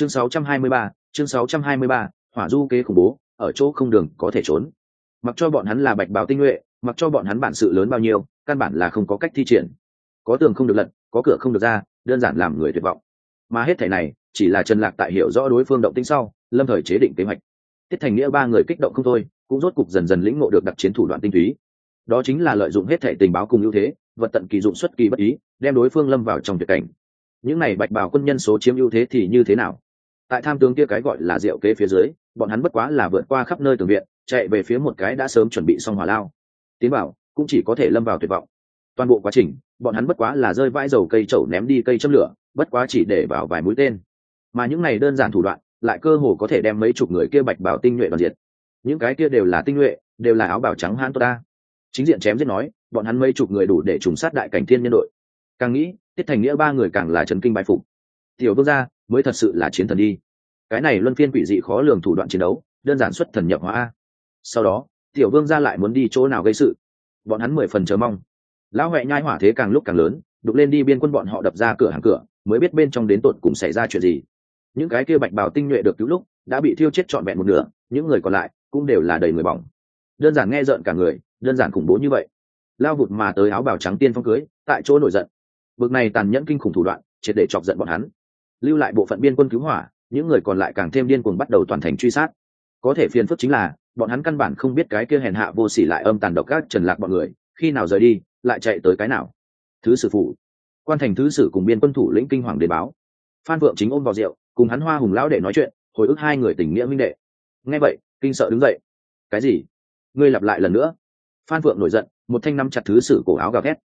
chương 623, chương 623, hỏa du kế khủng bố ở chỗ không đường có thể trốn. Mặc cho bọn hắn là bạch bào tinh nhuệ mặc cho bọn hắn bản sự lớn bao nhiêu căn bản là không có cách thi triển. Có tường không được lật có cửa không được ra đơn giản làm người tuyệt vọng. Mà hết thảy này chỉ là trần lạc tại hiểu rõ đối phương động tĩnh sau lâm thời chế định kế hoạch. Tiết thành nghĩa ba người kích động không thôi cũng rốt cục dần dần lĩnh ngộ được đặc chiến thủ đoạn tinh túy. Đó chính là lợi dụng hết thảy tình báo cùng ưu thế vật tận kỳ dụng xuất kỳ bất ý đem đối phương lâm vào trong tuyệt cảnh. Những này bạch bào quân nhân số chiếm ưu thế thì như thế nào? Tại tham tướng kia cái gọi là diệu kế phía dưới, bọn hắn bất quá là vượt qua khắp nơi tường viện, chạy về phía một cái đã sớm chuẩn bị xong hỏa lao. Tiến bảo, cũng chỉ có thể lâm vào tuyệt vọng. Toàn bộ quá trình, bọn hắn bất quá là rơi vãi dầu cây trậu ném đi cây châm lửa, bất quá chỉ để vào vài mũi tên. Mà những này đơn giản thủ đoạn, lại cơ hồ có thể đem mấy chục người kia bạch bảo tinh nhuệ đoàn diệt. Những cái kia đều là tinh nhuệ, đều là áo bảo trắng hãn tốt ta. Chính diện chém giết nói, bọn hắn mấy chục người đủ để trùng sát đại cảnh thiên nhân đội. Càng nghĩ, tiết thành nghĩa ba người càng là trần kinh bài phục tiểu vương gia, mới thật sự là chiến thần đi. Cái này luân phiên quỷ dị khó lường thủ đoạn chiến đấu, đơn giản xuất thần nhập hóa a. Sau đó, tiểu vương gia lại muốn đi chỗ nào gây sự? Bọn hắn mười phần chờ mong. Lão huệ nhai hỏa thế càng lúc càng lớn, đục lên đi biên quân bọn họ đập ra cửa hàng cửa, mới biết bên trong đến tột cùng xảy ra chuyện gì. Những cái kia bạch bào tinh nhuệ được cứu lúc, đã bị thiêu chết trọn vẹn một nửa, những người còn lại cũng đều là đầy người bỏng. Đơn giản nghe rợn cả người, đơn giản khủng bố như vậy. Lao vụt mà tới áo bào trắng tiên phong cưới, tại chỗ nổi giận. Bực này tàn nhẫn kinh khủng thủ đoạn, triệt để chọc giận bọn hắn lưu lại bộ phận biên quân cứu hỏa, những người còn lại càng thêm điên cuồng bắt đầu toàn thành truy sát. Có thể phiền phức chính là, bọn hắn căn bản không biết cái kia hèn hạ vô sỉ lại âm tàn độc các trần lạc bọn người, khi nào rời đi, lại chạy tới cái nào. Thứ sử phụ quan thành thứ sử cùng biên quân thủ lĩnh kinh hoàng đề báo. Phan vượng chính ôm vào rượu, cùng hắn hoa hùng lão để nói chuyện, hồi ức hai người tình nghĩa minh đệ. Nghe vậy, kinh sợ đứng dậy. Cái gì? Ngươi lặp lại lần nữa. Phan vượng nổi giận, một thanh nắm chặt thứ sử cổ áo gào thét.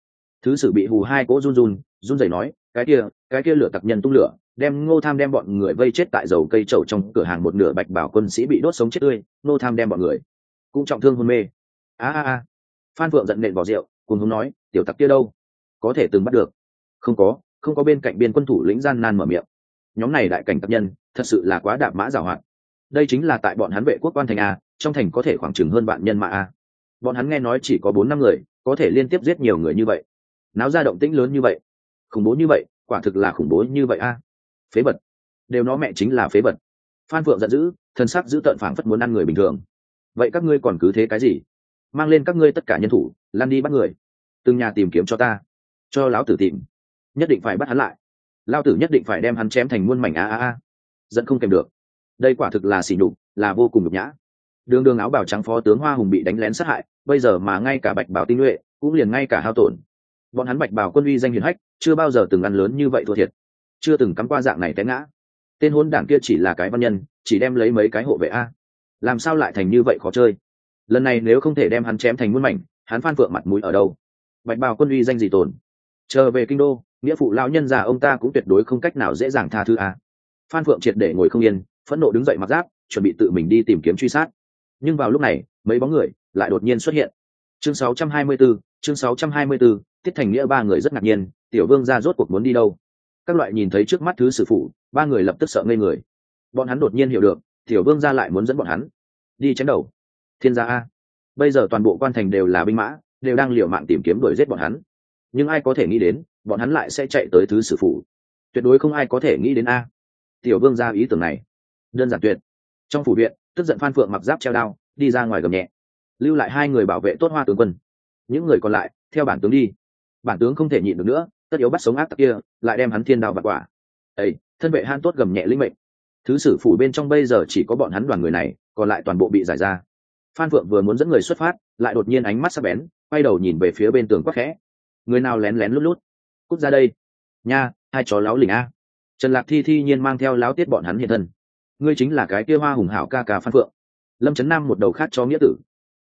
Thứ sử bị hù hai cỗ run run run rẩy nói, cái kia cái kia lửa tặc nhân tung lửa đem ngô tham đem bọn người vây chết tại dầu cây trầu trong cửa hàng một nửa bạch bảo quân sĩ bị đốt sống chết tươi, ngô tham đem bọn người cũng trọng thương hôn mê. A a a. Phan phượng giận nện vào rượu, cùng hùng nói, tiểu tặc kia đâu? Có thể từng bắt được? Không có không có bên cạnh biên quân thủ lĩnh gian nan mở miệng. Nhóm này đại cảnh tập nhân, thật sự là quá đạp mã giảo hoạt. Đây chính là tại bọn hắn vệ quốc quan thành a, trong thành có thể khoảng chừng hơn vạn nhân mã a. Bọn hắn nghe nói chỉ có bốn năm người, có thể liên tiếp giết nhiều người như vậy. Náo ra động tĩnh lớn như vậy. Khủng bố như vậy, quả thực là khủng bố như vậy a phế vật. Đều nó mẹ chính là phế vật. Phan phượng giận dữ thân sắc giữ tợn phảng phất muốn ăn người bình thường. Vậy các ngươi còn cứ thế cái gì? Mang lên các ngươi tất cả nhân thủ lan đi bắt người. Từng nhà tìm kiếm cho ta. Cho lão tử tìm. Nhất định phải bắt hắn lại. Lao tử nhất định phải đem hắn chém thành muôn mảnh a a a. Giận không kèm được. Đây quả thực là xỉ nhục, là vô cùng nhục nhã. Đường đường áo bảo trắng phó tướng hoa hùng bị đánh lén sát hại, bây giờ mà ngay cả bạch bảo tinh nhuệ cũng liền ngay cả hao tổn. Bọn hắn bạch bảo quân uy danh hiền hách, chưa bao giờ từng ăn lớn như vậy thua thiệt chưa từng cắm qua dạng này té ngã. Tên hôn đảng kia chỉ là cái văn nhân chỉ đem lấy mấy cái hộ vệ a. Làm sao lại thành như vậy khó chơi? Lần này nếu không thể đem hắn chém thành muôn mảnh hắn phan phượng mặt mũi ở đâu? Bạch bào quân uy danh gì tồn? Chờ về kinh đô nghĩa phụ lão nhân già ông ta cũng tuyệt đối không cách nào dễ dàng tha thứ a. Phan phượng triệt để ngồi không yên phẫn nộ đứng dậy mặc giáp chuẩn bị tự mình đi tìm kiếm truy sát. Nhưng vào lúc này mấy bóng người lại đột nhiên xuất hiện. Chương 624, chương 624, tiết thành nghĩa ba người rất ngạc nhiên tiểu vương ra rốt cuộc muốn đi đâu? Các loại nhìn thấy trước mắt thứ sử phụ ba người lập tức sợ ngây người. Bọn hắn đột nhiên hiểu được, tiểu vương gia lại muốn dẫn bọn hắn. Đi chém đầu. Thiên gia a. Bây giờ toàn bộ quan thành đều là binh mã, đều đang liều mạng tìm kiếm đuổi giết bọn hắn. Nhưng ai có thể nghĩ đến, bọn hắn lại sẽ chạy tới thứ sử phụ tuyệt đối không ai có thể nghĩ đến a. Tiểu vương gia ý tưởng này. Đơn giản tuyệt. Trong phủ viện, tức giận phan phượng mặc giáp treo đao, đi ra ngoài gầm nhẹ. Lưu lại hai người bảo vệ tốt hoa tướng quân. Những người còn lại, theo bản tướng đi. Bản tướng không thể nhịn được nữa tất yếu bắt sống ác tặc kia, lại đem hắn thiên đao và quả. Ấy thân vệ han tốt gầm nhẹ linh mệnh. Thứ sử phủ bên trong bây giờ chỉ có bọn hắn đoàn người này, còn lại toàn bộ bị giải ra. Phan phượng vừa muốn dẫn người xuất phát, lại đột nhiên ánh mắt sắc bén, quay đầu nhìn về phía bên tường quắc khẽ. Người nào lén lén lút lút? Cút ra đây. Nha, hai chó láo lỉnh a. Trần lạc thi thi nhiên mang theo láo tiết bọn hắn hiện thân. Ngươi chính là cái kia hoa hùng hảo ca ca phan phượng. Lâm trấn nam một đầu khát cho nghĩa tử.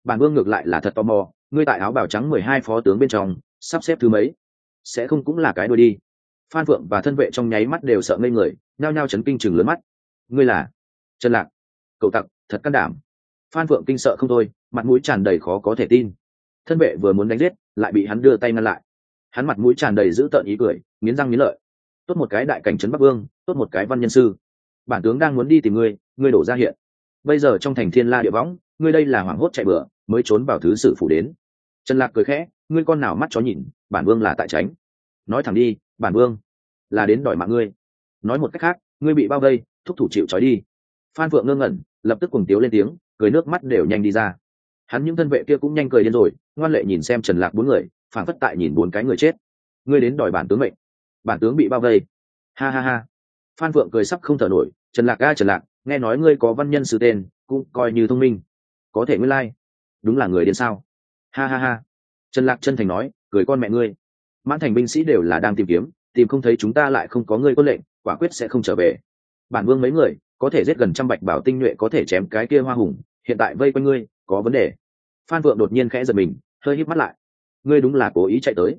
Bản vương ngược lại là thật tò mò, ngươi tại áo bào trắng mười hai phó tướng bên trong, sắp xếp thứ mấy? Sẽ không cũng là cái đôi đi. Phan phượng và thân vệ trong nháy mắt đều sợ ngây người, nhao nhao chấn kinh chừng lớn mắt. Ngươi là? Trần lạc. Cậu tặc, thật can đảm. Phan phượng kinh sợ không thôi, mặt mũi tràn đầy khó có thể tin. Thân vệ vừa muốn đánh giết, lại bị hắn đưa tay ngăn lại. Hắn mặt mũi tràn đầy dữ tợn ý cười, nghiến răng nghiến lợi. Tốt một cái đại cảnh trấn bắc vương, tốt một cái văn nhân sư. Bản tướng đang muốn đi tìm ngươi ngươi đổ ra hiện. Bây giờ trong thành thiên la địa võng, ngươi đây là hoảng hốt chạy bừa, mới trốn vào thứ sử phủ đến. Trần lạc cười khẽ, ngươi con nào mắt chó nhìn bản vương là tại tránh. Nói thẳng đi, bản vương là đến đòi mạng ngươi. Nói một cách khác, ngươi bị bao vây, thúc thủ chịu trói đi. Phan phượng ngơ ngẩn, lập tức cùng tiếu lên tiếng, cười nước mắt đều nhanh đi ra. Hắn những thân vệ kia cũng nhanh cười điên rồi, ngoan lệ nhìn xem trần lạc bốn người phản phất tại nhìn bốn cái người chết. Ngươi đến đòi bản tướng mệnh. Bản tướng bị bao vây. Ha ha ha. Phan phượng cười sắp không thở nổi, trần lạc ga trần lạc, nghe nói ngươi có văn nhân sự tên, cũng coi như thông minh. Có thể ngươi lai、like. đúng là người điên sao? Ha ha ha. Trần lạc chân thành nói cười con mẹ ngươi. Mãn thành binh sĩ đều là đang tìm kiếm, tìm không thấy chúng ta lại không có ngươi quân lệnh, quả quyết sẽ không trở về. Bản vương mấy người, có thể giết gần trăm bạch bảo tinh nhuệ có thể chém cái kia hoa hùng, hiện tại vây quanh ngươi, có vấn đề. Phan vượng đột nhiên khẽ giật mình, hơi hít mắt lại. Ngươi đúng là cố ý chạy tới.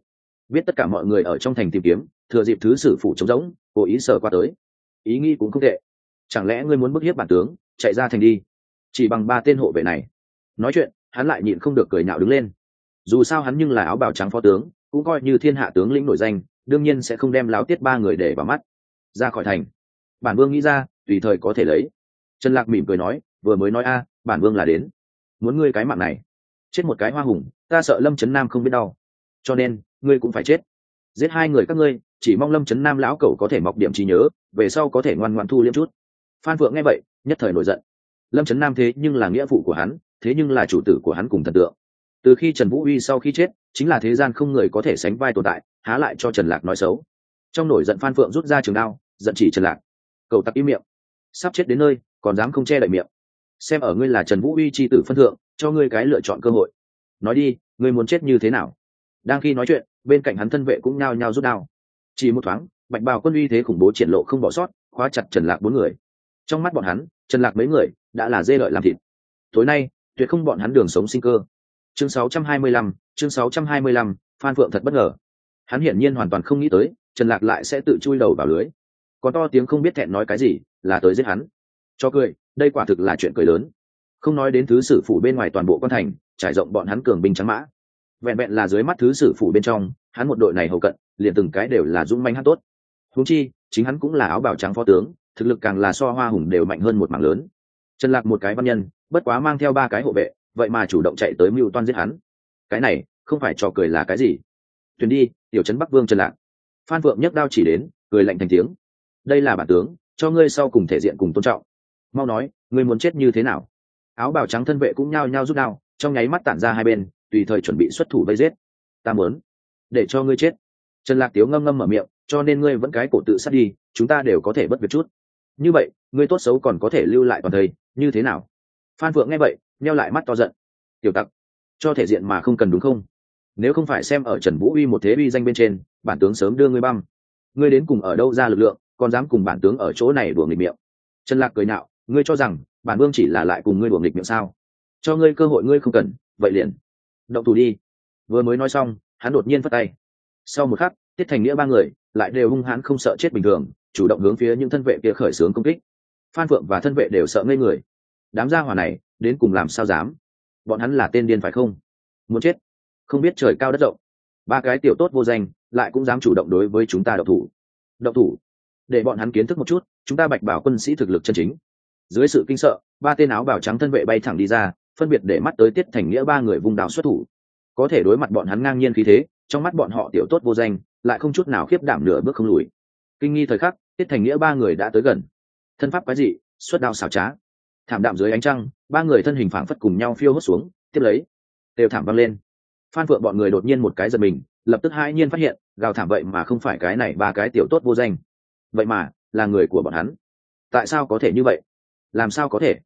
Biết tất cả mọi người ở trong thành tìm kiếm, thừa dịp thứ sử phụ trống rỗng, cố ý sờ qua tới. Ý nghĩ cũng không tệ. Chẳng lẽ ngươi muốn bức hiếp bản tướng, chạy ra thành đi? Chỉ bằng ba tên hộ vệ này. Nói chuyện, hắn lại nhịn không được cười nhạo đứng lên dù sao hắn nhưng là áo bào trắng phó tướng, cũng coi như thiên hạ tướng lĩnh nổi danh, đương nhiên sẽ không đem láo tiết ba người để vào mắt. Ra khỏi thành. Bản vương nghĩ ra, tùy thời có thể lấy. Trần lạc mỉm cười nói, vừa mới nói a, bản vương là đến. Muốn ngươi cái mạng này. Chết một cái hoa hùng, ta sợ lâm trấn nam không biết đau. Cho nên, ngươi cũng phải chết. Giết hai người các ngươi, chỉ mong lâm trấn nam lão cẩu có thể mọc điểm trí nhớ, về sau có thể ngoan ngoan thu liêm chút. Phan phượng nghe vậy, nhất thời nổi giận. Lâm trấn nam thế nhưng là nghĩa vụ của hắn, thế nhưng là chủ tử của hắn cùng thần tượng từ khi trần vũ uy sau khi chết, chính là thế gian không người có thể sánh vai tồn tại, há lại cho trần lạc nói xấu. Trong nổi giận phan phượng rút ra trường đao, giận chỉ trần lạc. Cầu tặc im miệng. Sắp chết đến nơi, còn dám không che đậy miệng. Xem ở ngươi là trần vũ uy tri tử phân thượng, cho ngươi cái lựa chọn cơ hội. Nói đi, ngươi muốn chết như thế nào? Đang khi nói chuyện, bên cạnh hắn thân vệ cũng nhao nhao rút đao. Chỉ một thoáng, bạch bào quân uy thế khủng bố triển lộ không bỏ sót, khóa chặt trần lạc bốn người. Trong mắt bọn hắn, trần lạc mấy người đã là dê lợi làm thịt. Tối nay, tuyệt không bọn hắn đường sống sinh cơ chương 625, chương 625, phan phượng thật bất ngờ. Hắn hiển nhiên hoàn toàn không nghĩ tới trần lạc lại sẽ tự chui đầu vào lưới. Còn to tiếng không biết thẹn nói cái gì là tới giết hắn. Cho cười đây quả thực là chuyện cười lớn. Không nói đến thứ sử phủ bên ngoài toàn bộ quan thành trải rộng bọn hắn cường binh trắng mã. Vẹn vẹn là dưới mắt thứ sử phủ bên trong hắn một đội này hầu cận liền từng cái đều là dũng manh hát tốt. Húng chi chính hắn cũng là áo bào trắng phó tướng thực lực càng là so hoa hùng đều mạnh hơn một mảng lớn. Trần lạc một cái văn nhân bất quá mang theo ba cái hộ vệ vậy mà chủ động chạy tới mưu toan giết hắn. Cái này, không phải trò cười là cái gì? Thuyền đi, tiểu trấn bắc vương trần lạc. Phan phượng nhấc đao chỉ đến, cười lạnh thành tiếng. Đây là bản tướng, cho ngươi sau cùng thể diện cùng tôn trọng. Mau nói, ngươi muốn chết như thế nào? Áo bào trắng thân vệ cũng nhao nhao rút đao, trong nháy mắt tản ra hai bên, tùy thời chuẩn bị xuất thủ vây giết. Ta muốn, để cho ngươi chết. Trần lạc tiếu ngâm ngâm mở miệng, cho nên ngươi vẫn cái cổ tự sát đi, chúng ta đều có thể bất việc chút. Như vậy, ngươi tốt xấu còn có thể lưu lại toàn thời như thế nào? Phan phượng nghe vậy neo lại mắt to giận. Tiểu tặc, cho thể diện mà không cần đúng không? Nếu không phải xem ở trần vũ uy một thế uy danh bên trên, bản tướng sớm đưa ngươi băm. Ngươi đến cùng ở đâu ra lực lượng, còn dám cùng bản tướng ở chỗ này đùa nghịch miệng. Trần lạc cười nạo, ngươi cho rằng, bản vương chỉ là lại cùng ngươi đùa nghịch miệng sao? Cho ngươi cơ hội ngươi không cần, vậy liền. Động thủ đi. Vừa mới nói xong, hắn đột nhiên phất tay. Sau một khắc, tiết thành nghĩa ba người lại đều hung hãn không sợ chết bình thường, chủ động hướng phía những thân vệ kia khởi xướng công kích. Phan phượng và thân vệ đều sợ ngây người. Đám gia hỏa này đến cùng làm sao dám? Bọn hắn là tên điên phải không? Muốn chết? Không biết trời cao đất rộng. Ba cái tiểu tốt vô danh lại cũng dám chủ động đối với chúng ta độc thủ. Độc thủ? Để bọn hắn kiến thức một chút, chúng ta bạch bảo quân sĩ thực lực chân chính. Dưới sự kinh sợ, ba tên áo bào trắng thân vệ bay thẳng đi ra, phân biệt để mắt tới tiết thành nghĩa ba người vùng đào xuất thủ. Có thể đối mặt bọn hắn ngang nhiên khí thế, trong mắt bọn họ tiểu tốt vô danh lại không chút nào khiếp đảm nửa bước không lùi. Kinh nghi thời khắc, tiết thành nghĩa ba người đã tới gần. Thân pháp quái dị, xuất đao xảo trá thảm đạm dưới ánh trăng, ba người thân hình phảng phất cùng nhau phiêu hốt xuống, tiếp lấy, đều thảm văng lên. Phan phượng bọn người đột nhiên một cái giật mình, lập tức hai nhiên phát hiện, gào thảm vậy mà không phải cái này ba cái tiểu tốt vô danh. Vậy mà, là người của bọn hắn. Tại sao có thể như vậy? Làm sao có thể?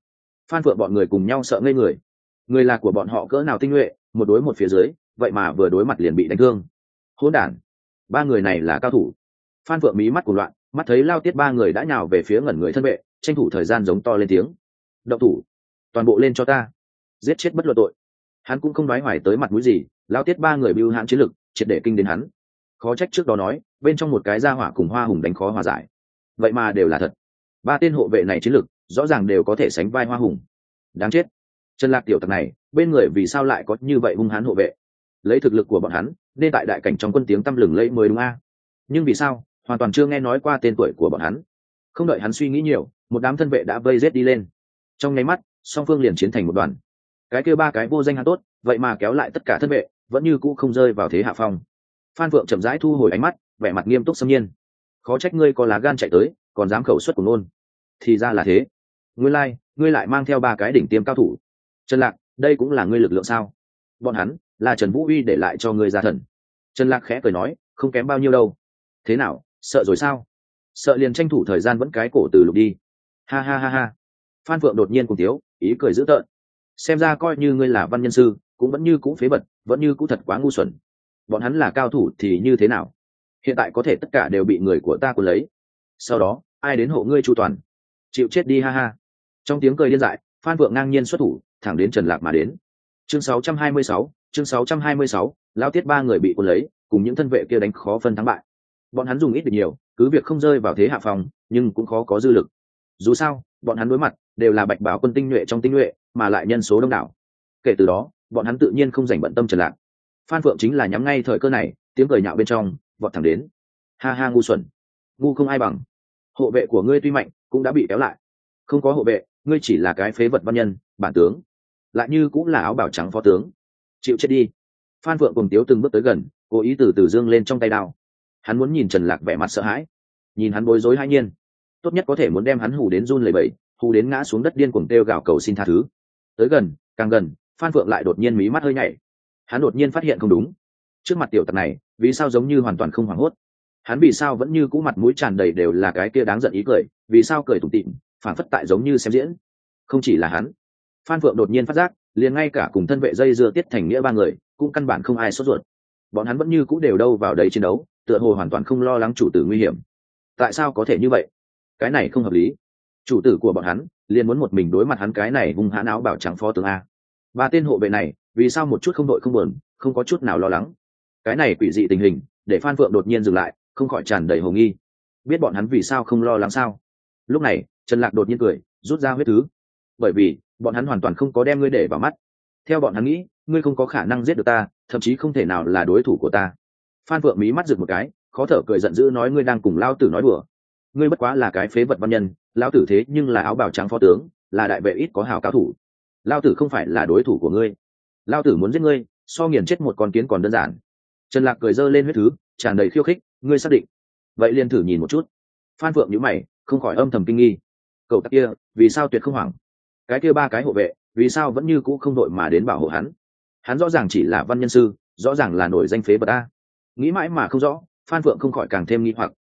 Phan phượng bọn người cùng nhau sợ ngây người. Người là của bọn họ cỡ nào tinh nhuệ, một đối một phía dưới, vậy mà vừa đối mặt liền bị đánh thương. Hỗn đản, ba người này là cao thủ. Phan phượng mí mắt của loạn, mắt thấy lao tiết ba người đã nhào về phía ngẩn người thân vệ, tranh thủ thời gian giống to lên tiếng động thủ. Toàn bộ lên cho ta. Giết chết bất luận tội. Hắn cũng không nói hoài tới mặt mũi gì, lao tiết ba người bưu hãn chiến lực, triệt để kinh đến hắn. Khó trách trước đó nói, bên trong một cái gia hỏa cùng hoa hùng đánh khó hòa giải. Vậy mà đều là thật. Ba tên hộ vệ này chiến lực, rõ ràng đều có thể sánh vai hoa hùng. Đáng chết. Trần lạc tiểu tặc này, bên người vì sao lại có như vậy hung hãn hộ vệ? Lấy thực lực của bọn hắn, nên tại đại cảnh trong quân tiếng tăm lừng lẫy mới đúng a. Nhưng vì sao, hoàn toàn chưa nghe nói qua tên tuổi của bọn hắn. Không đợi hắn suy nghĩ nhiều, một đám thân vệ đã vây rết đi lên trong nháy mắt song phương liền chiến thành một đoàn. Cái kêu ba cái vô danh hạ tốt vậy mà kéo lại tất cả thân vệ vẫn như cũ không rơi vào thế hạ phong. Phan phượng chậm rãi thu hồi ánh mắt vẻ mặt nghiêm túc xâm nhiên. Khó trách ngươi có lá gan chạy tới còn dám khẩu suất của ngôn. thì ra là thế. Ngươi lai、like, ngươi lại mang theo ba cái đỉnh tiêm cao thủ. Trần lạc đây cũng là ngươi lực lượng sao? Bọn hắn là trần vũ uy để lại cho ngươi gia thần. Trần lạc khẽ cười nói không kém bao nhiêu đâu. Thế nào sợ rồi sao? Sợ liền tranh thủ thời gian vẫn cái cổ từ lục đi. Ha ha ha ha phan phượng đột nhiên cùng thiếu ý cười dữ tợn. Xem ra coi như ngươi là văn nhân sư cũng vẫn như cũ phế bật vẫn như cũ thật quá ngu xuẩn. Bọn hắn là cao thủ thì như thế nào? Hiện tại có thể tất cả đều bị người của ta cuốn lấy. Sau đó ai đến hộ ngươi chu toàn? Chịu chết đi ha ha. Trong tiếng cười điên dại phan vượng ngang nhiên xuất thủ thẳng đến trần lạc mà đến. Chương 626, chương 626, lao tiết ba người bị cuốn lấy cùng những thân vệ kia đánh khó phân thắng bại. Bọn hắn dùng ít được nhiều cứ việc không rơi vào thế hạ phòng nhưng cũng khó có dư lực. Dù sao bọn hắn đối mặt, đều là bạch bảo quân tinh nhuệ trong tinh nhuệ, mà lại nhân số đông đảo. Kể từ đó, bọn hắn tự nhiên không dành bận tâm trần lạc. Phan phượng chính là nhắm ngay thời cơ này, tiếng cười nhạo bên trong, vọt thẳng đến. Ha ha ngu xuẩn. Ngu không ai bằng. Hộ vệ của ngươi tuy mạnh, cũng đã bị kéo lại. Không có hộ vệ, ngươi chỉ là cái phế vật văn nhân, bản tướng. Lại như cũng là áo bảo trắng phó tướng. Chịu chết đi. Phan phượng cùng tiếu từng bước tới gần, cố ý từ từ dương lên trong tay đao. Hắn muốn nhìn trần lạc vẻ mặt sợ hãi. Nhìn hắn bối rối hai nhiên tốt nhất có thể muốn đem hắn hù đến run lẩy bẩy, hù đến ngã xuống đất điên cuồng kêu gào cầu xin tha thứ. Tới gần, càng gần, phan phượng lại đột nhiên mí mắt hơi nhảy. Hắn đột nhiên phát hiện không đúng. Trước mặt tiểu tặc này, vì sao giống như hoàn toàn không hoảng hốt? Hắn vì sao vẫn như cũ mặt mũi tràn đầy đều là cái kia đáng giận ý cười, vì sao cười tủm tịm phản phất tại giống như xem diễn? Không chỉ là hắn. Phan phượng đột nhiên phát giác, liền ngay cả cùng thân vệ dây dưa tiết thành nghĩa ba người, cũng căn bản không ai sốt ruột. Bọn hắn vẫn như cũ đều đâu vào đấy chiến đấu, tựa hồ hoàn toàn không lo lắng chủ tử nguy hiểm. Tại sao có thể như vậy? Cái này không hợp lý. Chủ tử của bọn hắn liền muốn một mình đối mặt hắn cái này hung hãn áo bảo trắng phó tướng a. Ba tên hộ vệ này vì sao một chút không đội không buồn, không có chút nào lo lắng. Cái này quỷ dị tình hình, để phan phượng đột nhiên dừng lại, không khỏi tràn đầy hồ nghi. Biết bọn hắn vì sao không lo lắng sao? Lúc này, trần lạc đột nhiên cười, rút ra huyết thứ. Bởi vì, bọn hắn hoàn toàn không có đem ngươi để vào mắt. Theo bọn hắn nghĩ, ngươi không có khả năng giết được ta, thậm chí không thể nào là đối thủ của ta. Phan phượng mí mắt rực một cái, khó thở cười giận dữ nói ngươi đang cùng lao tử nói đùa ngươi bất quá là cái phế vật văn nhân lao tử thế nhưng là áo bào trắng phó tướng, là đại vệ ít có hào cao thủ. Lao tử không phải là đối thủ của ngươi. Lao tử muốn giết ngươi, so nghiền chết một con kiến còn đơn giản. Trần lạc cười dơ lên huyết thứ, tràn đầy khiêu khích, ngươi xác định. Vậy liền thử nhìn một chút. Phan phượng nhíu mày, không khỏi âm thầm kinh nghi. Cậu tắc kia, vì sao tuyệt không hoảng? Cái kia ba cái hộ vệ, vì sao vẫn như cũ không đội mà đến bảo hộ hắn? Hắn rõ ràng chỉ là văn nhân sư, rõ ràng là nổi danh phế bật a. Nghĩ mãi mà không rõ, phan phượng không khỏi càng thêm nghi hoặc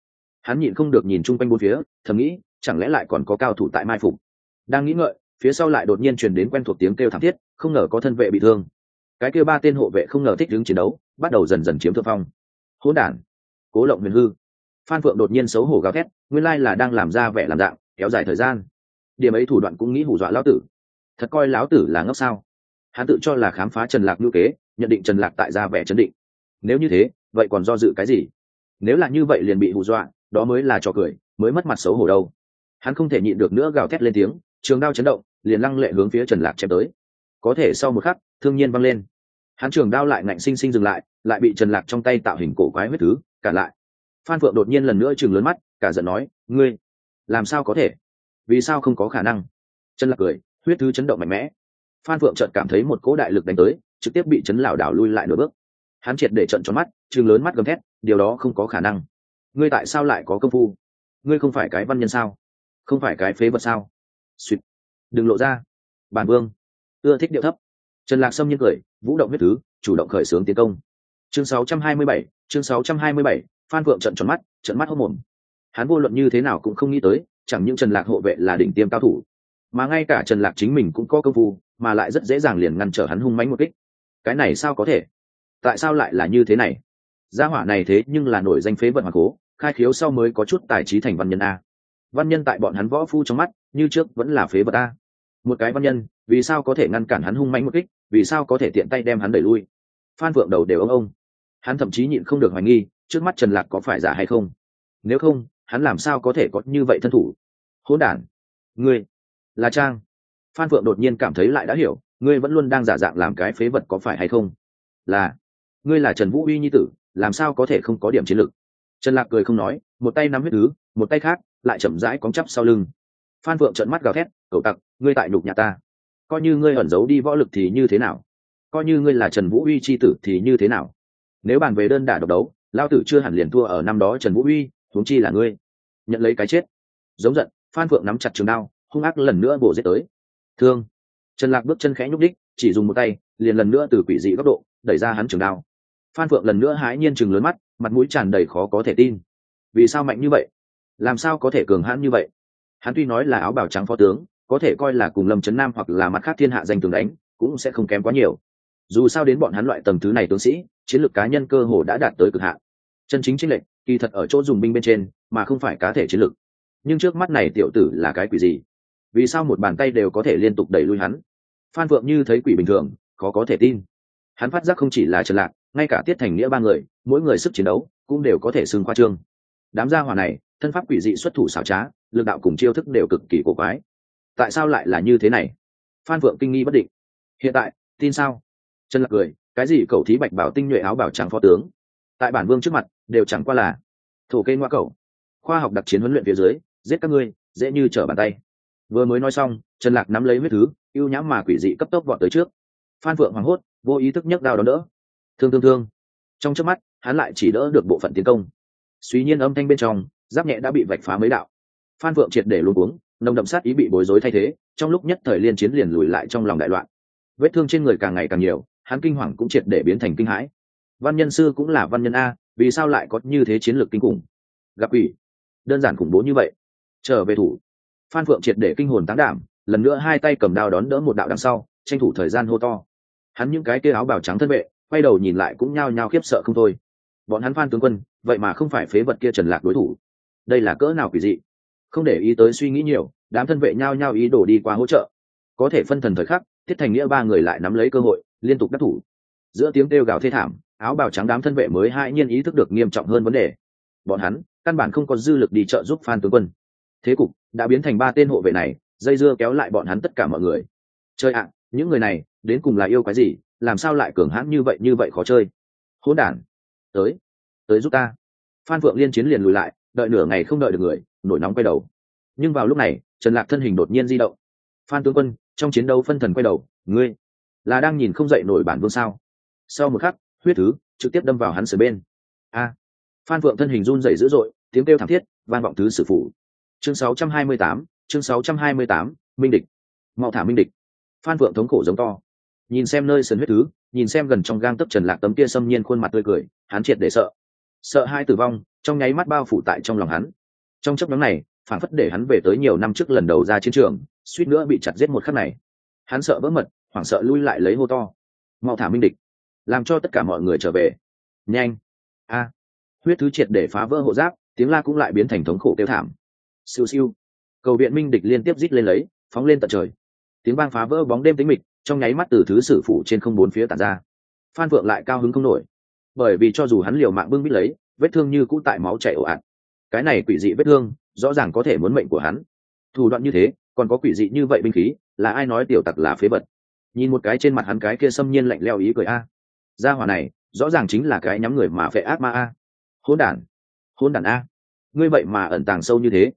hắn nhịn không được nhìn chung quanh bốn phía, thầm nghĩ, chẳng lẽ lại còn có cao thủ tại mai phục. Đang nghĩ ngợi, phía sau lại đột nhiên truyền đến quen thuộc tiếng kêu thảm thiết, không ngờ có thân vệ bị thương. Cái kêu ba tên hộ vệ không ngờ thích đứng chiến đấu, bắt đầu dần dần chiếm thượng phong. Hỗn đản. Cố lộng huyền hư. Phan phượng đột nhiên xấu hổ gào thét, nguyên lai là đang làm ra vẻ làm dạng, kéo dài thời gian. Điểm ấy thủ đoạn cũng nghĩ hù dọa lão tử. Thật coi lão tử là ngốc sao? Hắn tự cho là khám phá trần lạc ngữ kế, nhận định trần lạc tại ra vẻ chấn định. Nếu như thế, vậy còn do dự cái gì? Nếu là như vậy liền bị hù dọa đó mới là trò cười, mới mất mặt xấu hổ đâu. Hắn không thể nhịn được nữa gào thét lên tiếng, trường đao chấn động, liền lăng lệ hướng phía trần lạc chém tới. Có thể sau một khắc, thương nhiên văng lên. Hắn trường đao lại ngạnh sinh sinh dừng lại lại bị trần lạc trong tay tạo hình cổ quái huyết thứ, cả lại. Phan phượng đột nhiên lần nữa chừng lớn mắt, cả giận nói, ngươi, làm sao có thể? Vì sao không có khả năng? Trần lạc cười, huyết thứ chấn động mạnh mẽ. Phan phượng chợt cảm thấy một cỗ đại lực đánh tới, trực tiếp bị chấn lảo đảo lui lại nửa bước. Hắn triệt để trận tròn mắt chừng lớn mắt gầm thét, điều đó không có khả năng ngươi tại sao lại có công phu? Ngươi không phải cái văn nhân sao? Không phải cái phế vật sao? Suýt đừng lộ ra. Bản vương. Ưa thích điệu thấp. Trần lạc sâm nhiên cười vũ động huyết thứ chủ động khởi xướng tiến công. Chương 627, chương 627, phan vượng trận tròn mắt trận mắt hốc mồm. Hắn vô luận như thế nào cũng không nghĩ tới chẳng những trần lạc hộ vệ là đỉnh tiêm cao thủ mà ngay cả trần lạc chính mình cũng có công phu mà lại rất dễ dàng liền ngăn trở hắn hung mãnh một kích. Cái này sao có thể? Tại sao lại là như thế này? Gia hỏa này thế nhưng là nổi danh phế vật hoàng cố khai khiếu sau mới có chút tài trí thành văn nhân a. Văn nhân tại bọn hắn võ phu trong mắt, như trước vẫn là phế vật a. Một cái văn nhân, vì sao có thể ngăn cản hắn hung mãnh một kích, vì sao có thể tiện tay đem hắn đẩy lui? Phan vượng đầu đều ông ông. Hắn thậm chí nhịn không được hoài nghi, trước mắt trần lạc có phải giả hay không? Nếu không, hắn làm sao có thể có như vậy thân thủ? Hỗn đản, ngươi là trang. Phan phượng đột nhiên cảm thấy lại đã hiểu, ngươi vẫn luôn đang giả dạng làm cái phế vật có phải hay không? Là, ngươi là trần vũ uy nhi tử, làm sao có thể không có điểm chiến lược? Trần lạc cười không nói, một tay nắm huyết thứ một tay khác, lại chậm rãi cóng chắp sau lưng. Phan phượng trợn mắt gào thét, cậu tặc, ngươi tại đục nhà ta. Coi như ngươi ẩn giấu đi võ lực thì như thế nào? Coi như ngươi là trần vũ uy c h i tử thì như thế nào? Nếu bàn về đơn đả độc đấu lao tử chưa hẳn liền thua ở năm đó trần vũ uy, huống chi là ngươi. Nhận lấy cái chết. Giống giận, phan phượng nắm chặt trường đao, hung ác lần nữa bổ giết tới. Thương. Trần lạc bước chân khẽ nhúc đích chỉ dùng một tay, liền lần nữa từ quỷ dị góc độ, đẩy ra hắn trường đao. Phan phượng lần nữa hái nhiên chừng lớn mắt mặt mũi tràn đầy khó có thể tin. Vì sao mạnh như vậy? Làm sao có thể cường hãn như vậy? Hắn tuy nói là áo bào trắng phó tướng, có thể coi là cùng lâm trấn nam hoặc là mặt khác thiên hạ danh tướng đánh, cũng sẽ không kém quá nhiều. Dù sao đến bọn hắn loại tầng thứ này tướng sĩ, chiến lược cá nhân cơ hồ đã đạt tới cực hạn. Chân chính chính lệnh, kỳ thật ở chỗ dùng binh bên trên, mà không phải cá thể chiến lược. Nhưng trước mắt này tiểu tử là cái quỷ gì? Vì sao một bàn tay đều có thể liên tục đẩy lui hắn? Phan phượng như thấy quỷ bình thường, khó có thể tin. Hắn phát giác không chỉ là trần lạc ngay cả tiết thành nghĩa ba người, mỗi người sức chiến đấu cũng đều có thể xưng khoa trương. Đám gia hỏa này, thân pháp quỷ dị xuất thủ xảo trá, lực đạo cùng chiêu thức đều cực kỳ cổ quái. Tại sao lại là như thế này? Phan phượng kinh nghi bất định. Hiện tại, tin sao? Trần lạc cười, cái gì cầu thí bạch bảo tinh nhuệ áo bảo trắng phó tướng? Tại bản vương trước mặt, đều chẳng qua là thổ kê ngoa cầu. Khoa học đặc chiến huấn luyện phía dưới, giết các ngươi, dễ như trở bàn tay. Vừa mới nói xong, trần lạc nắm lấy huyết thứ, ưu nhãm mà quỷ dị cấp tốc vọt tới trước. Phan phượng hoảng hốt, vô ý thức nhấc đao đón đỡ thương thương thương. Trong trước mắt, hắn lại chỉ đỡ được bộ phận tiến công. Suy nhiên âm thanh bên trong, giáp nhẹ đã bị vạch phá mấy đạo. Phan vượng triệt để luôn uống nồng đậm sát ý bị bối rối thay thế, trong lúc nhất thời liên chiến liền lùi lại trong lòng đại loạn. Vết thương trên người càng ngày càng nhiều, hắn kinh hoàng cũng triệt để biến thành kinh hãi. Văn nhân sư cũng là văn nhân a, vì sao lại có như thế chiến lược kinh khủng? Gặp ủy đơn giản khủng bố như vậy. Trở về thủ. Phan phượng triệt để kinh hồn tán đảm, lần nữa hai tay cầm đao đón đỡ một đạo đằng sau, tranh thủ thời gian hô to. Hắn những cái kia áo bào trắng thân vệ quay đầu nhìn lại cũng nhao nhao khiếp sợ không thôi. Bọn hắn phan tướng quân, vậy mà không phải phế vật kia trần lạc đối thủ. Đây là cỡ nào quỷ dị? Không để ý tới suy nghĩ nhiều, đám thân vệ nhao nhao ý đổ đi qua hỗ trợ. Có thể phân thần thời khắc, thiết thành nghĩa ba người lại nắm lấy cơ hội, liên tục đắc thủ. Giữa tiếng kêu gào thê thảm, áo bào trắng đám thân vệ mới hai nhiên ý thức được nghiêm trọng hơn vấn đề. Bọn hắn, căn bản không có dư lực đi trợ giúp phan tướng quân. Thế cục đã biến thành ba tên hộ vệ này, dây dưa kéo lại bọn hắn tất cả mọi người. Chơi ạ, những người này, đến cùng là yêu cái gì? Làm sao lại cường hãn như vậy như vậy khó chơi? Hỗn đản tới tới giúp ta. Phan phượng liên chiến liền lùi lại đợi nửa ngày không đợi được người nổi nóng quay đầu. Nhưng vào lúc này trần lạc thân hình đột nhiên di động. Phan tướng quân trong chiến đấu phân thần quay đầu ngươi là đang nhìn không dậy nổi bản vương sao? Sau một khắc huyết thứ trực tiếp đâm vào hắn sửa bên. A! Phan phượng thân hình run dậy dữ dội tiếng kêu thảm thiết van vọng thứ sử phụ chương 628, chương 628, minh địch. Mau thả minh địch. Phan phượng thống khổ giống to nhìn xem nơi sườn huyết thứ, nhìn xem gần trong gang tấc trần lạc tấm kia xâm nhiên khuôn mặt tươi cười, hắn triệt để sợ. Sợ hai tử vong, trong nháy mắt bao phủ tại trong lòng hắn. Trong chấp nhóm này, phản phất để hắn về tới nhiều năm trước lần đầu ra chiến trường, suýt nữa bị chặt giết một khắc này. Hắn sợ vỡ mật, hoảng sợ lui lại lấy hô to. Mau thả minh địch, làm cho tất cả mọi người trở về. Nhanh. A. Huyết thứ triệt để phá vỡ hộ giáp, tiếng la cũng lại biến thành thống khổ kêu thảm. Siêu siêu. Cầu viện minh địch liên tiếp rít lên lấy, phóng lên tận trời. Tiếng vang phá vỡ bóng đêm tính mịch trong nháy mắt từ thứ sử phụ trên không bốn phía tản ra. Phan phượng lại cao hứng không nổi, bởi vì cho dù hắn liều mạng bưng bít lấy, vết thương như cũ tại máu chảy ồ ạt. Cái này quỷ dị vết thương, rõ ràng có thể muốn mệnh của hắn. Thủ đoạn như thế, còn có quỷ dị như vậy binh khí, là ai nói tiểu tặc là phế vật? Nhìn một cái trên mặt hắn cái kia xâm nhiên lạnh leo ý cười a. À. Gia hỏa này, rõ ràng chính là cái nhắm người mà phệ ác ma a. Hôn đản hôn đản a. Ngươi vậy mà ẩn tàng sâu như thế.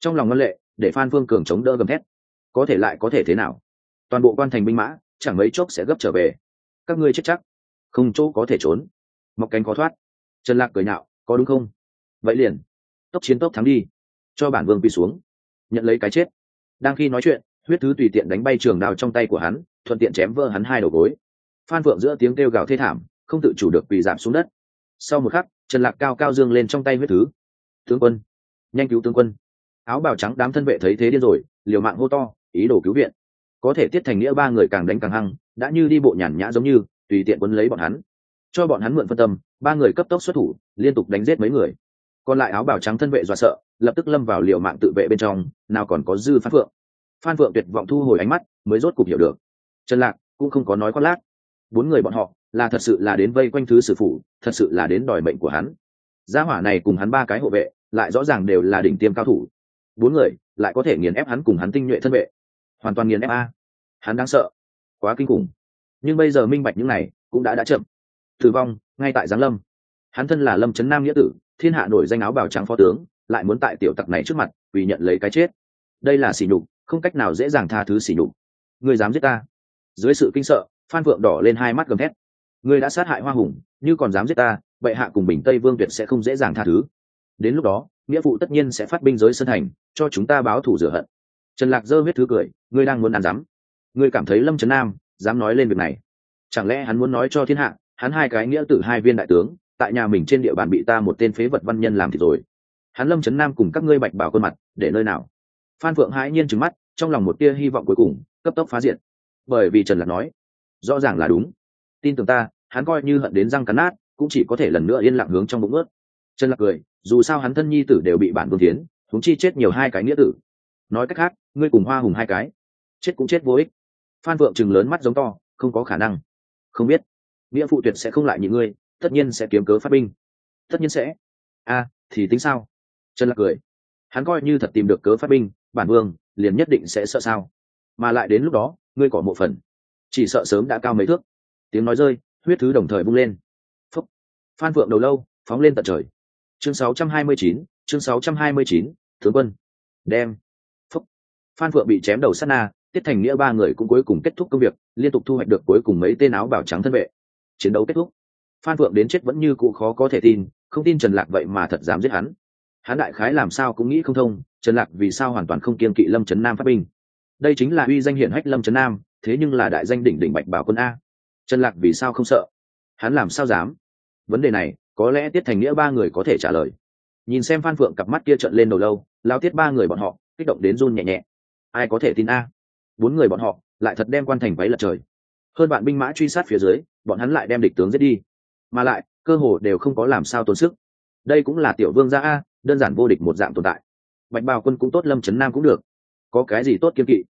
Trong lòng ngân lệ, để phan phương cường chống đỡ gầm thét. Có thể lại có thể thế nào? Toàn bộ quan thành binh mã, chẳng mấy chốc sẽ gấp trở về. Các ngươi chết chắc. Không chỗ có thể trốn. Mọc cánh khó thoát. Trần lạc cười nhạo, có đúng không? Vậy liền, tốc chiến tốc thắng đi. Cho bản vương quy xuống. Nhận lấy cái chết. Đang khi nói chuyện, huyết thứ tùy tiện đánh bay trường đao trong tay của hắn, thuận tiện chém vỡ hắn hai đầu gối. Phan phượng giữa tiếng kêu gào thê thảm, không tự chủ được vì giảm xuống đất. Sau một khắc, trần lạc cao cao dương lên trong tay huyết thứ. Tướng quân, nhanh cứu tướng quân. Áo bào trắng đám thân vệ thấy thế điên rồi, liều mạng hô to, ý đồ cứu viện có thể tiết thành nghĩa ba người càng đánh càng hăng, đã như đi bộ nhàn nhã giống như, tùy tiện quấn lấy bọn hắn. Cho bọn hắn mượn phân tâm, ba người cấp tốc xuất thủ, liên tục đánh giết mấy người. Còn lại áo bào trắng thân vệ dọa sợ, lập tức lâm vào liều mạng tự vệ bên trong, nào còn có dư phan phượng. Phan phượng tuyệt vọng thu hồi ánh mắt, mới rốt cục hiểu được. Trần lạc cũng không có nói khoác lác. Bốn người bọn họ, là thật sự là đến vây quanh thứ sử phủ, thật sự là đến đòi mệnh của hắn. Gia hỏa này cùng hắn ba cái hộ vệ, lại rõ ràng đều là đỉnh tiêm cao thủ. Bốn người lại có thể nghiền ép hắn cùng hắn tinh nhuệ thân vệ hoàn toàn nghiền ép a. Hắn đáng sợ. Quá kinh khủng. Nhưng bây giờ minh bạch những này cũng đã đã chậm. Tử vong, ngay tại giáng lâm. Hắn thân là lâm trấn nam nghĩa tử, thiên hạ nổi danh áo bào trắng phó tướng, lại muốn tại tiểu tặc này trước mặt vì nhận lấy cái chết. Đây là sỉ nhục, không cách nào dễ dàng tha thứ sỉ nhục. Người dám giết ta? Dưới sự kinh sợ, phan phượng đỏ lên hai mắt gầm thét. Người đã sát hại hoa hùng, như còn dám giết ta, bệ hạ cùng bình tây vương tuyệt sẽ không dễ dàng tha thứ. Đến lúc đó, nghĩa vụ tất nhiên sẽ phát binh giới sân thành, cho chúng ta báo thủ rửa hận trần lạc dơ huyết thứ cười, ngươi đang muốn ăn dám ngươi cảm thấy lâm trấn nam dám nói lên việc này? Chẳng lẽ hắn muốn nói cho thiên hạ, hắn hai cái nghĩa tử hai viên đại tướng, tại nhà mình trên địa bàn bị ta một tên phế vật văn nhân làm thì rồi. Hắn lâm trấn nam cùng các ngươi bạch bảo khuôn mặt, để nơi nào? Phan phượng hãi nhiên trừng mắt, trong lòng một tia hy vọng cuối cùng, cấp tốc phá diện. Bởi vì trần lạc nói, rõ ràng là đúng. Tin tưởng ta, hắn coi như hận đến răng cắn nát, cũng chỉ có thể lần nữa yên lặng hướng trong bụng ướt. Trần lạc cười, dù sao hắn thân nhi tử đều bị bản vương tiến thúng chi chết nhiều hai cái nghĩa tử nói cách khác ngươi cùng hoa hùng hai cái chết cũng chết vô ích. Phan phượng chừng lớn mắt giống to không có khả năng. Không biết nghĩa phụ tuyệt sẽ không lại nhị ngươi tất nhiên sẽ kiếm cớ phát binh. Tất nhiên sẽ. A thì tính sao? Trần lạc cười. Hắn coi như thật tìm được cớ phát binh bản vương liền nhất định sẽ sợ sao? Mà lại đến lúc đó ngươi cỏ một phần. Chỉ sợ sớm đã cao mấy thước. Tiếng nói rơi huyết thứ đồng thời bung lên. Phúc. Phan phượng đầu lâu phóng lên tận trời. Chương 629, chương 629, tướng quân. Đem phan phượng bị chém đầu sát na, tiết thành nghĩa ba người cũng cuối cùng kết thúc công việc, liên tục thu hoạch được cuối cùng mấy tên áo bảo trắng thân vệ. Chiến đấu kết thúc. Phan phượng đến chết vẫn như cụ khó có thể tin, không tin trần lạc vậy mà thật dám giết hắn. Hắn đại khái làm sao cũng nghĩ không thông, trần lạc vì sao hoàn toàn không kiên kỵ lâm trấn nam phát binh? Đây chính là uy danh hiển hách lâm trấn nam, thế nhưng là đại danh đỉnh đỉnh bạch bảo quân a. Trần lạc vì sao không sợ? Hắn làm sao dám? Vấn đề này, có lẽ tiết thành nghĩa ba người có thể trả lời. Nhìn xem phan phượng cặp mắt kia trợn lên đầu lâu lao tiết ba người bọn họ, kích động đến run nhẹ nhẹ ai có thể tin a? Bốn người bọn họ lại thật đem quan thành váy lật trời. Hơn bạn binh mã truy sát phía dưới, bọn hắn lại đem địch tướng giết đi. Mà lại, cơ hồ đều không có làm sao tốn sức. Đây cũng là tiểu vương gia a, đơn giản vô địch một dạng tồn tại. Bạch bào quân cũng tốt, lâm trấn nam cũng được. Có cái gì tốt kiên kỵ?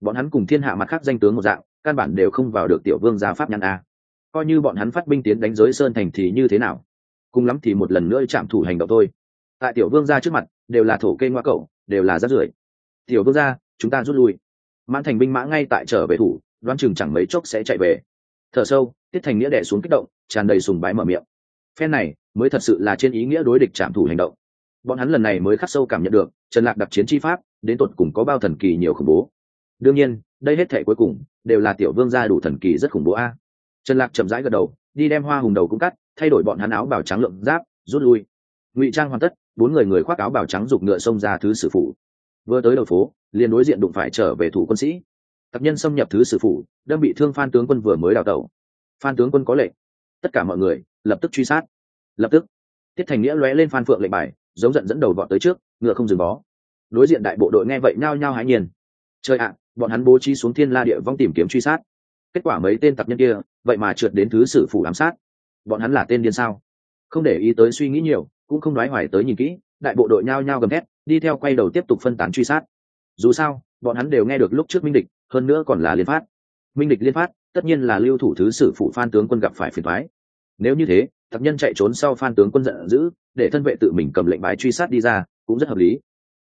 Bọn hắn cùng thiên hạ mặt khác danh tướng một dạng, căn bản đều không vào được tiểu vương gia pháp nhãn a. Coi như bọn hắn phát binh tiến đánh giới sơn thành thì như thế nào? Cùng lắm thì một lần nữa chạm thủ hành động thôi. Tại tiểu vương gia trước mặt, đều là thổ kê ngoa cậu, đều là rát rưởi. Tiểu vương gia chúng ta rút lui. Mãn thành binh mã ngay tại trở về thủ, đoán chừng chẳng mấy chốc sẽ chạy về. Thở sâu, tiết thành nghĩa đẻ xuống kích động, tràn đầy sùng bái mở miệng. Phen này, mới thật sự là trên ý nghĩa đối địch trạm thủ hành động. Bọn hắn lần này mới khắc sâu cảm nhận được, trần lạc đặc chiến chi pháp, đến tột cùng có bao thần kỳ nhiều khủng bố. Đương nhiên, đây hết thể cuối cùng, đều là tiểu vương gia đủ thần kỳ rất khủng bố a. Trần lạc chậm rãi gật đầu, đi đem hoa hùng đầu cũng cắt, thay đổi bọn hắn áo bào trắng lượng giáp, rút lui. Ngụy trang hoàn tất, bốn người người khoác áo bào trắng giục ngựa xông ra thứ sử phủ vừa tới đầu phố, liền đối diện đụng phải trở về thủ quân sĩ. Tập nhân xâm nhập thứ sử phủ, đâm bị thương phan tướng quân vừa mới đào tẩu. Phan tướng quân có lệnh. Tất cả mọi người lập tức truy sát. Lập tức, tiết thành nghĩa lóe lên phan phượng lệnh bài, giống giận dẫn đầu vọt tới trước, ngựa không dừng bó. Đối diện đại bộ đội nghe vậy nhao nhao hái nhiên. Trời ạ, bọn hắn bố trí xuống thiên la địa vong tìm kiếm truy sát. Kết quả mấy tên tập nhân kia, vậy mà trượt đến thứ sử phủ ám sát. Bọn hắn là tên điên sao? Không để ý tới suy nghĩ nhiều, cũng không nói hoài tới nhìn kỹ, đại bộ đội nhao nhao gầm thét đi theo quay đầu tiếp tục phân tán truy sát. Dù sao, bọn hắn đều nghe được lúc trước minh địch, hơn nữa còn là liên phát. Minh địch liên phát, tất nhiên là lưu thủ thứ sử phụ phan tướng quân gặp phải phiền thoái nếu như thế thập nhân chạy trốn sau phan tướng quân giận dữ, để thân vệ tự mình cầm lệnh bài truy sát đi ra, cũng rất hợp lý.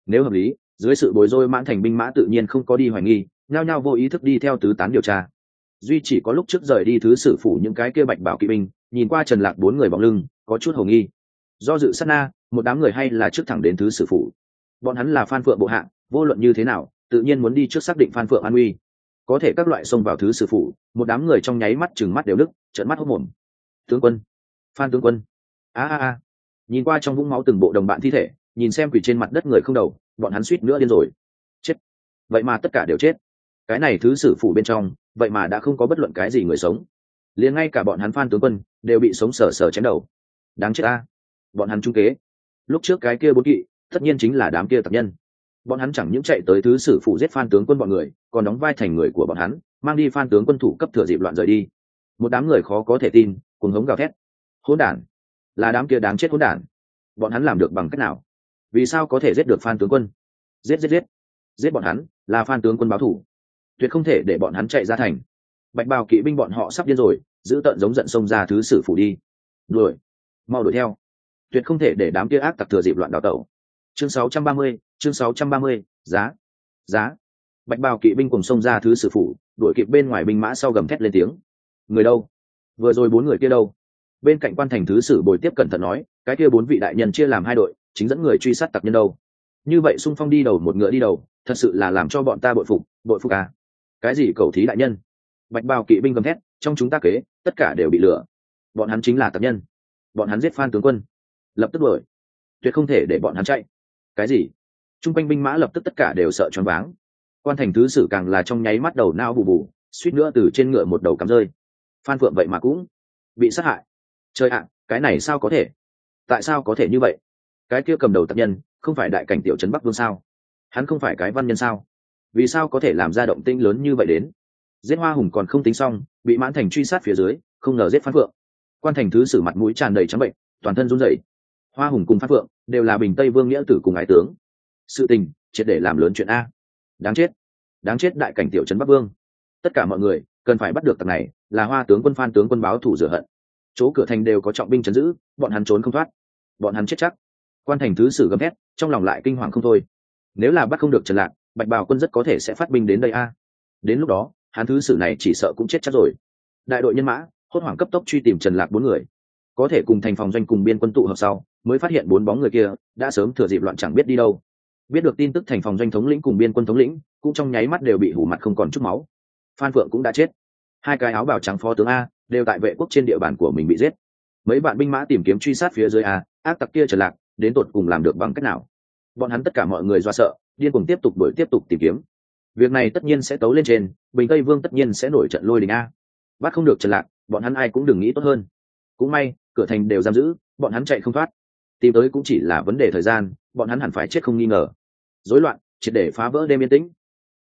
Nếu hợp lý, dưới sự bối rối mãn thành binh mã tự nhiên không có đi hoài nghi, nhao nhao vô ý thức đi theo tứ tán điều tra. Duy chỉ có lúc trước rời đi thứ sử phủ những cái kia bạch bảo kỵ binh, nhìn qua trần lạc bốn người bóng lưng, có chút hầu nghi. Do dự sát na, một đám người hay là trước thẳng đến thứ sử phủ bọn hắn là phan phượng bộ hạng, vô luận như thế nào, tự nhiên muốn đi trước xác định phan phượng an uy có thể các loại xông vào thứ sử phụ một đám người trong nháy mắt chừng mắt đều đức trợn mắt hốc mồm. Tướng quân, phan tướng quân. A a a. Nhìn qua trong vũng máu từng bộ đồng bạn thi thể, nhìn xem quỷ trên mặt đất người không đầu, bọn hắn suýt nữa điên rồi. Chết! Vậy mà tất cả đều chết. Cái này thứ sử phụ bên trong, vậy mà đã không có bất luận cái gì người sống. Liền ngay cả bọn hắn phan tướng quân đều bị sống sờ sờ chém đầu. Đáng chết a. Bọn hắn trung kế. Lúc trước cái kia bốn kỵ tất nhiên chính là đám kia tập nhân. Bọn hắn chẳng những chạy tới thứ sử phụ giết phan tướng quân bọn người, còn đóng vai thành người của bọn hắn, mang đi phan tướng quân thủ cấp thừa dịp loạn rời đi. Một đám người khó có thể tin cùng hống gào thét. Hỗn đản! Là đám kia đáng chết hỗn đản. Bọn hắn làm được bằng cách nào? Vì sao có thể giết được phan tướng quân? Giết giết giết. Giết bọn hắn, là phan tướng quân báo thủ. Tuyệt không thể để bọn hắn chạy ra thành. Bạch bào kỵ binh bọn họ sắp điên rồi, giữ tận giống giận xông ra thứ sử phủ đi. Đuổi! Mau đuổi theo! Tuyệt không thể để đám kia ác tặc thừa dịp loạn đào tẩu chương 630, chương 630, giá giá. Bạch bào kỵ binh cùng xông ra thứ sử phủ đuổi kịp bên ngoài binh mã sau gầm thét lên tiếng. Người đâu? Vừa rồi bốn người kia đâu? Bên cạnh quan thành thứ sử bồi tiếp cẩn thận nói cái kia bốn vị đại nhân chia làm hai đội chính dẫn người truy sát tặc nhân đâu? Như vậy xung phong đi đầu một ngựa đi đầu thật sự là làm cho bọn ta bội phục bội phục à? Cái gì cầu thí đại nhân? Bạch bào kỵ binh gầm thét trong chúng ta kế tất cả đều bị lừa. Bọn hắn chính là tặc nhân. Bọn hắn giết phan tướng quân. Lập tức đuổi. Tuyệt không thể để bọn hắn chạy cái gì? T r u n g quanh binh mã lập tức tất cả đều sợ choáng váng. Quan thành thứ sử càng là trong nháy mắt đầu nao bù bù, suýt nữa từ trên ngựa một đầu cắm rơi. Phan phượng vậy mà cũng bị sát hại. Trời ạ, cái này sao có thể? Tại sao có thể như vậy? Cái kia cầm đầu tập nhân, không phải đại cảnh tiểu trấn bắc vương sao? Hắn không phải cái văn nhân sao? Vì sao có thể làm ra động tinh lớn như vậy đến? Giết hoa hùng còn không tính xong, bị mãn thành truy sát phía dưới, không ngờ giết phan phượng. Quan thành thứ sử mặt mũi tràn đầy trắng bệnh, toàn thân run rẩy hoa hùng cùng phát phượng đều là bình tây vương nghĩa tử cùng ái tướng. Sự tình, triệt để làm lớn chuyện a. Đáng chết. Đáng chết đại cảnh tiểu trấn bắc vương. Tất cả mọi người cần phải bắt được tặc này, là hoa tướng quân phan tướng quân báo thủ rửa hận. Chỗ cửa thành đều có trọng binh chấn giữ, bọn hắn trốn không thoát. Bọn hắn chết chắc. Quan thành thứ sử gầm thét, trong lòng lại kinh hoàng không thôi. Nếu là bắt không được trần lạc, bạch bào quân rất có thể sẽ phát binh đến đây a. Đến lúc đó, hắn thứ sử này chỉ sợ cũng chết chắc rồi. Đại đội nhân mã, hốt hoảng cấp tốc truy tìm trần lạc bốn người. Có thể cùng thành phòng doanh cùng biên quân tụ hợp sau mới phát hiện bốn bóng người kia đã sớm thừa dịp loạn chẳng biết đi đâu. Biết được tin tức thành phòng doanh thống lĩnh cùng biên quân thống lĩnh, cũng trong nháy mắt đều bị hủ mặt không còn chút máu. Phan phượng cũng đã chết. Hai cái áo bào trắng phó tướng a đều tại vệ quốc trên địa bàn của mình bị giết. Mấy bạn binh mã tìm kiếm truy sát phía dưới a, ác tặc kia trở lạc, đến tột cùng làm được bằng cách nào? Bọn hắn tất cả mọi người do sợ, điên cùng tiếp tục đuổi tiếp tục tìm kiếm. Việc này tất nhiên sẽ tấu lên trên, bình tây vương tất nhiên sẽ nổi trận lôi đình a. Bắt không được trần lạc, bọn hắn ai cũng đừng nghĩ tốt hơn. Cũng may, cửa thành đều giam giữ, bọn hắn chạy không thoát tìm tới cũng chỉ là vấn đề thời gian, bọn hắn hẳn phải chết không nghi ngờ. Rối loạn, triệt để phá vỡ đêm yên tĩnh.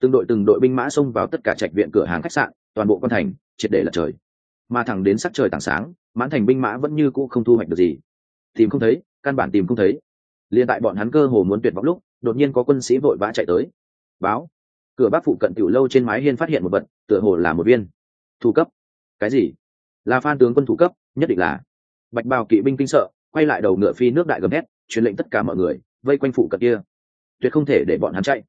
Từng đội từng đội binh mã xông vào tất cả trạch viện cửa hàng khách sạn, toàn bộ con thành, triệt để lật trời. Mà thẳng đến sắc trời tảng sáng, mãn thành binh mã vẫn như cũ không thu hoạch được gì. Tìm không thấy, căn bản tìm không thấy. Liền tại bọn hắn cơ hồ muốn tuyệt vọng lúc, đột nhiên có quân sĩ vội vã chạy tới. Báo. Cửa bác phụ cận tiểu lâu trên mái hiên phát hiện một vật, tựa hồ là một viên. Thủ cấp. Cái gì? Là phan tướng quân thủ cấp, nhất định là. Bạch bào kỵ binh kinh sợ quay lại đầu ngựa phi nước đại gầm hét truyền lệnh tất cả mọi người, vây quanh phụ cận kia. Tuyệt không thể để bọn hắn chạy.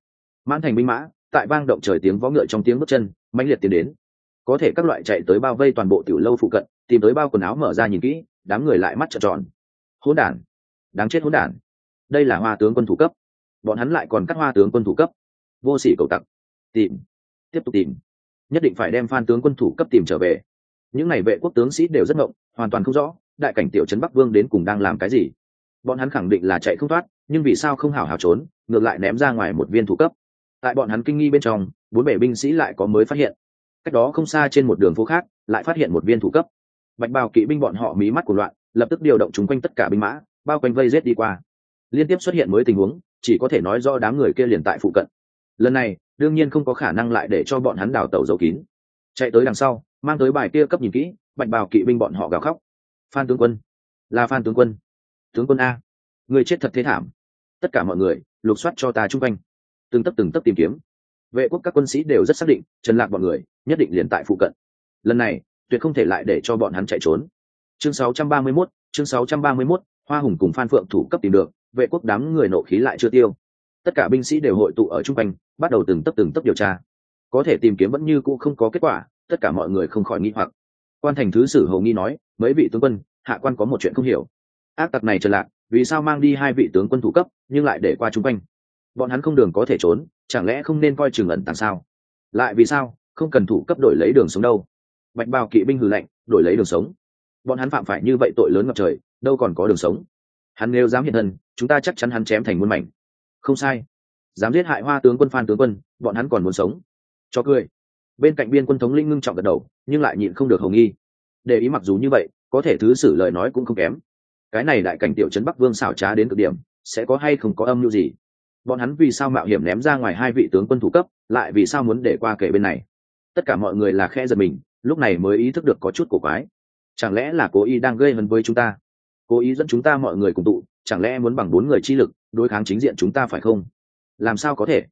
Mãn thành binh mã, tại vang động trời tiếng vó ngựa trong tiếng bước chân, mãnh liệt tiến đến. Có thể các loại chạy tới bao vây toàn bộ tiểu lâu phụ cận, tìm tới bao quần áo mở ra nhìn kỹ, đám người lại mắt trợn tròn. Hỗn đản, đáng chết hỗn đản. Đây là hoa tướng quân thủ cấp. Bọn hắn lại còn cắt hoa tướng quân thủ cấp. Vô sỉ cầu tặc. Tìm. Tiếp tục tìm. Nhất định phải đem phan tướng quân thủ cấp tìm trở về. Những n à y vệ quốc tướng sĩ đều rất ngộng, hoàn toàn không rõ đại cảnh tiểu trấn bắc vương đến cùng đang làm cái gì? Bọn hắn khẳng định là chạy không thoát, nhưng vì sao không hảo hảo trốn, ngược lại ném ra ngoài một viên thủ cấp. Tại bọn hắn kinh nghi bên trong, bốn bể binh sĩ lại có mới phát hiện. Cách đó không xa trên một đường phố khác, lại phát hiện một viên thủ cấp. Bạch bào kỵ binh bọn họ mí mắt của loạn, lập tức điều động chúng quanh tất cả binh mã, bao quanh vây rết đi qua. Liên tiếp xuất hiện mới tình huống, chỉ có thể nói do đám người kia liền tại phụ cận. Lần này, đương nhiên không có khả năng lại để cho bọn hắn đào tàu dấu kín. Chạy tới đằng sau, mang tới bài kia cấp nhìn kỹ, bạch bào kỵ binh bọn họ gào khóc phan tướng quân. Là phan tướng quân. Tướng quân a. Người chết thật thế thảm. Tất cả mọi người lục soát cho ta chung quanh. Từng tấp từng tấp tìm kiếm. Vệ quốc các quân sĩ đều rất xác định trần lạc bọn người nhất định liền tại phụ cận. Lần này tuyệt không thể lại để cho bọn hắn chạy trốn. Chương 631, chương 631, hoa hùng cùng phan phượng thủ cấp tìm được vệ quốc đám người nộ khí lại chưa tiêu. Tất cả binh sĩ đều hội tụ ở chung quanh bắt đầu từng tấp từng tấp điều tra. Có thể tìm kiếm vẫn như cũ không có kết quả tất cả mọi người không khỏi nghi hoặc. Quan thành thứ sử hầu nghi nói mấy vị tướng quân, hạ quan có một chuyện không hiểu. Ác tặc này trần lạc, vì sao mang đi hai vị tướng quân thủ cấp, nhưng lại để qua chung quanh? Bọn hắn không đường có thể trốn, chẳng lẽ không nên coi chừng ẩn tàng sao? Lại vì sao, không cần thủ cấp đổi lấy đường sống đâu? Bạch bào kỵ binh hừ lạnh, đổi lấy đường sống. Bọn hắn phạm phải như vậy tội lớn ngập trời, đâu còn có đường sống. Hắn nếu dám hiện thân, chúng ta chắc chắn hắn chém thành muôn mảnh. Không sai. Dám giết hại hoa tướng quân phan tướng quân, bọn hắn còn muốn sống. Cho cười. Bên cạnh biên quân thống linh ngưng trọng gật đầu, nhưng lại nhịn không được hồng nghi để ý mặc dù như vậy, có thể thứ xử lời nói cũng không kém. Cái này đại cảnh tiểu trấn bắc vương xảo trá đến cực điểm, sẽ có hay không có âm mưu gì? Bọn hắn vì sao mạo hiểm ném ra ngoài hai vị tướng quân thủ cấp, lại vì sao muốn để qua kể bên này? Tất cả mọi người là khe giật mình, lúc này mới ý thức được có chút cổ quái. Chẳng lẽ là cố ý đang gây hấn với chúng ta? Cố ý dẫn chúng ta mọi người cùng tụ, chẳng lẽ muốn bằng bốn người chi lực, đối kháng chính diện chúng ta phải không? Làm sao có thể?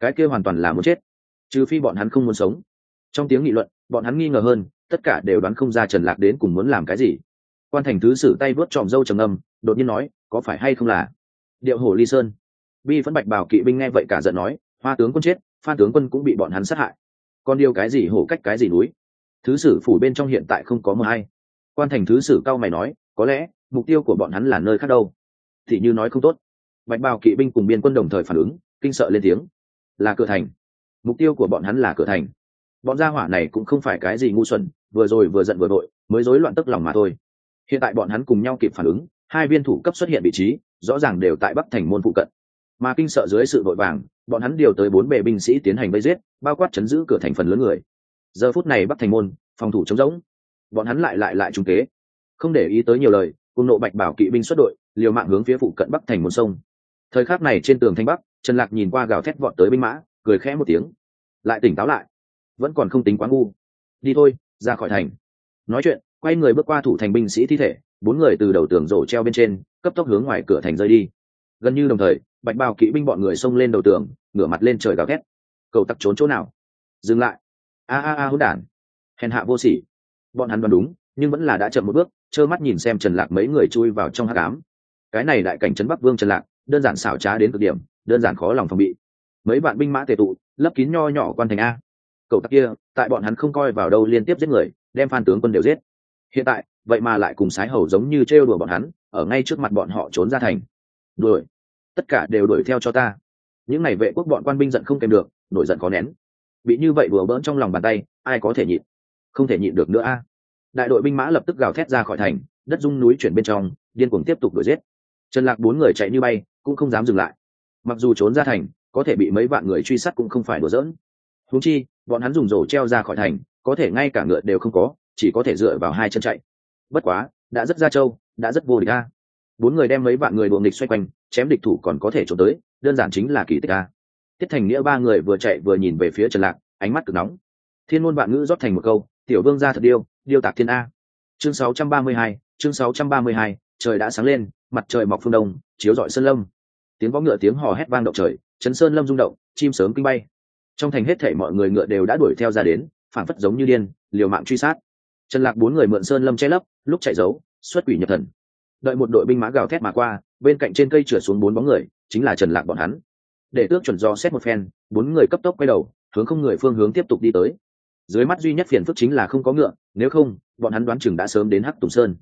Cái kia hoàn toàn là muốn chết. Trừ phi bọn hắn không muốn sống. Trong tiếng nghị luận, bọn hắn nghi ngờ hơn tất cả đều đoán không ra trần lạc đến cùng muốn làm cái gì. Quan thành thứ sử tay vớt tròm dâu trầm âm đột nhiên nói, có phải hay không là? Điệu hồ ly sơn. Bi phấn bạch bảo kỵ binh nghe vậy cả giận nói, hoa tướng quân chết phan tướng quân cũng bị bọn hắn sát hại. Còn điều cái gì hổ cách cái gì núi? Thứ sử phủ bên trong hiện tại không có mờ hay. Quan thành thứ sử cao mày nói, có lẽ, mục tiêu của bọn hắn là nơi khác đâu. Thì như nói không tốt. Bạch bào kỵ binh cùng biên quân đồng thời phản ứng, kinh sợ lên tiếng. Là cửa thành. Mục tiêu của bọn hắn là cửa thành bọn gia hỏa này cũng không phải cái gì ngu xuẩn, vừa rồi vừa giận vừa đội, mới rối loạn tức lòng mà thôi. Hiện tại bọn hắn cùng nhau kịp phản ứng, hai viên thủ cấp xuất hiện vị trí, rõ ràng đều tại bắc thành môn phụ cận. Mà kinh sợ dưới sự vội vàng, bọn hắn điều tới bốn bề binh sĩ tiến hành vây giết, bao quát chấn giữ cửa thành phần lớn người. Giờ phút này bắc thành môn, phòng thủ chống rỗng. Bọn hắn lại lại lại trung kế. Không để ý tới nhiều lời, cùng nộ bạch bảo kỵ binh xuất đội, liều mạng hướng phía phụ cận bắc thành môn sông. Thời khắc này trên tường thanh bắc, trần lạc nhìn qua gào thét vọt tới binh mã, cười khẽ một tiếng. Lại tỉnh táo lại vẫn còn không tính quá ngu. Đi thôi, ra khỏi thành. Nói chuyện, quay người bước qua thủ thành binh sĩ thi thể, bốn người từ đầu tường rổ treo bên trên, cấp tốc hướng ngoài cửa thành rơi đi. Gần như đồng thời, bạch bào kỵ binh bọn người xông lên đầu tường, ngửa mặt lên trời gào thét. Cầu tặc trốn chỗ nào? Dừng lại. A a a hôn đản. Hèn hạ vô sỉ. Bọn hắn đoán đúng, nhưng vẫn là đã chậm một bước, trơ mắt nhìn xem trần lạc mấy người chui vào trong hát cám cái này đại cảnh trấn bắc vương trần lạc, đơn giản xảo trá đến cực điểm, đơn giản khó lòng phòng bị. Mấy bạn binh mã tệ tụ, lấp kín nho nhỏ quan thành a cậu tặc kia, tại bọn hắn không coi vào đâu liên tiếp giết người, đem phan tướng quân đều giết. Hiện tại, vậy mà lại cùng sái hầu giống như trêu đùa bọn hắn, ở ngay trước mặt bọn họ trốn ra thành. Đuổi. Tất cả đều đuổi theo cho ta. Những n à y vệ quốc bọn quan binh giận không kèm được, nổi giận có nén. Bị như vậy đùa bỡn trong lòng bàn tay, ai có thể nhịn? Không thể nhịn được nữa a. Đại đội binh mã lập tức gào thét ra khỏi thành, đất dung núi chuyển bên trong, điên cuồng tiếp tục đuổi giết. Trần lạc bốn người chạy như bay, cũng không dám dừng lại. Mặc dù trốn ra thành, có thể bị mấy vạn người truy sát cũng không phải đùa dỡn húng chi bọn hắn dùng rổ treo ra khỏi thành có thể ngay cả ngựa đều không có chỉ có thể dựa vào hai chân chạy. Bất quá đã rất ra châu đã rất vô địch a. Bốn người đem mấy vạn người buồng địch xoay quanh chém địch thủ còn có thể trốn tới đơn giản chính là kỳ tích a. Tiết thành nghĩa ba người vừa chạy vừa nhìn về phía trần lạc ánh mắt cực nóng. Thiên môn vạn ngữ rót thành một câu tiểu vương ra thật điêu điêu tạc thiên a. Chương 632, chương 632, trời đã sáng lên mặt trời mọc phương đông chiếu rọi sơn lâm. Tiếng võ ngựa tiếng hò hét vang động trời chấn sơn lâm rung động chim sớm kinh bay trong thành hết thảy mọi người ngựa đều đã đuổi theo ra đến phản phất giống như điên, liều mạng truy sát. Trần lạc bốn người mượn sơn lâm che lấp, lúc chạy giấu, xuất quỷ nhập thần. Đợi một đội binh mã gào thét mà qua, bên cạnh trên cây trượt xuống bốn bóng người, chính là trần lạc bọn hắn. Để tước chuẩn do xét một phen, bốn người cấp tốc quay đầu, hướng không người phương hướng tiếp tục đi tới. Dưới mắt duy nhất phiền phức chính là không có ngựa, nếu không, bọn hắn đoán chừng đã sớm đến hắc tùng sơn.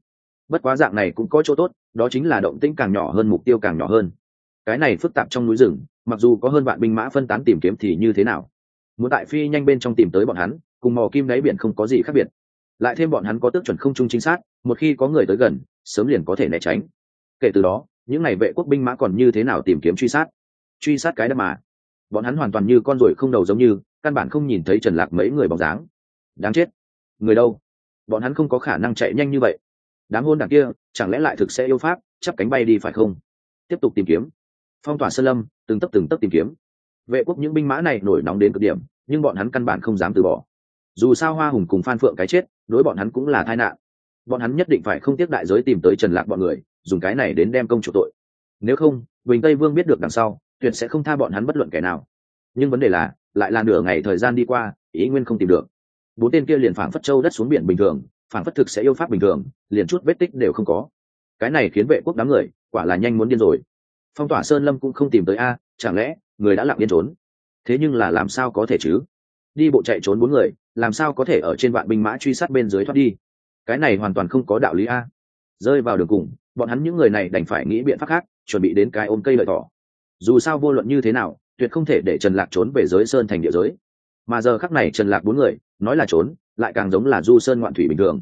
Bất quá dạng này cũng có chỗ tốt, đó chính là động tĩnh càng nhỏ hơn, mục tiêu càng nhỏ hơn cái này phức tạp trong núi rừng, mặc dù có hơn vạn binh mã phân tán tìm kiếm thì như thế nào? Muốn tại phi nhanh bên trong tìm tới bọn hắn, cùng mò kim đáy biển không có gì khác biệt. Lại thêm bọn hắn có tước chuẩn không trung chính xác, một khi có người tới gần, sớm liền có thể né tránh. Kể từ đó, những ngày vệ quốc binh mã còn như thế nào tìm kiếm truy sát? Truy sát cái đất mà. Bọn hắn hoàn toàn như con ruồi không đầu giống như, căn bản không nhìn thấy trần lạc mấy người bóng dáng. Đáng chết. Người đâu? Bọn hắn không có khả năng chạy nhanh như vậy. Đám hôn đảng kia, chẳng lẽ lại thực sẽ yêu pháp, chắp cánh bay đi phải không? Tiếp tục tìm kiếm phong tỏa sơn lâm, từng tấp từng tấp tìm kiếm. Vệ quốc những binh mã này nổi nóng đến cực điểm, nhưng bọn hắn căn bản không dám từ bỏ. Dù sao hoa hùng cùng phan phượng cái chết, đối bọn hắn cũng là tai nạn. Bọn hắn nhất định phải không tiếc đại giới tìm tới trần lạc bọn người, dùng cái này đến đem công chủ tội. Nếu không, bình tây vương biết được đằng sau, tuyệt sẽ không tha bọn hắn bất luận kẻ nào. Nhưng vấn đề là, lại là nửa ngày thời gian đi qua, ý nguyên không tìm được. Bốn tên kia liền phảng phất châu đất xuống biển bình thường, phảng phất thực sẽ yêu pháp bình thường, liền chút vết tích đều không có. Cái này khiến vệ quốc đám người, quả là nhanh muốn điên rồi phong tỏa sơn lâm cũng không tìm tới a, chẳng lẽ người đã lặng yên trốn? Thế nhưng là làm sao có thể chứ? Đi bộ chạy trốn bốn người, làm sao có thể ở trên vạn binh mã truy sát bên dưới thoát đi? Cái này hoàn toàn không có đạo lý a. Rơi vào đường cùng, bọn hắn những người này đành phải nghĩ biện pháp khác, chuẩn bị đến cái ôm cây lợi thỏ. Dù sao vô luận như thế nào, tuyệt không thể để trần lạc trốn về giới sơn thành địa giới. Mà giờ khắc này trần lạc bốn người, nói là trốn, lại càng giống là du sơn ngoạn thủy bình thường.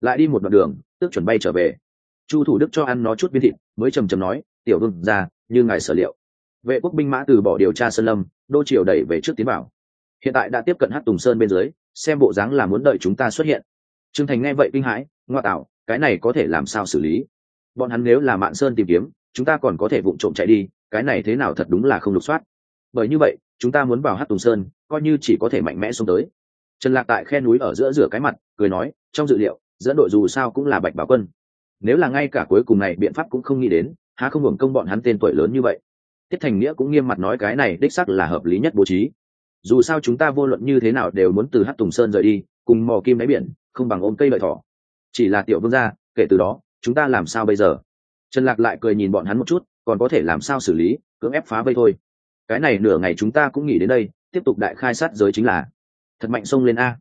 Lại đi một đoạn đường tức chuẩn bay trở về. Chu thủ đức cho ăn nó chút viên thịt, mới trầm trầm nói tiểu vương ra như ngài sở liệu. Vệ quốc binh mã từ bỏ điều tra sơn lâm, đô triều đẩy về trước tiến bảo hiện tại đã tiếp cận hát tùng sơn bên dưới, xem bộ dáng là muốn đợi chúng ta xuất hiện. Trương thành nghe vậy kinh hãi, ngoa tạo, cái này có thể làm sao xử lý? Bọn hắn nếu là mạn sơn tìm kiếm, chúng ta còn có thể vụng trộm chạy đi, cái này thế nào thật đúng là không lục soát. Bởi như vậy, chúng ta muốn vào hát tùng sơn, coi như chỉ có thể mạnh mẽ xuống tới. Trần lạc tại khe núi ở giữa rửa cái mặt, cười nói, trong dự liệu, dẫn đội dù sao cũng là bạch bảo quân. Nếu là ngay cả cuối cùng này biện pháp cũng không nghĩ đến há không hưởng công bọn hắn tên tuổi lớn như vậy? Tiết thành nghĩa cũng nghiêm mặt nói cái này đích sắc là hợp lý nhất bố trí. Dù sao chúng ta vô luận như thế nào đều muốn từ hát tùng sơn rời đi, cùng mò kim đáy biển, không bằng ôm cây lợi thỏ. Chỉ là tiểu vương gia, kể từ đó, chúng ta làm sao bây giờ? Trần lạc lại cười nhìn bọn hắn một chút, còn có thể làm sao xử lý, cưỡng ép phá vây thôi. Cái này nửa ngày chúng ta cũng nghỉ đến đây, tiếp tục đại khai sát giới chính là. Thật mạnh xông lên a.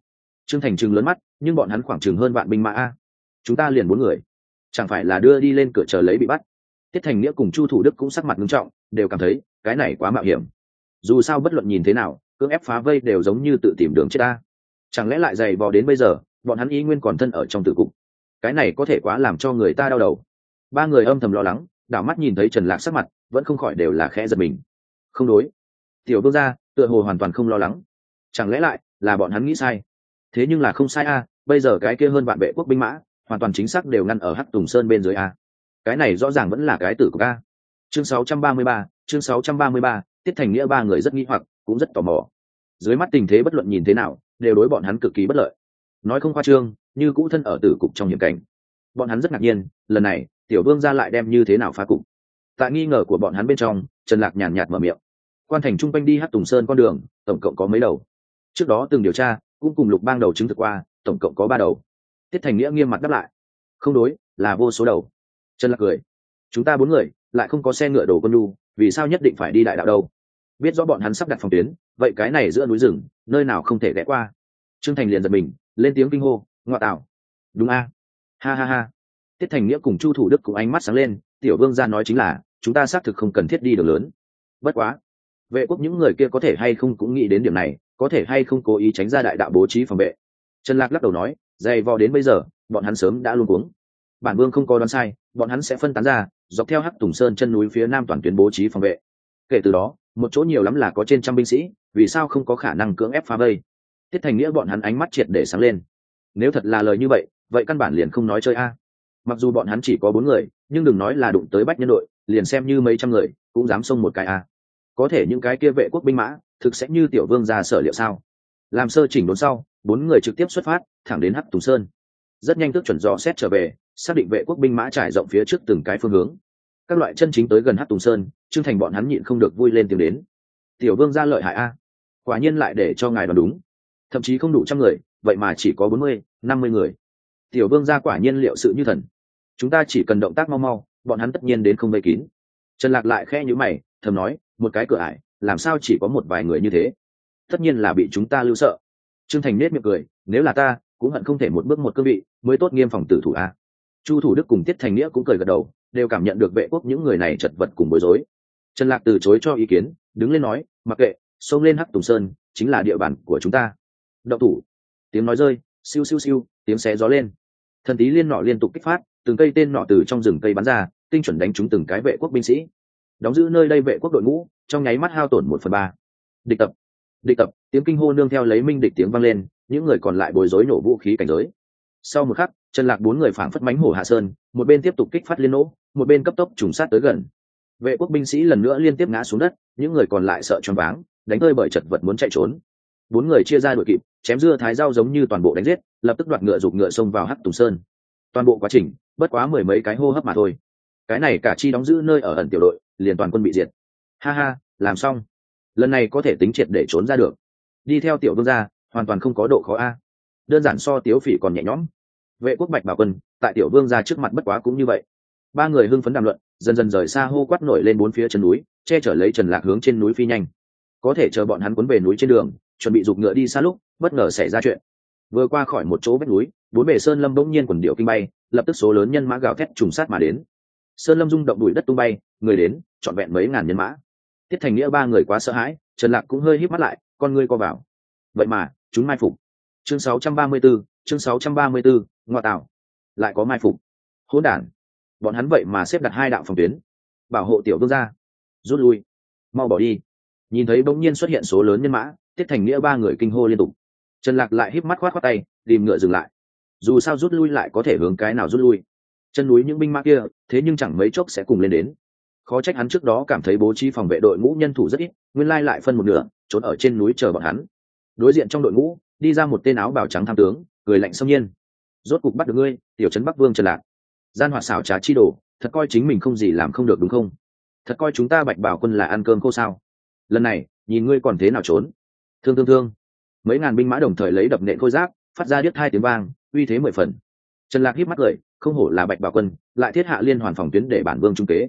Trương thành chừng lớn mắt, nhưng bọn hắn khoảng chừng hơn vạn binh mã a. Chúng ta liền bốn người. Chẳng phải là đưa đi lên cửa chờ lấy bị bắt? Tiết thành nghĩa cùng chu thủ đức cũng sắc mặt nghiêm trọng, đều cảm thấy, cái này quá mạo hiểm. Dù sao bất luận nhìn thế nào, cưỡng ép phá vây đều giống như tự tìm đường chết ta. Chẳng lẽ lại dày vò đến bây giờ, bọn hắn ý nguyên còn thân ở trong tử cục? Cái này có thể quá làm cho người ta đau đầu. Ba người âm thầm lo lắng, đảo mắt nhìn thấy trần lạc sắc mặt, vẫn không khỏi đều là khẽ giật mình. Không đối. Tiểu Đô gia, tựa hồ hoàn toàn không lo lắng. Chẳng lẽ lại là bọn hắn nghĩ sai? Thế nhưng là không sai a, bây giờ cái kia hơn vạn vệ quốc binh mã, hoàn toàn chính xác đều ngăn ở hắc tùng sơn bên dưới a cái này rõ ràng vẫn là cái tử của ca chương 633, chương 633, tiết thành nghĩa ba người rất nghi hoặc cũng rất tò mò. Dưới mắt tình thế bất luận nhìn thế nào đều đối bọn hắn cực kỳ bất lợi. Nói không khoa trương như cũ thân ở tử cục trong hiểm cảnh. Bọn hắn rất ngạc nhiên lần này tiểu vương ra lại đem như thế nào phá cục. Tại nghi ngờ của bọn hắn bên trong trần lạc nhàn nhạt mở miệng. Quan thành trung quanh đi hát tùng sơn con đường tổng cộng có mấy đầu? Trước đó từng điều tra cũng cùng lục bang đầu chứng thực qua tổng cộng có ba đầu. Tiết thành nghĩa nghiêm mặt đáp lại. Không đối là vô số đầu trần lạc cười. Chúng ta bốn người, lại không có xe ngựa đồ con đu vì sao nhất định phải đi đại đạo đâu? Biết rõ bọn hắn sắp đặt phòng tuyến, vậy cái này giữa núi rừng, nơi nào không thể ghé qua? Trương thành liền giật mình, lên tiếng kinh hô ngoại tảo đúng a. Ha ha ha. Tiết thành nghĩa cùng chu thủ đức cùng ánh mắt sáng lên, tiểu vương gia nói chính là, chúng ta xác thực không cần thiết đi đường lớn. Bất quá, vệ quốc những người kia có thể hay không cũng nghĩ đến điểm này, có thể hay không cố ý tránh ra đại đạo bố trí phòng vệ? Trần lạc lắc đầu nói, dày vò đến bây giờ, bọn hắn sớm đã luôn cuống. Bản vương không có đoán sai bọn hắn sẽ phân tán ra, dọc theo hắc tùng sơn chân núi phía nam toàn tuyến bố trí phòng vệ. Kể từ đó, một chỗ nhiều lắm là có trên trăm binh sĩ, vì sao không có khả năng cưỡng ép phá vây? Tiết thành nghĩa bọn hắn ánh mắt triệt để sáng lên. Nếu thật là lời như vậy vậy căn bản liền không nói chơi a. Mặc dù bọn hắn chỉ có bốn người, nhưng đừng nói là đụng tới bách nhân đội, liền xem như mấy trăm người, cũng dám xông một cái a. Có thể những cái kia vệ quốc binh mã, thực sẽ như tiểu vương ra sở liệu sao? Làm sơ chỉnh đốn sau, bốn người trực tiếp xuất phát, thẳng đến hắc tùng sơn rất nhanh thức chuẩn dò xét trở về, xác định vệ quốc binh mã trải rộng phía trước từng cái phương hướng. Các loại chân chính tới gần hát tùng sơn, trương thành bọn hắn nhịn không được vui lên tìm đến. Tiểu vương ra lợi hại a, quả nhiên lại để cho ngài đoán đúng. Thậm chí không đủ trăm người, vậy mà chỉ có bốn mươi, năm mươi người. Tiểu vương ra quả nhiên liệu sự như thần. Chúng ta chỉ cần động tác mau mau, bọn hắn tất nhiên đến không vây kín. Trần lạc lại khe nhữ mày, thầm nói, một cái cửa ải, làm sao chỉ có một vài người như thế? Tất nhiên là bị chúng ta lưu sợ. Trương thành nết miệng cười, nếu là ta cũng hận không thể một bước một cương vị, mới tốt nghiêm phòng tử thủ a. Chu thủ đức cùng tiết thành nghĩa cũng cười gật đầu, đều cảm nhận được vệ quốc những người này chật vật cùng bối rối. Trần lạc từ chối cho ý kiến, đứng lên nói, mặc kệ, xông lên hắc tùng sơn, chính là địa bàn của chúng ta. Động thủ. Tiếng nói rơi, siêu siêu siêu, tiếng xé gió lên. Thần tí liên nọ liên tục kích phát, từng cây tên nọ từ trong rừng cây bắn ra, tinh chuẩn đánh trúng từng cái vệ quốc binh sĩ. Đóng giữ nơi đây vệ quốc đội ngũ, trong nháy mắt hao tổn một phần ba. Địch tập địch tập, tiếng kinh hô nương theo lấy minh địch tiếng vang lên những người còn lại bối rối nổ vũ khí cảnh giới. Sau một khắc, trần lạc bốn người phảng phất mánh hổ hạ sơn, một bên tiếp tục kích phát liên nỗ, một bên cấp tốc trùng sát tới gần. Vệ quốc binh sĩ lần nữa liên tiếp ngã xuống đất, những người còn lại sợ choáng váng, đánh hơi bởi chật vật muốn chạy trốn. Bốn người chia ra đội kịp, chém dưa thái dao giống như toàn bộ đánh giết, lập tức đoạt ngựa giục ngựa xông vào hắc tùng sơn. Toàn bộ quá trình, bất quá mười mấy cái hô hấp mà thôi. Cái này cả chi đóng giữ nơi ở ẩn tiểu đội, liền toàn quân bị diệt. Ha ha, làm xong. Lần này có thể tính triệt để trốn ra được. Đi theo tiểu vương gia hoàn toàn không có độ khó a. Đơn giản so tiếu phỉ còn nhẹ nhõm. Vệ quốc bạch bảo quân, tại tiểu vương gia trước mặt bất quá cũng như vậy. Ba người hưng phấn đàm luận, dần dần rời xa hô quát nổi lên bốn phía chân núi, che chở lấy trần lạc hướng trên núi phi nhanh. Có thể chờ bọn hắn cuốn về núi trên đường, chuẩn bị giục ngựa đi xa lúc, bất ngờ xảy ra chuyện. Vừa qua khỏi một chỗ vách núi, bốn bể sơn lâm bỗng nhiên quần điệu kinh bay, lập tức số lớn nhân mã gào thét trùng sát mà đến. Sơn lâm rung động đùi đất tung bay, người đến, trọn vẹn mấy ngàn nhân mã. Tiết thành nghĩa ba người quá sợ hãi, trần lạc cũng hơi híp mắt lại, con ngươi co vào vậy mà chúng mai phục. Chương 634, chương 634, ngoại tạo. Lại có mai phục. Hỗn đản. Bọn hắn vậy mà xếp đặt hai đạo phòng tuyến. Bảo hộ tiểu vương gia. Rút lui. Mau bỏ đi. Nhìn thấy bỗng nhiên xuất hiện số lớn nhân mã tiết thành nghĩa ba người kinh hô liên tục. Trần lạc lại híp mắt khoát khoát tay tìm ngựa dừng lại. Dù sao rút lui lại có thể hướng cái nào rút lui? Chân núi những binh mã kia thế nhưng chẳng mấy chốc sẽ cùng lên đến. Khó trách hắn trước đó cảm thấy bố trí phòng vệ đội ngũ nhân thủ rất ít nguyên lai lại phân một nửa trốn ở trên núi chờ bọn hắn đối diện trong đội ngũ, đi ra một tên áo bào trắng tham tướng cười lạnh xâm nhiên. Rốt cục bắt được ngươi, tiểu trấn bắc vương trần lạc. Gian hoạt xảo trá chi đồ, thật coi chính mình không gì làm không được đúng không? Thật coi chúng ta bạch bảo quân là ăn cơm khô sao? Lần này, nhìn ngươi còn thế nào trốn? Thương thương thương. Mấy ngàn binh mã đồng thời lấy đập nện khôi giáp, phát ra điếc hai tiếng vang, uy thế mười phần. Trần lạc híp mắt cười, không hổ là bạch bảo quân, lại thiết hạ liên hoàn phòng tuyến để bản vương trung kế.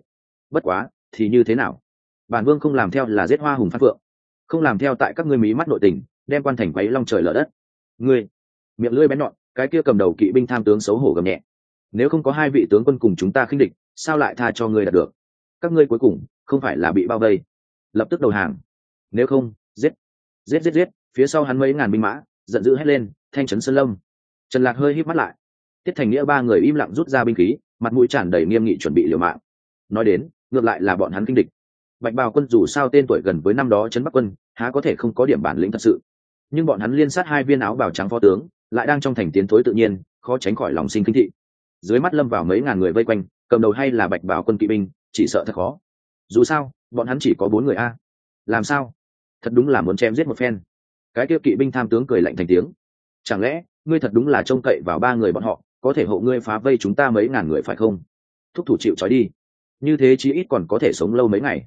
Bất quá, thì như thế nào? Bản vương không làm theo là giết hoa hùng phát phượng. Không làm theo tại các ngươi mí mắt nội tình đem quan thành quấy long trời lở đất. Ngươi, miệng lưỡi bén nhọn, cái kia cầm đầu kỵ binh tham tướng xấu hổ gầm nhẹ. Nếu không có hai vị tướng quân cùng chúng ta khinh địch, sao lại tha cho ngươi đạt được? Các ngươi cuối cùng, không phải là bị bao vây. Lập tức đầu hàng. Nếu không, giết. Giết giết giết. Phía sau hắn mấy ngàn binh mã, giận dữ hét lên, thanh trấn sơn lâm. Trần lạc hơi híp mắt lại. Tiết thành nghĩa ba người im lặng rút ra binh khí, mặt mũi tràn đầy nghiêm nghị chuẩn bị liều mạng. Nói đến, ngược lại là bọn hắn kinh địch. Bạch bào quân dù sao tên tuổi gần với năm đó trấn bắc quân, há có thể không có điểm bản lĩnh thật sự nhưng bọn hắn liên sát hai viên áo bào trắng phó tướng, lại đang trong thành tiến thối tự nhiên, khó tránh khỏi lòng sinh kinh thị. Dưới mắt lâm vào mấy ngàn người vây quanh, cầm đầu hay là bạch bào quân kỵ binh, chỉ sợ thật khó. Dù sao, bọn hắn chỉ có bốn người a. Làm sao? Thật đúng là muốn chém giết một phen. Cái kia kỵ binh tham tướng cười lạnh thành tiếng. Chẳng lẽ, ngươi thật đúng là trông cậy vào ba người bọn họ, có thể hộ ngươi phá vây chúng ta mấy ngàn người phải không? Thúc thủ chịu trói đi. Như thế chí ít còn có thể sống lâu mấy ngày.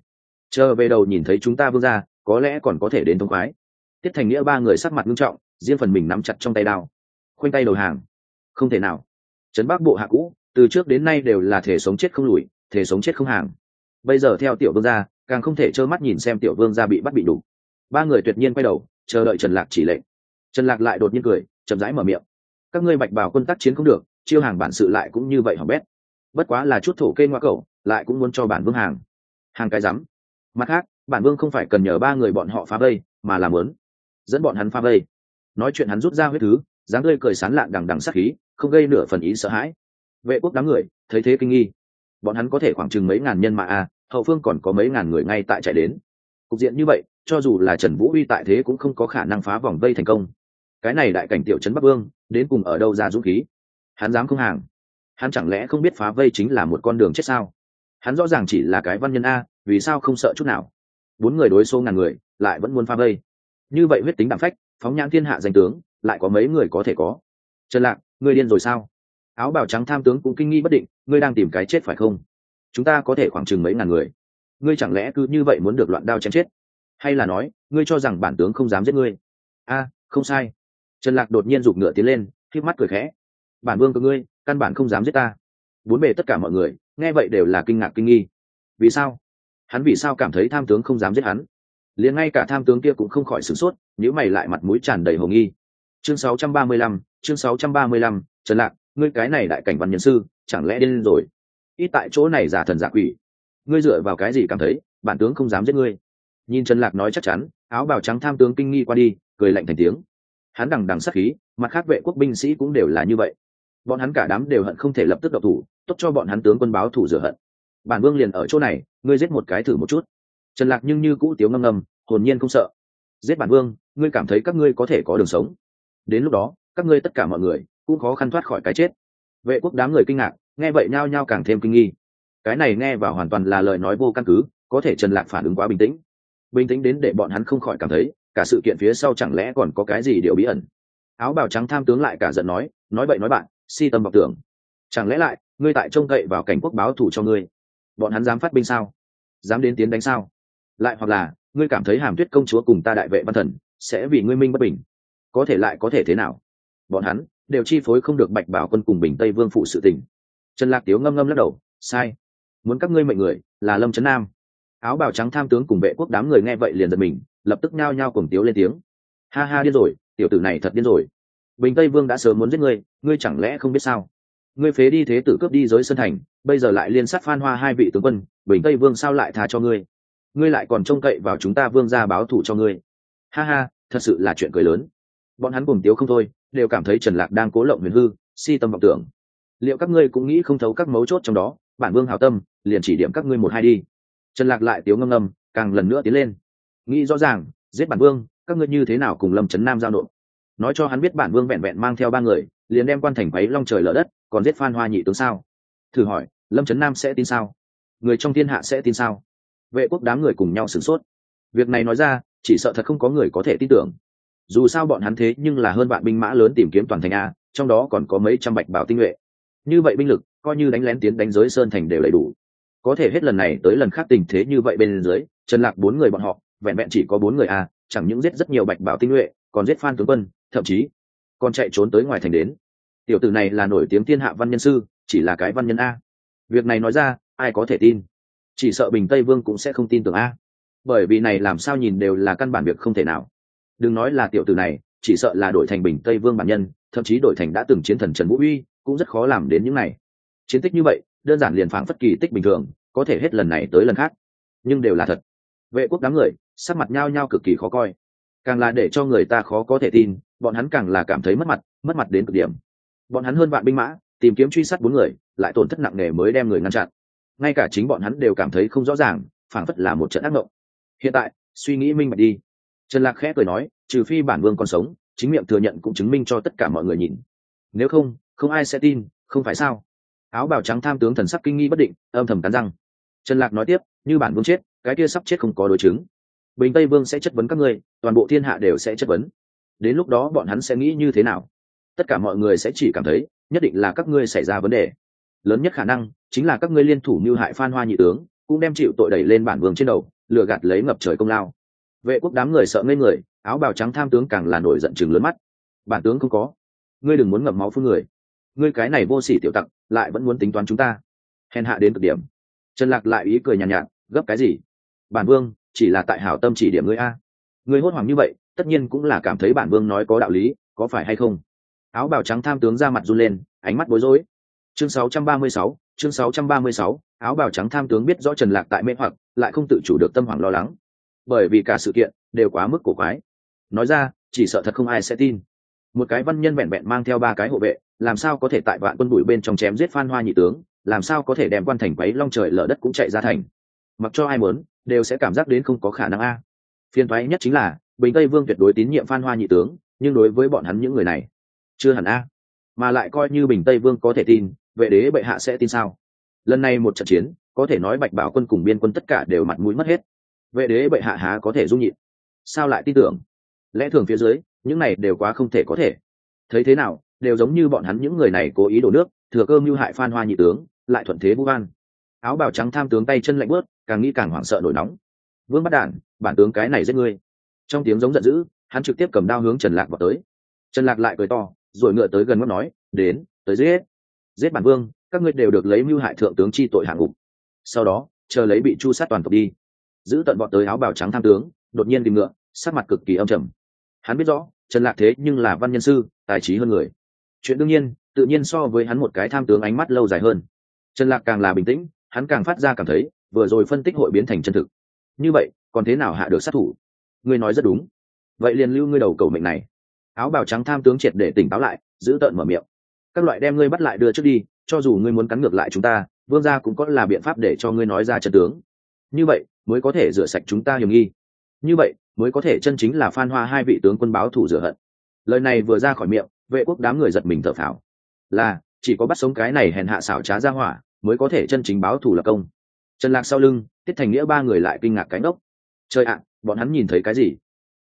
Chờ về đầu nhìn thấy chúng ta vương ra có lẽ còn có thể đến thông khoái tiết thành nghĩa ba người sắc mặt nghiêm trọng, riêng phần mình nắm chặt trong tay đao. Khoanh tay đầu hàng. Không thể nào. Trấn bắc bộ hạ cũ, từ trước đến nay đều là thể sống chết không lùi, thể sống chết không hàng. Bây giờ theo tiểu vương gia, càng không thể trơ mắt nhìn xem tiểu vương gia bị bắt bị đủ ba người tuyệt nhiên quay đầu, chờ đợi trần lạc chỉ lệnh. Trần lạc lại đột nhiên cười, chậm rãi mở miệng. Các ngươi bạch bào quân tác chiến không được, chiêu hàng bản sự lại cũng như vậy hỏng bét. Bất quá là chút thổ kê ngoa cầu lại cũng muốn cho bản vương hàng. Hàng cái rắm. Mặt khác, bản vương không phải cần nhờ ba người bọn họ phá vây, mà làm lớn dẫn bọn hắn phá vây. Nói chuyện hắn rút ra huyết thứ, dáng tươi cười sán lạn đằng đằng sắc khí, không gây nửa phần ý sợ hãi. Vệ quốc đám người, thấy thế kinh nghi. Bọn hắn có thể khoảng chừng mấy ngàn nhân mã à? hậu phương còn có mấy ngàn người ngay tại chạy đến. Cục diện như vậy, cho dù là trần vũ uy tại thế cũng không có khả năng phá vòng vây thành công. Cái này đại cảnh tiểu trấn bắc vương, đến cùng ở đâu ra dũng khí? Hắn dám không hàng. Hắn chẳng lẽ không biết phá vây chính là một con đường chết sao? Hắn rõ ràng chỉ là cái văn nhân a, vì sao không sợ chút nào? Bốn người đối số ngàn người, lại vẫn muốn phá vây như vậy huyết tính đạm phách, phóng nhãn thiên hạ danh tướng, lại có mấy người có thể có? Trần lạc, ngươi điên rồi sao? Áo bào trắng tham tướng cũng kinh nghi bất định, ngươi đang tìm cái chết phải không? Chúng ta có thể khoảng chừng mấy ngàn người. Ngươi chẳng lẽ cứ như vậy muốn được loạn đao chém chết? Hay là nói, ngươi cho rằng bản tướng không dám giết ngươi? A, không sai. Trần lạc đột nhiên giục ngựa tiến lên, khiếp mắt cười khẽ. Bản vương của ngươi, căn bản không dám giết ta. Bốn bề tất cả mọi người, nghe vậy đều là kinh ngạc kinh nghi. Vì sao? Hắn vì sao cảm thấy tham tướng không dám giết hắn? Liền ngay cả tham tướng kia cũng không khỏi sửng sốt nếu mày lại mặt mũi tràn đầy hồ nghi. Chương 635, chương 635, trần lạc ngươi cái này đại cảnh văn nhân sư chẳng lẽ điên rồi? Ít tại chỗ này giả thần giả quỷ. Ngươi dựa vào cái gì cảm thấy bản tướng không dám giết ngươi? Nhìn trần lạc nói chắc chắn áo bào trắng tham tướng kinh nghi qua đi cười lạnh thành tiếng. Hắn đằng đằng sát khí mặt khác vệ quốc binh sĩ cũng đều là như vậy. Bọn hắn cả đám đều hận không thể lập tức độc thủ tốt cho bọn hắn tướng quân báo thủ rửa hận. Bản vương liền ở chỗ này ngươi giết một cái thử một chút trần lạc nhưng như cũ tiếu ngâm ngâm, hồn nhiên không sợ. Giết bản vương, ngươi cảm thấy các ngươi có thể có đường sống. Đến lúc đó, các ngươi tất cả mọi người cũng khó khăn thoát khỏi cái chết. Vệ quốc đám người kinh ngạc, nghe vậy nhao nhao càng thêm kinh nghi. Cái này nghe vào hoàn toàn là lời nói vô căn cứ, có thể trần lạc phản ứng quá bình tĩnh. Bình tĩnh đến để bọn hắn không khỏi cảm thấy, cả sự kiện phía sau chẳng lẽ còn có cái gì điều bí ẩn. Áo bào trắng tham tướng lại cả giận nói nói bậy nói bạn, si tâm vọng tưởng. Chẳng lẽ lại, ngươi tại trông cậy vào cảnh quốc báo thủ cho ngươi? Bọn hắn dám phát binh sao? Dám đến tiến đánh sao? Lại hoặc là, ngươi cảm thấy hàm tuyết công chúa cùng ta đại vệ văn thần sẽ vì ngươi minh bất bình, có thể lại có thể thế nào? Bọn hắn đều chi phối không được bạch bảo quân cùng bình tây vương phụ sự tình. Trần lạc tiếu ngâm ngâm lắc đầu, sai. Muốn các ngươi mệnh người là lâm trấn nam. Áo bào trắng tham tướng cùng vệ quốc đám người nghe vậy liền giật mình, lập tức nhao nhao cùng tiếu lên tiếng. Ha ha, điên rồi, tiểu tử này thật điên rồi. Bình tây vương đã sớm muốn giết ngươi ngươi chẳng lẽ không biết sao? Ngươi phế đi thế tử cướp đi giới sơn thành, bây giờ lại liên sát phan hoa hai vị tướng quân, bình tây vương sao lại tha cho ngươi? Ngươi lại còn trông cậy vào chúng ta vương gia báo thù cho ngươi. Ha ha, thật sự là chuyện cười lớn. Bọn hắn cùng tiếu không thôi đều cảm thấy trần lạc đang cố lộng huyền hư, si tâm vọng tưởng. Liệu các ngươi cũng nghĩ không thấu các mấu chốt trong đó, bản vương hào tâm, liền chỉ điểm các ngươi một hai đi. Trần lạc lại tiếu ngâm ngâm, càng lần nữa tiến lên. Nghĩ rõ ràng, giết bản vương, các ngươi như thế nào cùng lâm trấn nam giao nộp? Nói cho hắn biết bản vương vẹn vẹn mang theo ba người, liền đem quan thành quấy long trời lở đất, còn giết phan hoa nhị tướng sao? Thử hỏi, lâm trấn nam sẽ tin sao? Người trong thiên hạ sẽ tin sao? Vệ quốc đám người cùng nhau sửng sốt. Việc này nói ra, chỉ sợ thật không có người có thể tin tưởng. Dù sao bọn hắn thế nhưng là hơn vạn binh mã lớn tìm kiếm toàn thành a, trong đó còn có mấy trăm bạch bảo tinh nhuệ. Như vậy binh lực, coi như đánh lén tiến đánh giới sơn thành đều đầy đủ. Có thể hết lần này tới lần khác tình thế như vậy bên dưới, trần lạc bốn người bọn họ, vẹn vẹn chỉ có bốn người a, chẳng những giết rất nhiều bạch bảo tinh nhuệ, còn giết phan tướng quân, thậm chí còn chạy trốn tới ngoài thành đến. Tiểu tử này là nổi tiếng thiên hạ văn nhân sư, chỉ là cái văn nhân a. Việc này nói ra, ai có thể tin? Chỉ sợ bình tây vương cũng sẽ không tin tưởng a. Bởi vì này làm sao nhìn đều là căn bản việc không thể nào. Đừng nói là tiểu tử này, chỉ sợ là đổi thành bình tây vương bản nhân, thậm chí đổi thành đã từng chiến thần trần vũ uy, cũng rất khó làm đến những này. Chiến tích như vậy, đơn giản liền phảng phất kỳ tích bình thường, có thể hết lần này tới lần khác. Nhưng đều là thật. Vệ quốc đám người, sắc mặt nhao nhao cực kỳ khó coi. Càng là để cho người ta khó có thể tin, bọn hắn càng là cảm thấy mất mặt mất mặt đến cực điểm. Bọn hắn hơn vạn binh mã, tìm kiếm truy sát bốn người, lại tổn thất nặng nề mới đem người ngăn chặn ngay cả chính bọn hắn đều cảm thấy không rõ ràng, phảng phất là một trận ác mộng. Hiện tại, suy nghĩ minh bạch đi. Trần lạc khẽ cười nói, trừ phi bản vương còn sống, chính miệng thừa nhận cũng chứng minh cho tất cả mọi người nhìn. Nếu không không ai sẽ tin, không phải sao? Áo bào trắng tham tướng thần sắc kinh nghi bất định, âm thầm cắn răng. Trần lạc nói tiếp, như bản vương chết, cái kia sắp chết không có đối chứng. Bình tây vương sẽ chất vấn các ngươi, toàn bộ thiên hạ đều sẽ chất vấn. Đến lúc đó bọn hắn sẽ nghĩ như thế nào? Tất cả mọi người sẽ chỉ cảm thấy, nhất định là các ngươi xảy ra vấn đề. Lớn nhất khả năng chính là các ngươi liên thủ mưu hại phan hoa nhị tướng cũng đem chịu tội đẩy lên bản vương trên đầu lừa gạt lấy ngập trời công lao. Vệ quốc đám người sợ ngây người áo bào trắng tham tướng càng là nổi giận chừng lớn mắt. Bản tướng không có. Ngươi đừng muốn ngậm máu phương người. Ngươi cái này vô sỉ tiểu tặc lại vẫn muốn tính toán chúng ta. Hèn hạ đến cực điểm. Trần lạc lại ý cười nhàn nhạt, nhạt gấp cái gì? Bản vương chỉ là tại hảo tâm chỉ điểm ngươi a. Ngươi hốt hoảng như vậy tất nhiên cũng là cảm thấy bản vương nói có đạo lý có phải hay không? Áo bào trắng tham tướng ra mặt run lên ánh mắt bối rối chương 636, chương 636, áo bào trắng tham tướng biết rõ trần lạc tại mê hoặc lại không tự chủ được tâm hoảng lo lắng. Bởi vì cả sự kiện đều quá mức cổ quái. Nói ra chỉ sợ thật không ai sẽ tin. Một cái văn nhân vẹn vẹn mang theo ba cái hộ vệ làm sao có thể tại vạn quân bụi bên trong chém giết phan hoa nhị tướng làm sao có thể đem quan thành quấy long trời lở đất cũng chạy ra thành. Mặc cho ai muốn đều sẽ cảm giác đến không có khả năng a. Phiên thoái nhất chính là bình tây vương tuyệt đối tín nhiệm phan hoa nhị tướng nhưng đối với bọn hắn những người này chưa hẳn a. Mà lại coi như bình tây vương có thể tin vệ đế bệ hạ sẽ tin sao? Lần này một trận chiến, có thể nói bạch bảo quân cùng biên quân tất cả đều mặt mũi mất hết. Vệ đế bệ hạ há có thể dung nhịn? Sao lại tin tưởng? Lẽ thường phía dưới, những này đều quá không thể có thể. Thấy thế nào, đều giống như bọn hắn những người này cố ý đổ nước, thừa cơ mưu hại phan hoa nhị tướng, lại thuận thế vũ van áo bào trắng tham tướng tay chân lạnh bớt càng nghĩ càng hoảng sợ nổi nóng. Vương bắt đản, bản tướng cái này giết ngươi. Trong tiếng giống giận dữ, hắn trực tiếp cầm đao hướng trần lạc vào tới. Trần lạc lại cười to, rồi ngựa tới gần mắt nói, đến, tới giết giết bản vương, các ngươi đều được lấy mưu hại thượng tướng chi tội hạng ngục. Sau đó, chờ lấy bị chu sát toàn tộc đi. Giữ tận bọn tới áo bào trắng tham tướng, đột nhiên tìm ngựa, sắc mặt cực kỳ âm trầm. Hắn biết rõ, trần lạc thế nhưng là văn nhân sư, tài trí hơn người. Chuyện đương nhiên, tự nhiên so với hắn một cái tham tướng ánh mắt lâu dài hơn. Trần lạc càng là bình tĩnh, hắn càng phát ra cảm thấy, vừa rồi phân tích hội biến thành chân thực. Như vậy, còn thế nào hạ được sát thủ? Ngươi nói rất đúng. Vậy liền lưu ngươi đầu cầu mệnh này. Áo bào trắng tham tướng triệt để tỉnh táo lại, giữ tợn mở miệng các loại đem ngươi bắt lại đưa trước đi, cho dù ngươi muốn cắn ngược lại chúng ta, vương gia cũng có là biện pháp để cho ngươi nói ra chân tướng. Như vậy, mới có thể rửa sạch chúng ta hiểm nghi. Như vậy, mới có thể chân chính là phan hoa hai vị tướng quân báo thủ rửa hận. Lời này vừa ra khỏi miệng, vệ quốc đám người giật mình thở phào. Là, chỉ có bắt sống cái này hèn hạ xảo trá ra hỏa, mới có thể chân chính báo thủ lập công. Trần lạc sau lưng, tiết thành nghĩa ba người lại kinh ngạc cánh ốc. Trời ạ, bọn hắn nhìn thấy cái gì?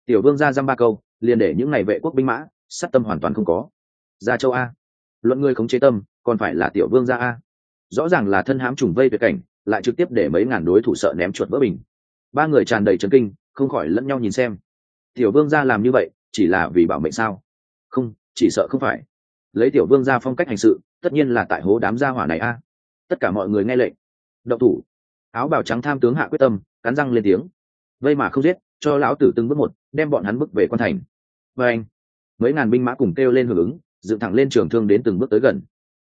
Tiểu vương ra dăm ba câu, liền để những ngày vệ quốc binh mã, sát tâm hoàn toàn không có. Ra châu a luận ngươi khống chế tâm, còn phải là tiểu vương gia a. Rõ ràng là thân hám trùng vây tuyệt cảnh, lại trực tiếp để mấy ngàn đối thủ sợ ném chuột vỡ bình. Ba người tràn đầy trấn kinh, không khỏi lẫn nhau nhìn xem. Tiểu vương gia làm như vậy, chỉ là vì bảo mệnh sao? Không, chỉ sợ không phải. Lấy tiểu vương gia phong cách hành sự, tất nhiên là tại hố đám gia hỏa này a. Tất cả mọi người nghe lệnh. Động thủ. Áo bào trắng tham tướng hạ quyết tâm, cắn răng lên tiếng. Vây mà không giết, cho lão tử từng bước một, đem bọn hắn bước về quan thành. Vê anh mấy ngàn binh mã cùng kêu lên hưởng ứng dựng thẳng lên trường thương đến từng bước tới gần.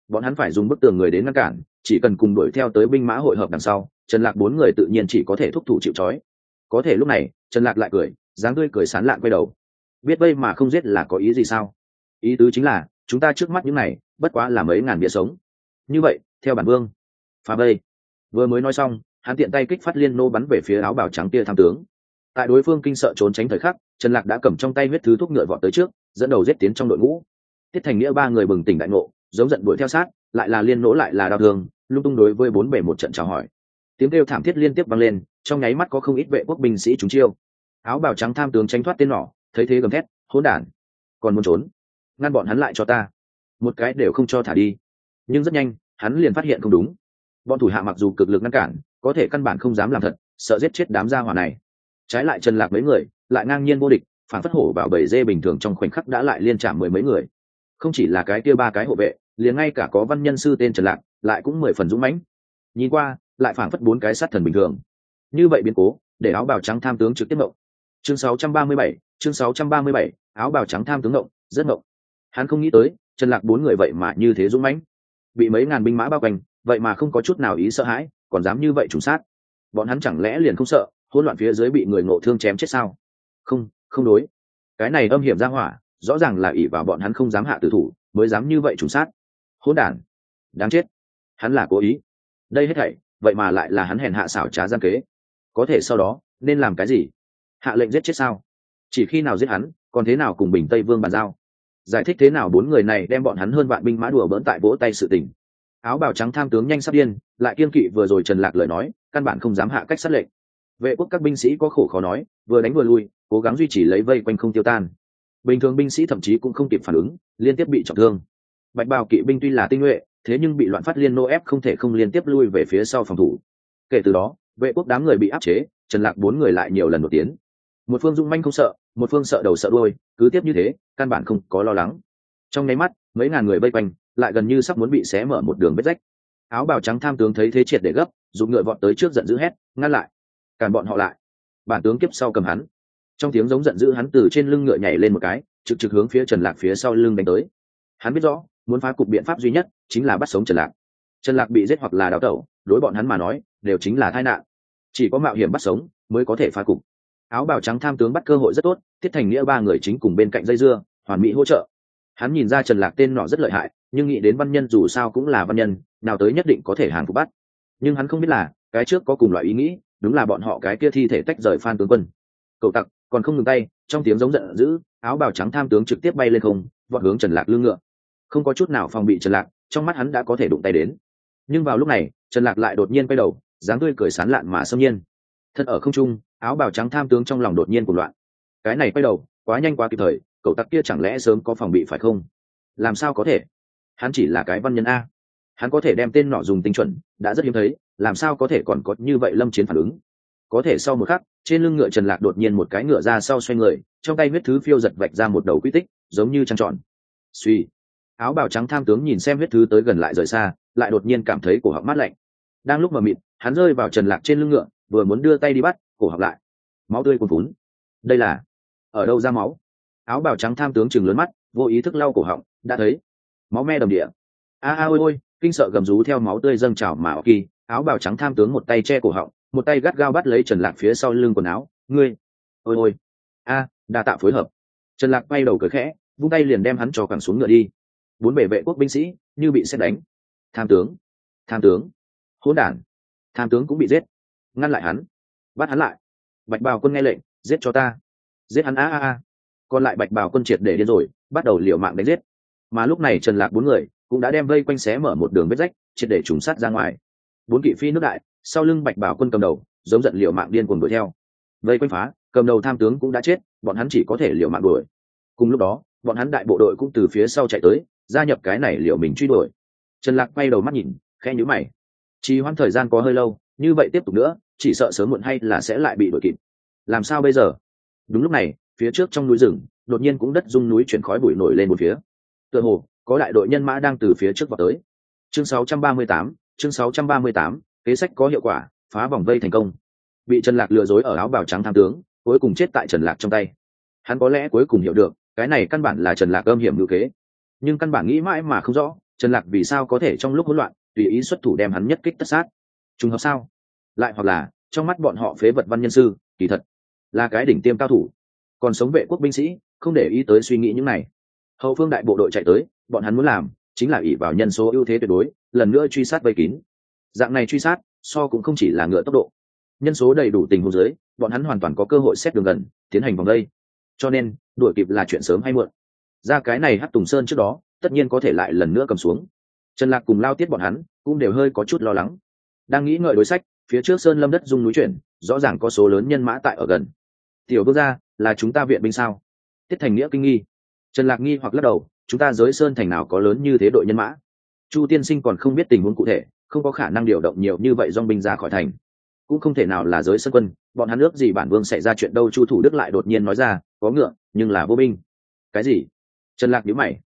Bọn hắn phải dùng bức tường người đến ngăn cản, chỉ cần cùng đuổi theo tới binh mã hội hợp đằng sau, trần lạc bốn người tự nhiên chỉ có thể thúc thủ chịu trói. Có thể lúc này, trần lạc lại cười, dáng tươi cười sán lạn quay đầu. Biết vây mà không giết là có ý gì sao? Ý tứ chính là, chúng ta trước mắt những này, bất quá là mấy ngàn bia sống. Như vậy, theo bản vương, phá vây. Vừa mới nói xong, hắn tiện tay kích phát liên nô bắn về phía áo bào trắng tia tham tướng. Tại đối phương kinh sợ trốn tránh thời khắc, trần lạc đã cầm trong tay huyết thứ thuốc ngựa vọt tới trước, dẫn đầu giết tiến trong đội ngũ tiết thành nghĩa ba người bừng tỉnh đại ngộ, giống giận đuổi theo sát, lại là liên nỗ lại là đau thương, lung tung đối với bốn bể một trận chào hỏi. Tiếng kêu thảm thiết liên tiếp vang lên, trong nháy mắt có không ít vệ quốc binh sĩ chúng chiêu. Áo bào trắng tham tướng tránh thoát tên nỏ thấy thế gầm thét, hỗn đản, còn muốn trốn? Ngăn bọn hắn lại cho ta. Một cái đều không cho thả đi. Nhưng rất nhanh, hắn liền phát hiện không đúng. Bọn thủ hạ mặc dù cực lực ngăn cản, có thể căn bản không dám làm thật, sợ giết chết đám gia hỏa này. Trái lại trần lạc mấy người, lại ngang nhiên vô địch, phản phất hổ vào bầy dê bình thường trong khoảnh khắc đã lại liên trả mười mấy người không chỉ là cái kia ba cái hộ vệ liền ngay cả có văn nhân sư tên trần lạc lại cũng mười phần dũng mãnh. Nhìn qua lại phảng phất bốn cái sát thần bình thường. Như vậy biến cố để áo bào trắng tham tướng trực tiếp mộng chương 637, chương 637, áo bào trắng tham tướng mộng rất mộng hắn không nghĩ tới trần lạc bốn người vậy mà như thế dũng mãnh. Bị mấy ngàn binh mã bao quanh vậy mà không có chút nào ý sợ hãi còn dám như vậy trùng sát. Bọn hắn chẳng lẽ liền không sợ hỗn loạn phía dưới bị người ngộ thương chém chết sao? Không không đối. Cái này âm hiểm ra hỏa rõ ràng là ỷ vào bọn hắn không dám hạ tử thủ, mới dám như vậy trùng sát. Hỗn đản, đáng chết. Hắn là cố ý. Đây hết thảy, vậy mà lại là hắn hèn hạ xảo trá gian kế. Có thể sau đó, nên làm cái gì? Hạ lệnh giết chết sao? Chỉ khi nào giết hắn, còn thế nào cùng bình tây vương bàn giao? Giải thích thế nào bốn người này đem bọn hắn hơn vạn binh mã đùa bỡn tại vỗ tay sự tình. Áo bào trắng tham tướng nhanh sắp điên, lại kiên kỵ vừa rồi trần lạc lời nói, căn bản không dám hạ cách sát lệnh. Vệ quốc các binh sĩ có khổ khó nói, vừa đánh vừa lui, cố gắng duy trì lấy vây quanh không tiêu tan bình thường binh sĩ thậm chí cũng không kịp phản ứng, liên tiếp bị trọng thương. Bạch bào kỵ binh tuy là tinh nhuệ, thế nhưng bị loạn phát liên nô ép không thể không liên tiếp lui về phía sau phòng thủ. Kể từ đó, vệ quốc đám người bị áp chế, trần lạc bốn người lại nhiều lần nổi tiếng. một phương dung manh không sợ, một phương sợ đầu sợ đuôi, cứ tiếp như thế, căn bản không có lo lắng. Trong nháy mắt, mấy ngàn người vây quanh, lại gần như sắp muốn bị xé mở một đường vết rách. Áo bào trắng tham tướng thấy thế triệt để gấp, dùng ngựa vọt tới trước giận dữ hét, ngăn lại càn bọn họ lại. Bản tướng kiếp sau cầm hắn trong tiếng giống giận dữ hắn từ trên lưng ngựa nhảy lên một cái, trực trực hướng phía trần lạc phía sau lưng đánh tới. Hắn biết rõ, muốn phá cục biện pháp duy nhất chính là bắt sống trần lạc. Trần lạc bị giết hoặc là đào tẩu, đối bọn hắn mà nói, đều chính là tai nạn. Chỉ có mạo hiểm bắt sống mới có thể phá cục. Áo bào trắng tham tướng bắt cơ hội rất tốt, thiết thành nghĩa ba người chính cùng bên cạnh dây dưa, hoàn mỹ hỗ trợ. Hắn nhìn ra trần lạc tên nọ rất lợi hại, nhưng nghĩ đến văn nhân dù sao cũng là văn nhân, nào tới nhất định có thể hàng phục bắt. Nhưng hắn không biết là, cái trước có cùng loại ý nghĩ, đúng là bọn họ cái kia thi thể tách rời phan tướng quân. Cậu tặc còn không ngừng tay, trong tiếng giống giận dữ, áo bào trắng tham tướng trực tiếp bay lên không, vọt hướng trần lạc lưng ngựa. Không có chút nào phòng bị trần lạc, trong mắt hắn đã có thể đụng tay đến. Nhưng vào lúc này, trần lạc lại đột nhiên quay đầu, dáng tươi cười sán lạn mà xâm nhiên. Thật ở không trung, áo bào trắng tham tướng trong lòng đột nhiên cuộc loạn. Cái này quay đầu, quá nhanh quá kịp thời, cậu tặc kia chẳng lẽ sớm có phòng bị phải không? Làm sao có thể? Hắn chỉ là cái văn nhân a. Hắn có thể đem tên nọ dùng tinh chuẩn, đã rất hiếm thấy, làm sao có thể còn có như vậy lâm chiến phản ứng? Có thể sau một khắc, trên lưng ngựa trần lạc đột nhiên một cái ngựa ra sau xoay người, trong tay huyết thứ phiêu giật vạch ra một đầu quy tích, giống như trăng tròn. Suy áo bào trắng tham tướng nhìn xem huyết thứ tới gần lại rời xa, lại đột nhiên cảm thấy cổ họng mát lạnh. Đang lúc mà mịt, hắn rơi vào trần lạc trên lưng ngựa, vừa muốn đưa tay đi bắt, cổ họng lại. Máu tươi cuồn cuốn đây là, ở đâu ra máu? Áo bào trắng tham tướng chừng lớn mắt, vô ý thức lau cổ họng, đã thấy. Máu me đầm địa. A a ôi ôi, kinh sợ gầm rú theo máu tươi dâng trào mà kỳ, áo bào trắng tham tướng một tay che cổ họng một tay gắt gao bắt lấy trần lạc phía sau lưng quần áo. Ngươi, ôi ôi, a, đa tạ phối hợp. Trần lạc bay đầu cười khẽ, vung tay liền đem hắn cho cẳng xuống ngựa đi. Bốn bể vệ quốc binh sĩ như bị xét đánh. Tham tướng tham tướng, hỗn đản, tham tướng cũng bị giết. Ngăn lại hắn, bắt hắn lại. Bạch bào quân nghe lệnh, giết cho ta, giết hắn, a a a. Còn lại bạch bào quân triệt để điên rồi, bắt đầu liều mạng đánh giết. Mà lúc này trần lạc bốn người cũng đã đem vây quanh xé mở một đường vết rách, triệt để trùng sát ra ngoài. Bốn kỵ phi nước đại sau lưng bạch bảo quân cầm đầu giống giận liệu mạng điên cuồng đuổi theo. Vây quanh phá cầm đầu tham tướng cũng đã chết bọn hắn chỉ có thể liệu mạng đuổi. Cùng lúc đó bọn hắn đại bộ đội cũng từ phía sau chạy tới gia nhập cái này liệu mình truy đuổi. Trần lạc quay đầu mắt nhìn khe nhíu mày. Trì hoãn thời gian có hơi lâu như vậy tiếp tục nữa chỉ sợ sớm muộn hay là sẽ lại bị đuổi kịp. Làm sao bây giờ? Đúng lúc này phía trước trong núi rừng đột nhiên cũng đất rung núi chuyển khói bụi nổi lên một phía. Tựa hồ có đại đội nhân mã đang từ phía trước vào tới. Chương 638, chương 638, kế sách có hiệu quả, phá vòng vây thành công. Bị trần lạc lừa dối ở áo bào trắng tham tướng, cuối cùng chết tại trần lạc trong tay. Hắn có lẽ cuối cùng hiểu được, cái này căn bản là trần lạc âm hiểm ngữ kế. Nhưng căn bản nghĩ mãi mà không rõ, trần lạc vì sao có thể trong lúc hỗn loạn, tùy ý xuất thủ đem hắn nhất kích tất sát. Trùng hợp sao? Lại hoặc là, trong mắt bọn họ phế vật văn nhân sư, kỳ thật, là cái đỉnh tiêm cao thủ. Còn sống vệ quốc binh sĩ, không để ý tới suy nghĩ những này. Hậu phương đại bộ đội chạy tới, bọn hắn muốn làm chính là ỷ vào nhân số ưu thế tuyệt đối, lần nữa truy sát vây kín dạng này truy sát, so cũng không chỉ là ngựa tốc độ. Nhân số đầy đủ tình huống dưới, bọn hắn hoàn toàn có cơ hội xét đường gần, tiến hành vòng đây. Cho nên, đuổi kịp là chuyện sớm hay muộn. Ra cái này hát tùng sơn trước đó, tất nhiên có thể lại lần nữa cầm xuống. Trần lạc cùng lao tiết bọn hắn cũng đều hơi có chút lo lắng. Đang nghĩ ngợi đối sách, phía trước sơn lâm đất dung núi chuyển, rõ ràng có số lớn nhân mã tại ở gần. Tiểu bước gia, là chúng ta viện binh sao? Tiết thành nghĩa kinh nghi. Trần lạc nghi hoặc lắc đầu, chúng ta giới sơn thành nào có lớn như thế đội nhân mã? Chu tiên sinh còn không biết tình huống cụ thể không có khả năng điều động nhiều như vậy dong binh ra khỏi thành. Cũng không thể nào là giới sân quân, bọn hắn ước gì bản vương xảy ra chuyện đâu chu thủ đức lại đột nhiên nói ra, có ngựa, nhưng là vô binh. Cái gì? Trần lạc nhíu mày.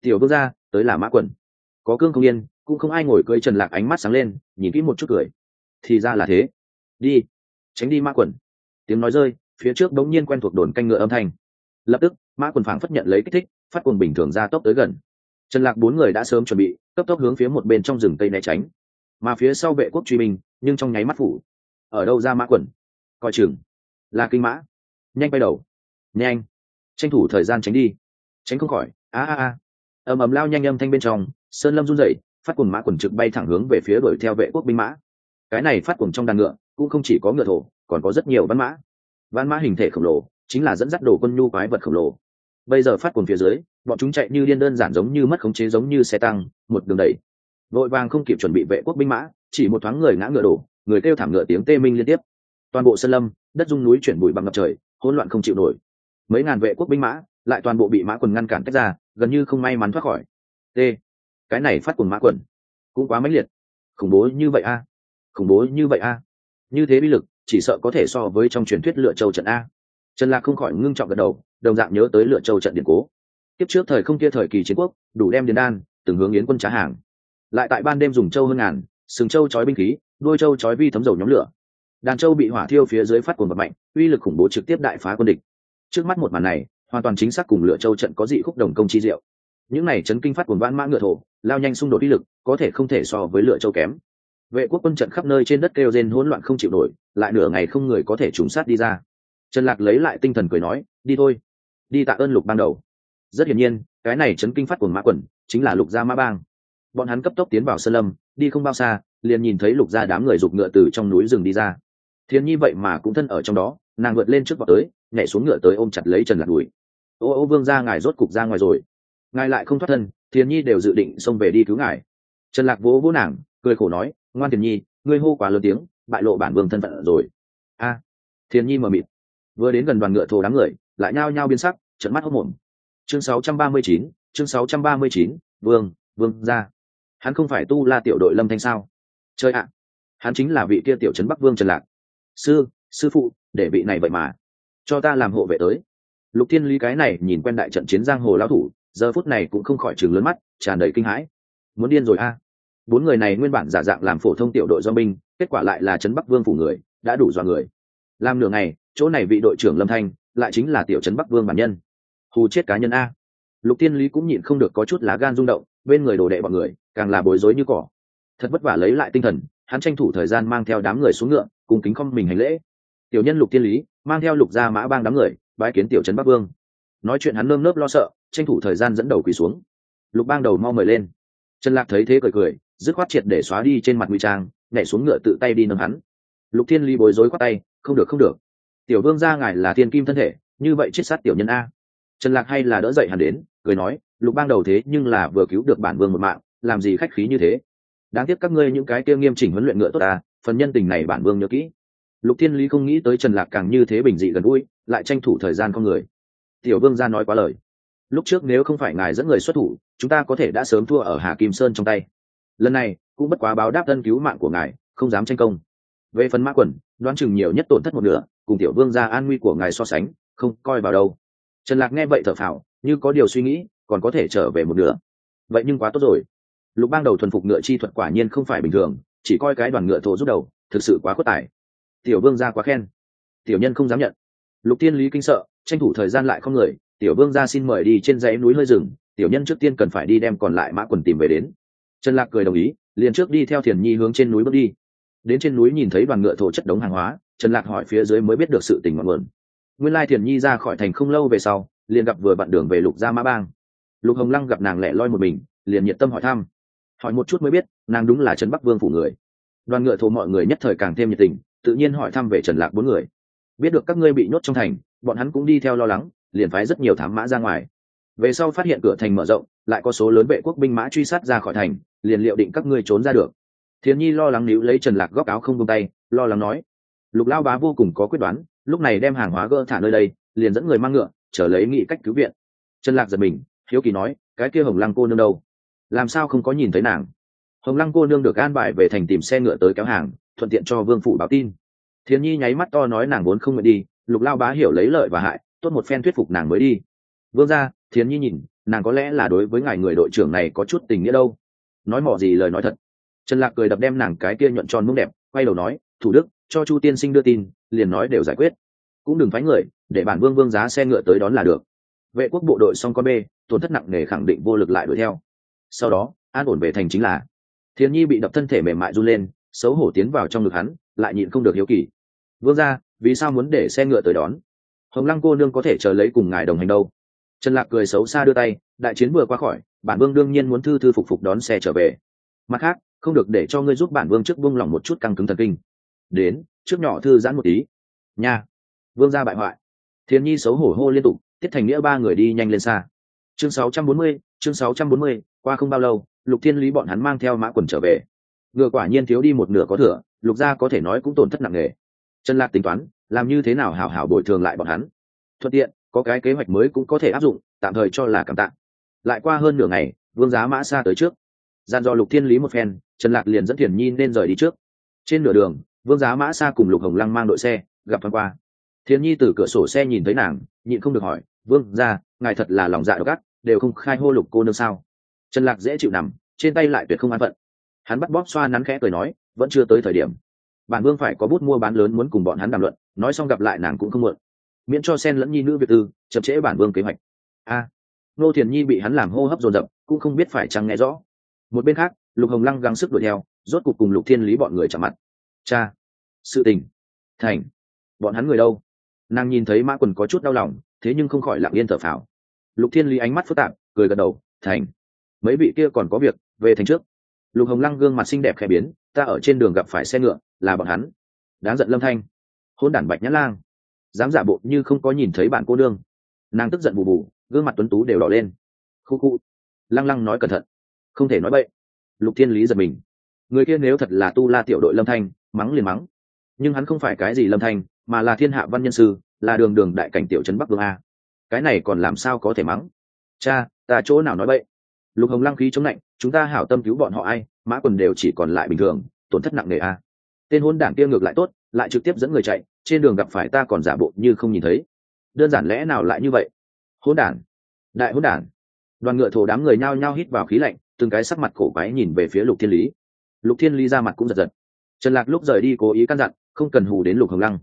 Tiểu vương ra tới là mã quần. Có cương không yên, cũng không ai ngồi cưỡi trần lạc ánh mắt sáng lên, nhìn kỹ một chút cười. Thì ra là thế. Đi, tránh đi mã quần. Tiếng nói rơi, phía trước bỗng nhiên quen thuộc đồn canh ngựa âm thanh. Lập tức, mã quần phảng phất nhận lấy kích thích, phát cuồng bình thường ra tốc tới gần. Trần lạc bốn người đã sớm chuẩn bị, cấp tốc hướng phía một bên trong rừng tây né tránh mà phía sau vệ quốc truy mình, nhưng trong nháy mắt phủ. Ở đâu ra mã quần? Coi chừng là kinh mã. Nhanh bay đầu. Nhanh. Tranh thủ thời gian tránh đi. Tránh không khỏi. A a a. Ầm ầm lao nhanh âm thanh bên trong sơn lâm run rẩy phát cuồng mã quần trực bay thẳng hướng về phía đuổi theo vệ quốc binh mã. Cái này phát cuồng trong đàn ngựa cũng không chỉ có ngựa thổ còn có rất nhiều văn mã. Văn mã hình thể khổng lồ chính là dẫn dắt đồ quân nhu quái vật khổng lồ. Bây giờ phát cuồng phía dưới bọn chúng chạy như điên đơn giản giống như mất khống chế giống như xe tăng một đường đẩy vội vàng không kịp chuẩn bị vệ quốc binh mã, chỉ một thoáng người ngã ngựa đổ, người kêu thảm ngựa tiếng tê minh liên tiếp. Toàn bộ sân lâm, đất dung núi chuyển bụi bằng ngập trời, hỗn loạn không chịu nổi. Mấy ngàn vệ quốc binh mã, lại toàn bộ bị mã quần ngăn cản cách ra, gần như không may mắn thoát khỏi. T, cái này phát quần mã quần, cũng quá mãnh liệt. Khủng bố như vậy a, khủng bố như vậy a. Như thế bi lực, chỉ sợ có thể so với trong truyền thuyết lựa châu trận a. Trần lạc không khỏi ngưng trọng gật đầu, đồng dạng nhớ tới lựa châu trận điện cố. Tiếp trước thời không kia thời kỳ chiến quốc, đủ đem điền đan, từng hướng yến quân trá hàng lại tại ban đêm dùng châu hơn ngàn, sừng châu chói binh khí, đuôi châu chói vi thấm dầu nhóm lửa. Đàn châu bị hỏa thiêu phía dưới phát cuồng vật mạnh, uy lực khủng bố trực tiếp đại phá quân địch. Trước mắt một màn này, hoàn toàn chính xác cùng lửa châu trận có dị khúc đồng công chi diệu. Những này chấn kinh phát cuồng vãn mã ngựa thổ, lao nhanh xung đột uy lực, có thể không thể so với lửa châu kém. Vệ quốc quân trận khắp nơi trên đất kêu rên hỗn loạn không chịu nổi, lại nửa ngày không người có thể trùng sát đi ra. Trần lạc lấy lại tinh thần cười nói, đi thôi. Đi tạ ơn lục ban đầu. Rất hiển nhiên, cái này chấn kinh phát cuồng mã quần chính là lục gia mã bang bọn hắn cấp tốc tiến vào sơn lâm đi không bao xa liền nhìn thấy lục gia đám người giục ngựa từ trong núi rừng đi ra. Thiên nhi vậy mà cũng thân ở trong đó nàng vượt lên trước vào tới nhảy xuống ngựa tới ôm chặt lấy trần lạc đùi. Ô ô vương ra ngài rốt cục ra ngoài rồi. Ngài lại không thoát thân thiên nhi đều dự định xông về đi cứu ngài. Trần lạc vỗ vỗ nàng cười khổ nói ngoan thiên nhi ngươi hô quá lớn tiếng bại lộ bản vương thân phận rồi. A thiên nhi mờ mịt. Vừa đến gần đoàn ngựa thổ đám người lại nhao nhao biến sắc trận mắt hốc mồm chương 639, chương 639, vương vương ra hắn không phải tu la tiểu đội lâm thanh sao? Chơi ạ, hắn chính là vị kia tiểu trấn bắc vương trần lạc. Sư sư phụ, để vị này vậy mà. Cho ta làm hộ vệ tới. Lục thiên lý cái này nhìn quen đại trận chiến giang hồ lao thủ, giờ phút này cũng không khỏi chừng lớn mắt, tràn đầy kinh hãi. Muốn điên rồi a. Bốn người này nguyên bản giả dạng làm phổ thông tiểu đội do binh, kết quả lại là trấn bắc vương phủ người, đã đủ dọa người. Làm nửa ngày, chỗ này vị đội trưởng lâm thanh, lại chính là tiểu trấn bắc vương bản nhân. Hù chết cá nhân a. Lục tiên lý cũng nhịn không được có chút lá gan rung động bên người đồ đệ bọn người, càng là bối rối như cỏ. Thật vất vả lấy lại tinh thần, hắn tranh thủ thời gian mang theo đám người xuống ngựa, cùng kính không mình hành lễ. Tiểu nhân lục tiên lý, mang theo lục gia mã bang đám người, bái kiến tiểu trấn bắc vương. Nói chuyện hắn nơm nớp lo sợ, tranh thủ thời gian dẫn đầu quỳ xuống. Lục bang đầu mau mời lên. Trần lạc thấy thế cười cười, dứt khoát triệt để xóa đi trên mặt nguy trang, nhảy xuống ngựa tự tay đi nâng hắn. Lục thiên lý bối rối khoát tay, không được không được. Tiểu vương gia ngài là thiên kim thân thể, như vậy chết sát tiểu nhân a. Trần lạc hay là đỡ dậy hắn đến, cười nói lục bang đầu thế nhưng là vừa cứu được bản vương một mạng, làm gì khách khí như thế? Đáng tiếc các ngươi những cái kia nghiêm chỉnh huấn luyện ngựa tốt ta, phần nhân tình này bản vương nhớ kỹ. Lục thiên lý không nghĩ tới trần lạc càng như thế bình dị gần gũi, lại tranh thủ thời gian con người. Tiểu vương gia nói quá lời. Lúc trước nếu không phải ngài dẫn người xuất thủ, chúng ta có thể đã sớm thua ở hà kim sơn trong tay. Lần này, cũng bất quá báo đáp thân cứu mạng của ngài, không dám tranh công. Về phần mã quần, đoán chừng nhiều nhất tổn thất một nửa, cùng tiểu vương gia an nguy của ngài so sánh, không coi vào đâu. Trần lạc nghe vậy thở phào, như có điều suy nghĩ còn có thể trở về một nửa. Vậy nhưng quá tốt rồi. Lục bang đầu thuần phục ngựa chi thuật quả nhiên không phải bình thường, chỉ coi cái đoàn ngựa thổ giúp đầu, thực sự quá khuất tài. Tiểu vương gia quá khen. Tiểu nhân không dám nhận. Lục tiên lý kinh sợ, tranh thủ thời gian lại không người, tiểu vương gia xin mời đi trên dãy núi hơi rừng, tiểu nhân trước tiên cần phải đi đem còn lại mã quần tìm về đến. Trần lạc cười đồng ý, liền trước đi theo thiền nhi hướng trên núi bước đi. Đến trên núi nhìn thấy đoàn ngựa thổ chất đống hàng hóa, trần lạc hỏi phía dưới mới biết được sự tình ngọn nguồn. Nguyên lai thiền nhi ra khỏi thành không lâu về sau, liền gặp vừa bạn đường về lục gia mã bang lục hồng lăng gặp nàng lẻ loi một mình, liền nhiệt tâm hỏi thăm. Hỏi một chút mới biết, nàng đúng là trấn bắc vương phủ người. Đoàn ngựa thổ mọi người nhất thời càng thêm nhiệt tình, tự nhiên hỏi thăm về trần lạc bốn người. Biết được các ngươi bị nhốt trong thành, bọn hắn cũng đi theo lo lắng, liền phái rất nhiều thám mã ra ngoài. Về sau phát hiện cửa thành mở rộng, lại có số lớn vệ quốc binh mã truy sát ra khỏi thành, liền liệu định các ngươi trốn ra được. Thiến nhi lo lắng níu lấy trần lạc góc áo không tung tay, lo lắng nói, lục lao bá vô cùng có quyết đoán, lúc này đem hàng hóa gỡ thả nơi đây, liền dẫn người mang ngựa trở lấy nghị cách cứu viện. Trần lạc giật mình hiếu kỳ nói, cái kia hồng lăng cô nương đâu? Làm sao không có nhìn thấy nàng? Hồng lăng cô nương được an bài về thành tìm xe ngựa tới kéo hàng, thuận tiện cho vương phủ báo tin. Thiền nhi nháy mắt to nói nàng vốn không nguyện đi, lục lao bá hiểu lấy lợi và hại, tốt một phen thuyết phục nàng mới đi. Vương ra thiền nhi nhìn, nàng có lẽ là đối với ngài người đội trưởng này có chút tình nghĩa đâu. Nói mỏ gì lời nói thật. Trần lạc cười đập đem nàng cái kia nhuận tròn mông đẹp, quay đầu nói, thủ đức, cho chu tiên sinh đưa tin, liền nói đều giải quyết. Cũng đừng phái người, để bản vương vương giá xe ngựa tới đón là được vệ quốc bộ đội xong con b tổn thất nặng nề khẳng định vô lực lại đuổi theo. Sau đó, an ổn về thành chính là thiên nhi bị đập thân thể mềm mại run lên, xấu hổ tiến vào trong ngực hắn, lại nhịn không được hiếu kỳ. Vương ra vì sao muốn để xe ngựa tới đón? Hồng lăng cô nương có thể chờ lấy cùng ngài đồng hành đâu? Trần lạc cười xấu xa đưa tay, đại chiến vừa qua khỏi, bản vương đương nhiên muốn thư thư phục phục đón xe trở về. Mặt khác, không được để cho ngươi giúp bản vương trước buông lòng một chút căng cứng thần kinh. Đến, trước nhỏ thư giãn một tí. Nha, vương gia bại hoại. Thiên nhi xấu hổ hô liên tục tiết thành nghĩa ba người đi nhanh lên xa. Chương 640, chương 640, qua không bao lâu lục thiên lý bọn hắn mang theo mã quần trở về. Ngựa quả nhiên thiếu đi một nửa có thừa lục gia có thể nói cũng tổn thất nặng nề. Trần lạc tính toán làm như thế nào hảo hảo bồi thường lại bọn hắn. Thuận tiện có cái kế hoạch mới cũng có thể áp dụng tạm thời cho là cảm tạ. lại qua hơn nửa ngày vương giá mã xa tới trước. Gian do lục thiên lý một phen trần lạc liền dẫn thiền nhi nên rời đi trước. Trên nửa đường vương giá mã xa cùng lục hồng lăng mang đội xe gặp thoáng qua thiền nhi từ cửa sổ xe nhìn thấy nàng, nhịn không được hỏi, vương ra ngài thật là lòng dạ độc ác, đều không khai hô lục cô nương sao? Trần lạc dễ chịu nằm, trên tay lại tuyệt không an phận. Hắn bắt bóp xoa nắn khẽ cười nói, vẫn chưa tới thời điểm. Bản vương phải có bút mua bán lớn muốn cùng bọn hắn đàm luận, nói xong gặp lại nàng cũng không muộn. Miễn cho sen lẫn nhi nữ việt tư, chậm trễ bản vương kế hoạch. A. À, nô thiền nhi bị hắn làm hô hấp dồn dập, cũng không biết phải chăng nghe rõ. Một bên khác, lục hồng lăng gắng sức đuổi theo, rốt cục cùng lục thiên lý bọn người chạm mặt. Cha, sự tình. Thành, bọn hắn người đâu? Nàng nhìn thấy mã quần có chút đau lòng, thế nhưng không khỏi lặng yên thở phào. Lục thiên lý ánh mắt phức tạp, cười gật đầu, thành, mấy vị kia còn có việc, về thành trước. Lục hồng lăng gương mặt xinh đẹp khẽ biến, ta ở trên đường gặp phải xe ngựa, là bọn hắn. Đáng giận lâm thanh, hôn đản bạch nhã lang. Dám giả bộ như không có nhìn thấy bạn cô nương. Nàng tức giận bù bù, gương mặt tuấn tú đều đỏ lên. Khu khu. Lăng lăng nói cẩn thận, không thể nói bậy. Lục thiên lý giật mình, người kia nếu thật là tu la tiểu đội lâm thanh, mắng liền mắng. Nhưng hắn không phải cái gì lâm thanh mà là thiên hạ văn nhân sư, là đường đường đại cảnh tiểu trấn bắc vương a. Cái này còn làm sao có thể mắng? Cha, ta chỗ nào nói vậy? lục hồng lăng khí chống lạnh, chúng ta hảo tâm cứu bọn họ ai, mã quần đều chỉ còn lại bình thường, tổn thất nặng nề a. Tên hôn đảng kia ngược lại tốt, lại trực tiếp dẫn người chạy, trên đường gặp phải ta còn giả bộ như không nhìn thấy. Đơn giản lẽ nào lại như vậy? Hôn đản đại hôn đản đoàn ngựa thổ đám người nhao nhao hít vào khí lạnh, từng cái sắc mặt cổ quái nhìn về phía lục thiên lý. Lục thiên lý ra mặt cũng giật giật. Trần lạc lúc rời đi cố ý căn dặn, không cần hù đến lục hồng lăng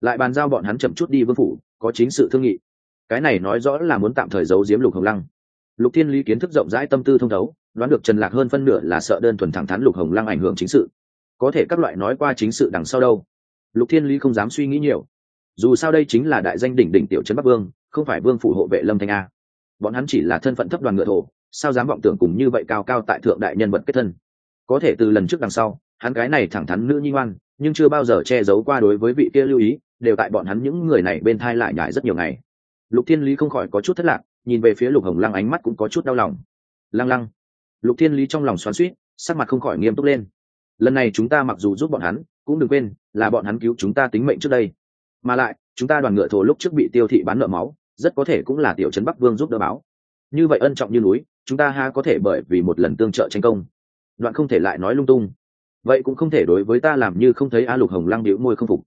lại bàn giao bọn hắn chậm chút đi vương phủ, có chính sự thương nghị. Cái này nói rõ là muốn tạm thời giấu giếm lục hồng lăng. Lục thiên lý kiến thức rộng rãi tâm tư thông thấu, đoán được trần lạc hơn phân nửa là sợ đơn thuần thẳng thắn lục hồng lăng ảnh hưởng chính sự. Có thể các loại nói qua chính sự đằng sau đâu. Lục thiên lý không dám suy nghĩ nhiều. Dù sao đây chính là đại danh đỉnh đỉnh tiểu trấn bắc vương, không phải vương phủ hộ vệ lâm thanh a. Bọn hắn chỉ là thân phận thấp đoàn ngựa thổ, sao dám vọng tưởng cùng như vậy cao cao tại thượng đại nhân vật kết thân? Có thể từ lần trước đằng sau, hắn cái này thẳng thắn nữ nhi ngoan nhưng chưa bao giờ che giấu qua đối với vị kia lưu ý, đều tại bọn hắn những người này bên thai lại nhải rất nhiều ngày. Lục thiên lý không khỏi có chút thất lạc, nhìn về phía lục hồng lăng ánh mắt cũng có chút đau lòng. Lăng lăng. Lục thiên lý trong lòng xoắn suýt sắc mặt không khỏi nghiêm túc lên. Lần này chúng ta mặc dù giúp bọn hắn, cũng đừng quên, là bọn hắn cứu chúng ta tính mệnh trước đây. Mà lại, chúng ta đoàn ngựa thổ lúc trước bị tiêu thị bán nợ máu, rất có thể cũng là tiểu trấn bắc vương giúp đỡ báo. Như vậy ân trọng như núi, chúng ta ha có thể bởi vì một lần tương trợ tranh công. Đoạn không thể lại nói lung tung vậy cũng không thể đối với ta làm như không thấy a lục hồng lăng điệu môi không phục.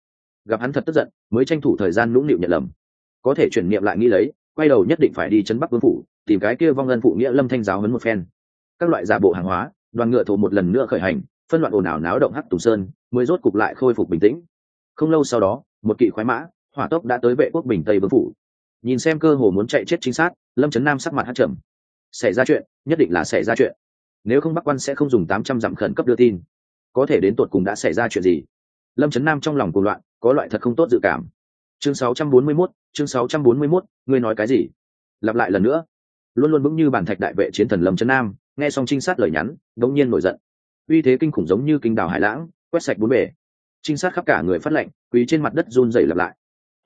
Gặp hắn thật tức giận, mới tranh thủ thời gian nũng nịu nhận lầm. Có thể chuyển niệm lại nghĩ lấy, quay đầu nhất định phải đi chấn bắc vương phủ, tìm cái kia vong ân phụ nghĩa lâm thanh giáo hấn một phen. Các loại giả bộ hàng hóa, đoàn ngựa thổ một lần nữa khởi hành, phân loạn ồn ào náo động hắc tùng sơn, mới rốt cục lại khôi phục bình tĩnh. Không lâu sau đó, một kỵ khoái mã, hỏa tốc đã tới vệ quốc bình tây vương phủ. Nhìn xem cơ hồ muốn chạy chết chính xác, lâm trấn nam sắc mặt hát trầm. Xảy ra chuyện, nhất định là xảy ra chuyện. Nếu không bắc quan sẽ không dùng tám trăm dặm khẩn cấp đưa tin có thể đến tột cùng đã xảy ra chuyện gì. Lâm trấn nam trong lòng cuồng loạn có loại thật không tốt dự cảm. Chương 641, chương 641, ngươi nói cái gì? Lặp lại lần nữa. Luôn luôn vững như bản thạch đại vệ chiến thần lâm trấn nam nghe xong trinh sát lời nhắn đống nhiên nổi giận. Uy thế kinh khủng giống như kinh đảo hải lãng quét sạch bốn bể trinh sát khắp cả người phát lệnh quỳ trên mặt đất run rẩy lặp lại.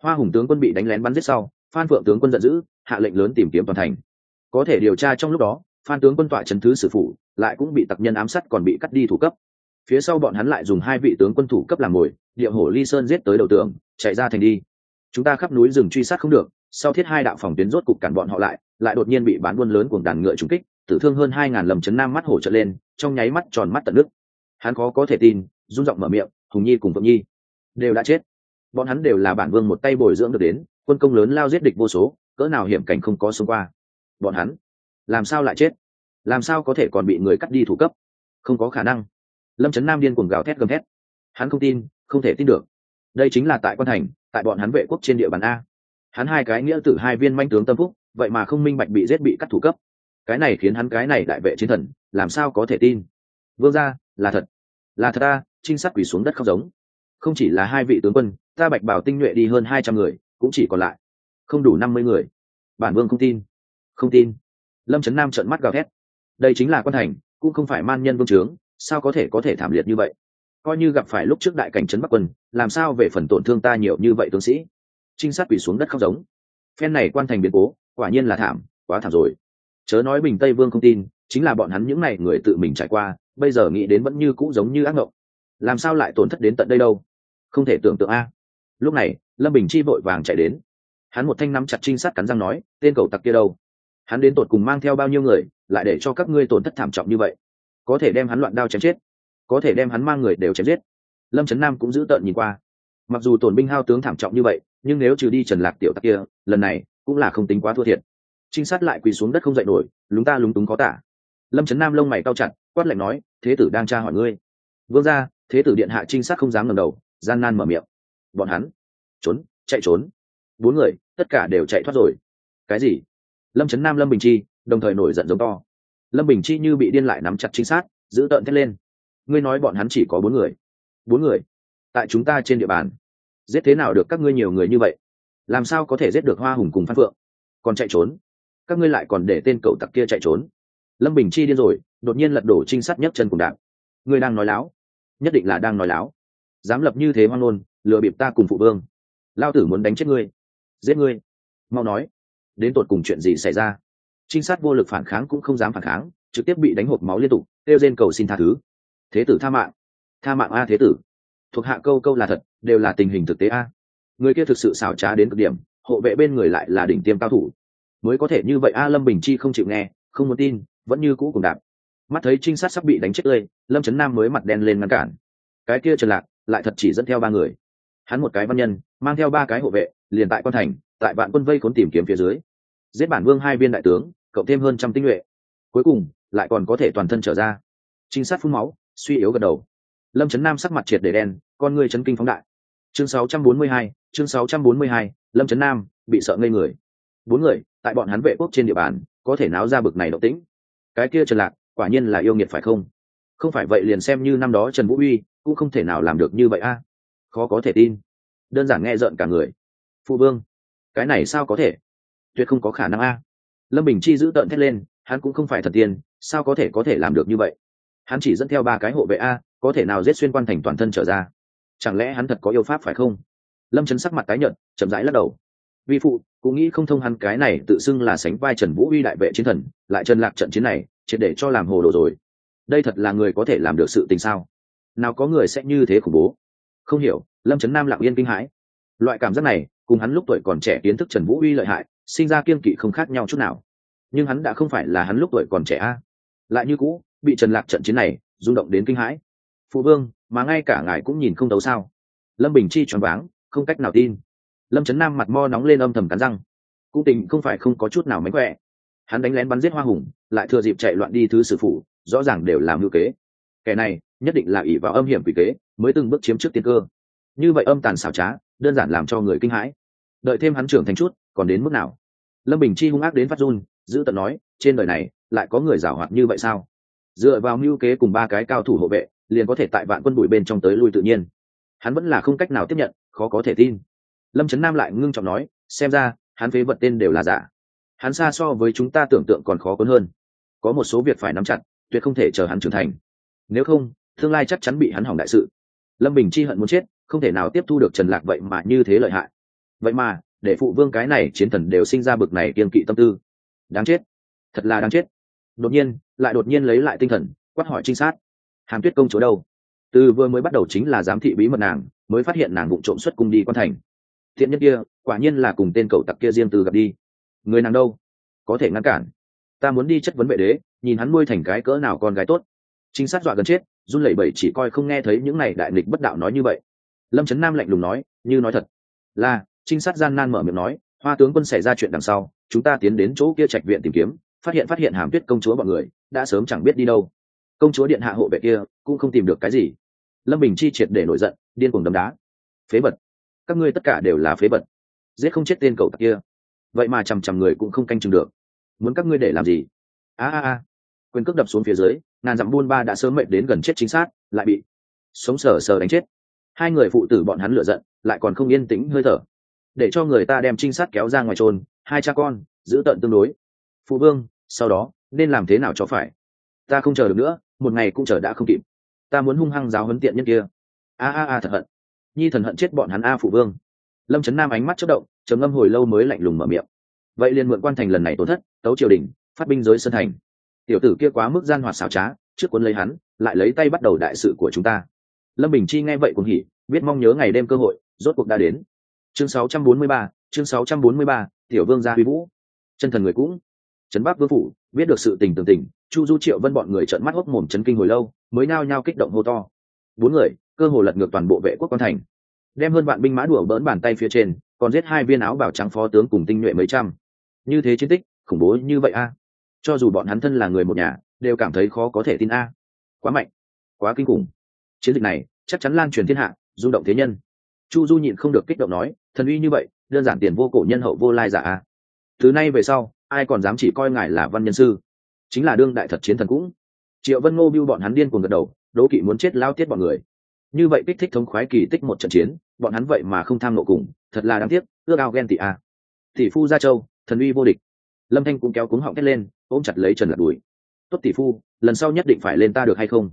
Hoa hùng tướng quân bị đánh lén bắn giết sau phan phượng tướng quân giận dữ hạ lệnh lớn tìm kiếm toàn thành. Có thể điều tra trong lúc đó phan tướng quân tọa trấn thứ sử phụ lại cũng bị tặc nhân ám sát còn bị cắt đi thủ cấp phía sau bọn hắn lại dùng hai vị tướng quân thủ cấp làm mồi, địa hổ ly sơn giết tới đầu tường, chạy ra thành đi. Chúng ta khắp núi rừng truy sát không được, sau thiết hai đạo phòng tuyến rốt cục cản bọn họ lại lại đột nhiên bị bán buôn lớn cuồng đàn ngựa trúng kích, tử thương hơn hai ngàn lầm chấn nam mắt hổ trở lên, trong nháy mắt tròn mắt tận nước. Hắn khó có thể tin rung giọng mở miệng, hùng nhi cùng vượng nhi đều đã chết. Bọn hắn đều là bản vương một tay bồi dưỡng được đến, quân công lớn lao giết địch vô số, cỡ nào hiểm cảnh không có xông qua. Bọn hắn làm sao lại chết? Làm sao có thể còn bị người cắt đi thủ cấp? Không có khả năng lâm trấn nam điên cuồng gào thét gầm thét. Hắn không tin, không thể tin được. Đây chính là tại quan thành, tại bọn hắn vệ quốc trên địa bàn a. Hắn hai cái nghĩa tử hai viên manh tướng tâm phúc, vậy mà không minh bạch bị giết bị cắt thủ cấp. Cái này khiến hắn cái này đại vệ chiến thần, làm sao có thể tin? Vương ra là thật. Là thật ta trinh sát quỳ xuống đất khóc giống. Không chỉ là hai vị tướng quân, ta bạch bảo tinh nhuệ đi hơn hai trăm người, cũng chỉ còn lại không đủ năm mươi người. Bản vương không tin. Không tin. Lâm trấn nam trợn mắt gào thét. Đây chính là quan thành, cũng không phải man nhân vương trướng sao có thể có thể thảm liệt như vậy? Coi như gặp phải lúc trước đại cảnh trấn bắc quân, làm sao về phần tổn thương ta nhiều như vậy tướng sĩ? Trinh sát quỷ xuống đất khóc giống. Phen này quan thành biến cố, quả nhiên là thảm, quá thảm rồi. Chớ nói bình tây vương không tin, chính là bọn hắn những n à y người tự mình trải qua, bây giờ nghĩ đến vẫn như cũ giống như ác mộng làm sao lại tổn thất đến tận đây đâu? Không thể tưởng tượng a. Lúc này, lâm bình chi vội vàng chạy đến. Hắn một thanh nắm chặt trinh sát cắn răng nói, tên cầu tặc kia đâu? Hắn đến tột cùng mang theo bao nhiêu người, lại để cho các ngươi tổn thất thảm trọng như vậy? Có thể đem hắn loạn đao chém chết, có thể đem hắn mang người đều chém giết. Lâm trấn nam cũng giữ tợn nhìn qua. Mặc dù tổn binh hao tướng thảm trọng như vậy, nhưng nếu trừ đi trần lạc tiểu Tắc kia, lần này cũng là không tính quá thua thiệt. Trinh sát lại quỳ xuống đất không dậy nổi, lúng ta lúng túng có tả. Lâm trấn nam lông mày cao chặt, quát lạnh nói, thế tử đang tra hỏi ngươi. Vương ra thế tử điện hạ trinh sát không dám ngầm đầu, gian nan mở miệng. Bọn hắn trốn, chạy trốn. Bốn người, tất cả đều chạy thoát rồi. Cái gì? Lâm trấn nam lâm bình chi, đồng thời nổi giận giống to lâm bình chi như bị điên lại nắm chặt trinh sát, giữ tợn thét lên. Ngươi nói bọn hắn chỉ có bốn người. Bốn người? Tại chúng ta trên địa bàn. Giết thế nào được các ngươi nhiều người như vậy? Làm sao có thể giết được hoa hùng cùng phan phượng? Còn chạy trốn? Các ngươi lại còn để tên cậu tặc kia chạy trốn. Lâm bình chi điên rồi, đột nhiên lật đổ trinh sát nhấc chân cùng đạn ngươi đang nói láo. Nhất định là đang nói láo. Dám lập như thế hoang ngôn, lừa bịp ta cùng phụ vương. Lao tử muốn đánh chết ngươi. Giết ngươi. Mau nói. Đến tột cùng chuyện gì xảy ra? Trinh sát vô lực phản kháng cũng không dám phản kháng, trực tiếp bị đánh hộp máu liên tục, kêu trên cầu xin tha thứ. Thế tử tha mạng. Tha mạng a thế tử. Thuộc hạ câu câu là thật, đều là tình hình thực tế a. Người kia thực sự xảo trá đến cực điểm, hộ vệ bên người lại là đỉnh tiêm cao thủ. Mới có thể như vậy a lâm bình chi không chịu nghe, không muốn tin, vẫn như cũ cùng đạp. Mắt thấy trinh sát sắp bị đánh chết tươi, lâm trấn nam mới mặt đen lên ngăn cản. Cái kia trần lạc, lại thật chỉ dẫn theo ba người. Hắn một cái văn nhân, mang theo ba cái hộ vệ, liền tại quan thành, tại vạn quân vây khốn tìm kiếm phía dưới. Giết bản vương hai viên đại tướng cộng thêm hơn trăm tinh nhuệ. Cuối cùng lại còn có thể toàn thân trở ra. Trinh sát phun máu suy yếu gật đầu. Lâm trấn nam sắc mặt triệt để đen con người chấn kinh phóng đại. Chương 642, chương 642, lâm trấn nam bị sợ ngây người. Bốn người tại bọn hắn vệ quốc trên địa bàn có thể náo ra bực này động tĩnh. Cái kia trần lạc quả nhiên là yêu nghiệt phải không? Không phải vậy liền xem như năm đó trần vũ uy cũng không thể nào làm được như vậy a. Khó có thể tin. Đơn giản nghe rợn cả người. Phụ vương cái này sao có thể? Tuyệt không có khả năng a lâm bình chi giữ tợn thét lên, hắn cũng không phải thật tiên, sao có thể có thể làm được như vậy? Hắn chỉ dẫn theo ba cái hộ vệ a, có thể nào giết xuyên quan thành toàn thân trở ra? Chẳng lẽ hắn thật có yêu pháp phải không? Lâm trấn sắc mặt tái nhợt, chậm rãi lắc đầu. Vi phụ, cũng nghĩ không thông hắn cái này tự xưng là sánh vai trần vũ uy đại vệ chiến thần, lại trần lạc trận chiến này, triệt để cho làm hồ đồ rồi. Đây thật là người có thể làm được sự tình sao? Nào có người sẽ như thế khủng bố? Không hiểu, lâm trấn nam lặng yên kinh hãi. Loại cảm giác này, cùng hắn lúc tuổi còn trẻ kiến thức trần vũ uy lợi hại sinh ra kiên kỵ không khác nhau chút nào. Nhưng hắn đã không phải là hắn lúc tuổi còn trẻ a. Lại như cũ, bị trần lạc trận chiến này rung động đến kinh hãi. Phụ vương, mà ngay cả ngài cũng nhìn không đấu sao? Lâm bình chi choáng váng, không cách nào tin. Lâm trấn nam mặt mo nóng lên âm thầm cắn răng. Cũng tình không phải không có chút nào mánh khỏe. Hắn đánh lén bắn giết hoa hùng, lại thừa dịp chạy loạn đi thứ sử phụ rõ ràng đều làm ngữ kế. Kẻ này, nhất định là ỷ vào âm hiểm quỷ kế, mới từng bước chiếm trước tiên cơ. Như vậy âm tàn xảo trá, đơn giản làm cho người kinh hãi. Đợi thêm hắn trưởng thành chút, còn đến mức nào? Lâm bình chi hung ác đến phát run, giữ tận nói, trên đời này, lại có người giảo hoạt như vậy sao? Dựa vào mưu kế cùng ba cái cao thủ hộ vệ, liền có thể tại vạn quân bụi bên trong tới lui tự nhiên. Hắn vẫn là không cách nào tiếp nhận, khó có thể tin. Lâm trấn nam lại ngưng trọng nói, xem ra, hắn phế vật tên đều là giả. Hắn xa so với chúng ta tưởng tượng còn khó cuốn hơn. Có một số việc phải nắm chặt, tuyệt không thể chờ hắn trưởng thành. Nếu không, tương lai chắc chắn bị hắn hỏng đại sự. Lâm bình chi hận muốn chết, không thể nào tiếp thu được trần lạc vậy mà như thế lợi hại. Vậy mà để phụ vương cái này chiến thần đều sinh ra bực này kiên kỵ tâm tư. Đáng chết. Thật là đáng chết. Đột nhiên, lại đột nhiên lấy lại tinh thần, quát hỏi trinh sát. Hàm tuyết công chúa đâu? Từ vừa mới bắt đầu chính là giám thị bí mật nàng, mới phát hiện nàng vụ trộm xuất cung đi quan thành. Thiện nhất kia, quả nhiên là cùng tên cậu tặc kia riêng từ gặp đi. Người nàng đâu? Có thể ngăn cản. Ta muốn đi chất vấn vệ đế, nhìn hắn nuôi thành cái cỡ nào con gái tốt. Trinh sát dọa gần chết, run lẩy bẩy chỉ coi không nghe thấy những này đại nghịch bất đạo nói như vậy. Lâm trấn nam lạnh lùng nói, như nói thật, là trinh sát gian nan mở miệng nói, hoa tướng quân xảy ra chuyện đằng sau, chúng ta tiến đến chỗ kia trạch viện tìm kiếm, phát hiện phát hiện hàm tuyết công chúa bọn người, đã sớm chẳng biết đi đâu. Công chúa điện hạ hộ vệ kia cũng không tìm được cái gì. Lâm bình chi triệt để nổi giận, điên cuồng đấm đá. Phế vật! Các ngươi tất cả đều là phế vật. Giết không chết tên cậu tặc kia. Vậy mà chằm chằm người cũng không canh chừng được. Muốn các ngươi để làm gì? A a a. Quyền cước đập xuống phía dưới, ngàn dặm buôn ba đã sớm mệnh đến gần chết chính xác, lại bị sống sờ sờ đánh chết. Hai người phụ tử bọn hắn lựa giận, lại còn không yên tĩnh hơi thở để cho người ta đem trinh sát kéo ra ngoài trôn, hai cha con, giữ tận tương đối. Phụ vương, sau đó, nên làm thế nào cho phải? Ta không chờ được nữa, một ngày cũng chờ đã không kịp. Ta muốn hung hăng giáo huấn tiện nhân kia. A a a, thật hận. Nhi thần hận chết bọn hắn a phụ vương. Lâm trấn nam ánh mắt chất động, trầm ngâm hồi lâu mới lạnh lùng mở miệng. Vậy liền mượn quan thành lần này tổn thất, tấu triều đình, phát binh giới sân thành. Tiểu tử kia quá mức gian hoạt xảo trá, trước cuốn lấy hắn, lại lấy tay bắt đầu đại sự của chúng ta. Lâm bình chi nghe vậy cũng hỉ, biết mong nhớ ngày đêm cơ hội, rốt cuộc đã đến chương 643, chương 643, tiểu vương gia huy vũ. Chân thần người cũng. Trấn bắc vương phủ biết được sự tình tường tình chu du triệu vân bọn người trợn mắt hốc mồm chấn kinh hồi lâu mới nao nhao kích động hô to. Bốn người cơ hồ lật ngược toàn bộ vệ quốc quan thành. Đem hơn vạn binh mã đùa bỡn bàn tay phía trên còn giết hai viên áo bảo trắng phó tướng cùng tinh nhuệ mấy trăm. Như thế chiến tích khủng bố như vậy a. Cho dù bọn hắn thân là người một nhà đều cảm thấy khó có thể tin a. Quá mạnh quá kinh khủng. Chiến dịch này chắc chắn lan truyền thiên hạ rung động thế nhân chu du nhịn không được kích động nói, thần uy như vậy, đơn giản tiền vô cổ nhân hậu vô lai giả a. Thứ nay về sau, ai còn dám chỉ coi ngài là văn nhân sư? Chính là đương đại thật chiến thần cũng. Triệu vân ngô biêu bọn hắn điên cuồng gật đầu, đố kỵ muốn chết lao tiết bọn người. Như vậy kích thích thống khoái kỳ tích một trận chiến, bọn hắn vậy mà không tham nộ cùng, thật là đáng tiếc, ước ao ghen tị a. Tỷ phu gia châu, thần uy vô địch. Lâm thanh cũng kéo cuống họng kết lên, ôm chặt lấy trần lật đùi tốt tỷ phu, lần sau nhất định phải lên ta được hay không?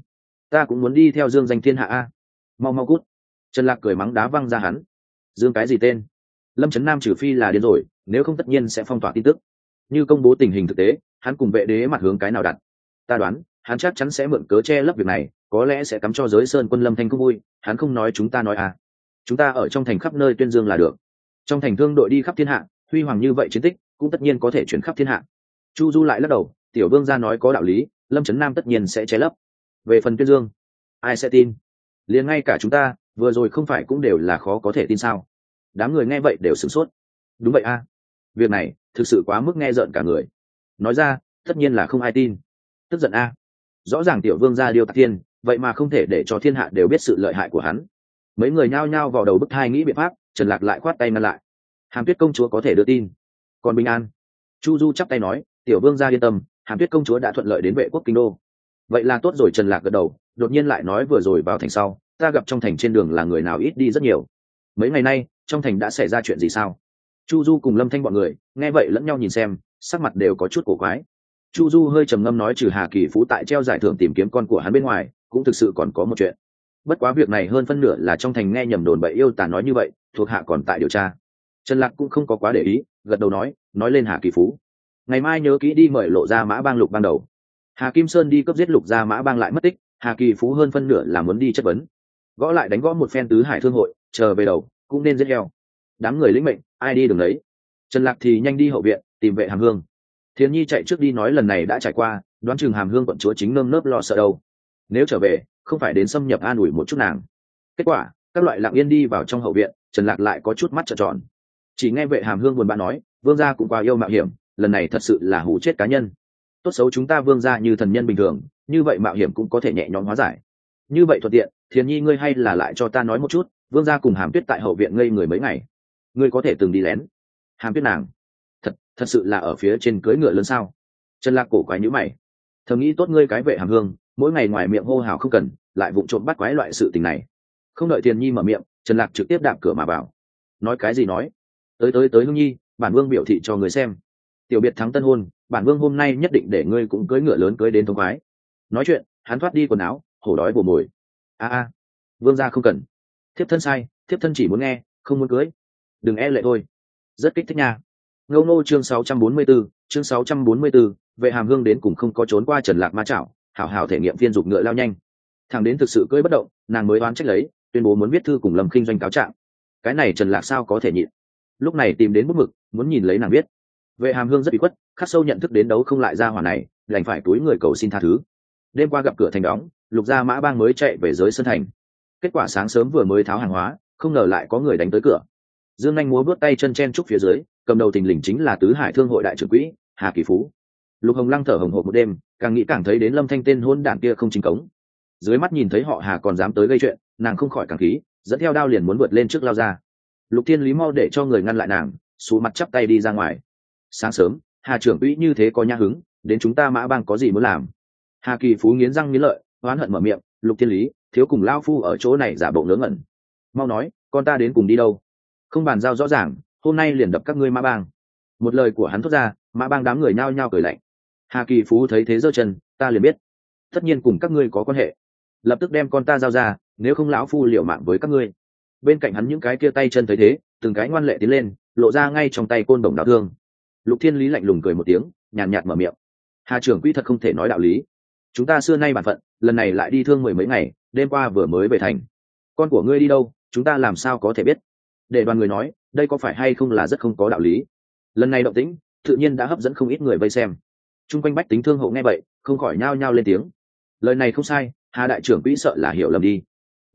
Ta cũng muốn đi theo dương danh thiên hạ a. Mau mau cút trần lạc cười mắng đá văng ra hắn. Dương cái gì tên? Lâm trấn nam trừ phi là điên rồi, nếu không tất nhiên sẽ phong tỏa tin tức. Như công bố tình hình thực tế, hắn cùng vệ đế mặt hướng cái nào đặt? Ta đoán, hắn chắc chắn sẽ mượn cớ che lấp việc này, có lẽ sẽ cắm cho giới sơn quân lâm thanh không vui, hắn không nói chúng ta nói à. Chúng ta ở trong thành khắp nơi tuyên dương là được. Trong thành thương đội đi khắp thiên hạ, huy hoàng như vậy chiến tích, cũng tất nhiên có thể chuyển khắp thiên hạ. Chu du lại lắc đầu, tiểu vương gia nói có đạo lý, lâm trấn nam tất nhiên sẽ che lấp. Về phần tuyên dương, ai sẽ tin? Liền ngay cả chúng ta vừa rồi không phải cũng đều là khó có thể tin sao? Đám người nghe vậy đều sửng sốt. Đúng vậy a. Việc này thực sự quá mức nghe rợn cả người. Nói ra, tất nhiên là không ai tin. Tức giận a. Rõ ràng tiểu vương gia điêu tạc thiên, vậy mà không thể để cho thiên hạ đều biết sự lợi hại của hắn. Mấy người nhao nhao vào đầu bức thai nghĩ biện pháp, trần lạc lại khoát tay ngăn lại. Hàm tuyết công chúa có thể đưa tin. Còn bình an. Chu du chắp tay nói, tiểu vương gia yên tâm, hàm tuyết công chúa đã thuận lợi đến vệ quốc kinh đô. Vậy là tốt rồi, trần lạc gật đầu, đột nhiên lại nói vừa rồi vào thành sau ta gặp trong thành trên đường là người nào ít đi rất nhiều. Mấy ngày nay, trong thành đã xảy ra chuyện gì sao? Chu du cùng lâm thanh bọn người, nghe vậy lẫn nhau nhìn xem, sắc mặt đều có chút cổ quái. Chu du hơi trầm ngâm nói trừ hà kỳ phú tại treo giải thưởng tìm kiếm con của hắn bên ngoài, cũng thực sự còn có một chuyện. Bất quá việc này hơn phân nửa là trong thành nghe nhầm đồn bậy yêu tả nói như vậy, thuộc hạ còn tại điều tra. Trần lạc cũng không có quá để ý, gật đầu nói nói lên hà kỳ phú. Ngày mai nhớ kỹ đi mời lộ ra mã bang lục ban đầu. Hà kim sơn đi cấp giết lục ra mã bang lại mất tích, hà kỳ phú hơn phân nửa là muốn đi chất vấn gõ lại đánh gõ một phen tứ hải thương hội, chờ về đầu, cũng nên giết heo. Đám người lĩnh mệnh, ai đi đường đấy trần lạc thì nhanh đi hậu viện, tìm vệ hàm hương. Thiên nhi chạy trước đi nói lần này đã trải qua, đoán chừng hàm hương quận chúa chính nơm nớp lo sợ đâu. Nếu trở về, không phải đến xâm nhập an ủi một chút nàng. Kết quả, các loại lặng yên đi vào trong hậu viện, trần lạc lại có chút mắt trợn tròn. Chỉ nghe vệ hàm hương buồn bã nói, vương gia cũng qua yêu mạo hiểm, lần này thật sự là hủ chết cá nhân. Tốt xấu chúng ta vương gia như thần nhân bình thường, như vậy mạo hiểm cũng có thể nhẹ nhõm hóa giải như vậy thuận tiện, thiền nhi ngươi hay là lại cho ta nói một chút, vương gia cùng hàm tuyết tại hậu viện ngây người mấy ngày. Ngươi có thể từng đi lén. Hàm tuyết nàng. Thật thật sự là ở phía trên cưới ngựa lớn sao? Trần lạc cổ quái nhữ mày. Thầm nghĩ tốt ngươi cái vệ hàm hương, mỗi ngày ngoài miệng hô hào không cần, lại vụng trộm bắt quái loại sự tình này. Không đợi thiền nhi mở miệng, trần lạc trực tiếp đạp cửa mà vào. Nói cái gì nói? Tới tới tới hương nhi, bản vương biểu thị cho người xem. Tiểu biệt thắng tân hôn, bản vương hôm nay nhất định để ngươi cũng cưới ngựa lớn cưới đến thông khoái. Nói chuyện, hắn thoát đi quần áo hổ đói bồ mồi. A a vương gia không cần. Thiếp thân sai thiếp thân chỉ muốn nghe không muốn cưới. Đừng e lệ thôi. Rất kích thích nha. Ngâu nô chương 644, chương 644, vệ hàm hương đến cùng không có trốn qua trần lạc ma chảo hảo hảo thể nghiệm phiên dục ngựa lao nhanh. Thằng đến thực sự cưỡi bất động nàng mới oán trách lấy tuyên bố muốn viết thư cùng lầm kinh doanh cáo trạng. Cái này trần lạc sao có thể nhịn? Lúc này tìm đến bút mực muốn nhìn lấy nàng viết. vệ hàm hương rất bị khuất khắc sâu nhận thức đến đấu không lại ra hỏa này đành phải túi người cầu xin tha thứ. Đêm qua gặp cửa thành đóng lục gia mã bang mới chạy về giới sân thành. Kết quả sáng sớm vừa mới tháo hàng hóa, không ngờ lại có người đánh tới cửa. Dương anh múa bước tay chân chen trúc phía dưới, cầm đầu tình lình chính là tứ hải thương hội đại trưởng quỹ, hà kỳ phú. Lục hồng lăng thở hồng hộp một đêm, càng nghĩ càng thấy đến lâm thanh tên hôn đản kia không chính cống. Dưới mắt nhìn thấy họ hà còn dám tới gây chuyện, nàng không khỏi càng khí, dẫn theo đao liền muốn vượt lên trước lao ra. Lục thiên lý mau để cho người ngăn lại nàng xù mặt chắp tay đi ra ngoài. Sáng sớm, hà trưởng quỹ như thế có nhã hứng, đến chúng ta mã bang có gì muốn làm? Hà kỳ phú nghiến răng nghiến lợi oán hận mở miệng, lục thiên lý, thiếu cùng lao phu ở chỗ này giả bộ ngớ ngẩn. Mau nói, con ta đến cùng đi đâu? Không bàn giao rõ ràng, hôm nay liền đập các ngươi mã bang. Một lời của hắn thốt ra, mã bang đám người nhao nhao cười lạnh. Hà kỳ phú thấy thế giơ chân, ta liền biết. Tất nhiên cùng các ngươi có quan hệ. Lập tức đem con ta giao ra, nếu không lão phu liệu mạng với các ngươi. Bên cạnh hắn những cái kia tay chân thấy thế, từng cái ngoan lệ tiến lên, lộ ra ngay trong tay côn đồng đạo thương. Lục thiên lý lạnh lùng cười một tiếng, nhàn nhạt mở miệng. Hà trưởng quỹ thật không thể nói đạo lý chúng ta xưa nay bản phận, lần này lại đi thương mười mấy ngày, đêm qua vừa mới về thành. Con của ngươi đi đâu, chúng ta làm sao có thể biết? Để đoàn người nói, đây có phải hay không là rất không có đạo lý. Lần này động tĩnh, tự nhiên đã hấp dẫn không ít người vây xem. T r u n g quanh bách tính thương hộ nghe vậy, không khỏi nhao nhao lên tiếng. Lời này không sai, hà đại trưởng quỹ sợ là hiểu lầm đi.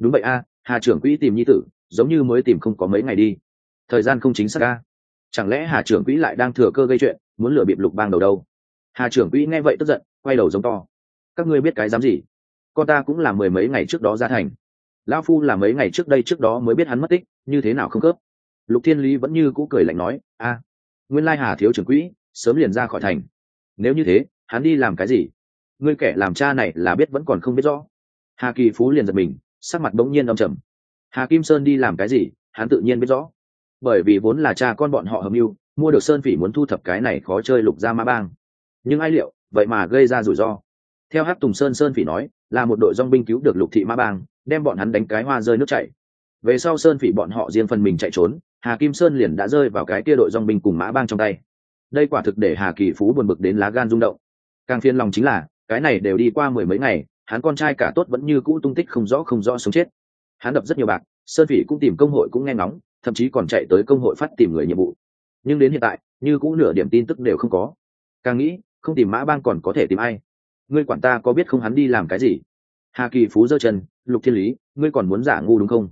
Đúng vậy a, hà trưởng quỹ tìm nhi tử, giống như mới tìm không có mấy ngày đi. Thời gian không chính xác a. Chẳng lẽ hà trưởng quỹ lại đang thừa cơ gây chuyện, muốn lừa bịp lục bang đầu đâu? Hà trưởng quỹ nghe vậy tức giận, quay đầu giống to các ngươi biết cái dám gì? Con ta cũng là mười mấy ngày trước đó ra thành. Lão phu là mấy ngày trước đây trước đó mới biết hắn mất tích, như thế nào không cướp lục thiên lý vẫn như cũ cười lạnh nói, a, nguyên lai hà thiếu trưởng quỹ sớm liền ra khỏi thành. Nếu như thế, hắn đi làm cái gì? Ngươi kẻ làm cha này là biết vẫn còn không biết rõ. Hà kỳ phú liền giật mình, sắc mặt bỗng nhiên âm trầm. Hà kim sơn đi làm cái gì, hắn tự nhiên biết rõ. Bởi vì vốn là cha con bọn họ hợp mưu, mua được sơn phỉ muốn thu thập cái này khó chơi lục ra ma bang. Nhưng ai liệu, vậy mà gây ra rủi ro theo hát tùng sơn sơn phỉ nói, là một đội dong binh cứu được lục thị ma bang, đem bọn hắn đánh cái hoa rơi nước chảy. Về sau sơn phỉ bọn họ riêng phần mình chạy trốn, hà kim sơn liền đã rơi vào cái tia đội dong binh cùng mã bang trong tay. Đây quả thực để hà kỳ phú buồn bực đến lá gan rung động. Càng phiền lòng chính là, cái này đều đi qua mười mấy ngày, hắn con trai cả tốt vẫn như cũ tung tích không rõ không rõ sống chết. Hắn đập rất nhiều bạc, sơn phỉ cũng tìm công hội cũng nghe ngóng, thậm chí còn chạy tới công hội phát tìm người nhiệm vụ. Nhưng đến hiện tại, như cũng nửa điểm tin tức đều không có. Càng nghĩ, không tìm mã bang còn có thể tìm ai? Ngươi quản ta có biết không hắn đi làm cái gì? Hà kỳ phú giơ chân, lục thiên lý, ngươi còn muốn giả ngu đúng không?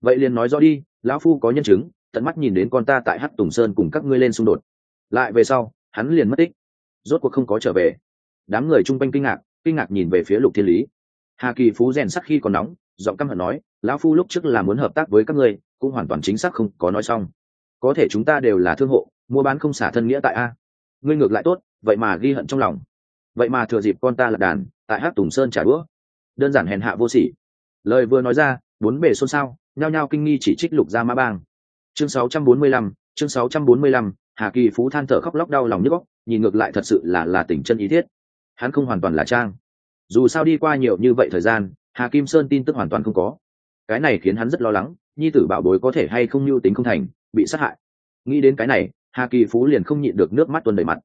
Vậy liền nói rõ đi, lão phu có nhân chứng, tận mắt nhìn đến con ta tại hát tùng sơn cùng các ngươi lên xung đột. Lại về sau, hắn liền mất tích. Rốt cuộc không có trở về. Đám người chung quanh kinh ngạc kinh ngạc nhìn về phía lục thiên lý. Hà kỳ phú rèn sắc khi còn nóng, giọng căm hận nói, lão phu lúc trước là muốn hợp tác với các ngươi, cũng hoàn toàn chính xác không có nói xong. Có thể chúng ta đều là thương hộ, mua bán không xả thân nghĩa tại a. Ngươi ngược lại tốt, vậy mà ghi hận trong lòng vậy mà thừa dịp con ta là đàn tại hát tùng sơn trả đũa. Đơn giản hèn hạ vô sỉ. Lời vừa nói ra bốn bề xôn xao nhao nhao kinh nghi chỉ trích lục gia mã bang. Chương 645, chương 645, hà kỳ phú than thở khóc lóc đau lòng nhức góc nhìn ngược lại thật sự là là tình chân ý thiết. Hắn không hoàn toàn là trang. Dù sao đi qua nhiều như vậy thời gian hà kim sơn tin tức hoàn toàn không có. Cái này khiến hắn rất lo lắng nhi tử bảo bối có thể hay không mưu tính không thành bị sát hại. Nghĩ đến cái này hà kỳ phú liền không nhịn được nước mắt tuần đầy mặt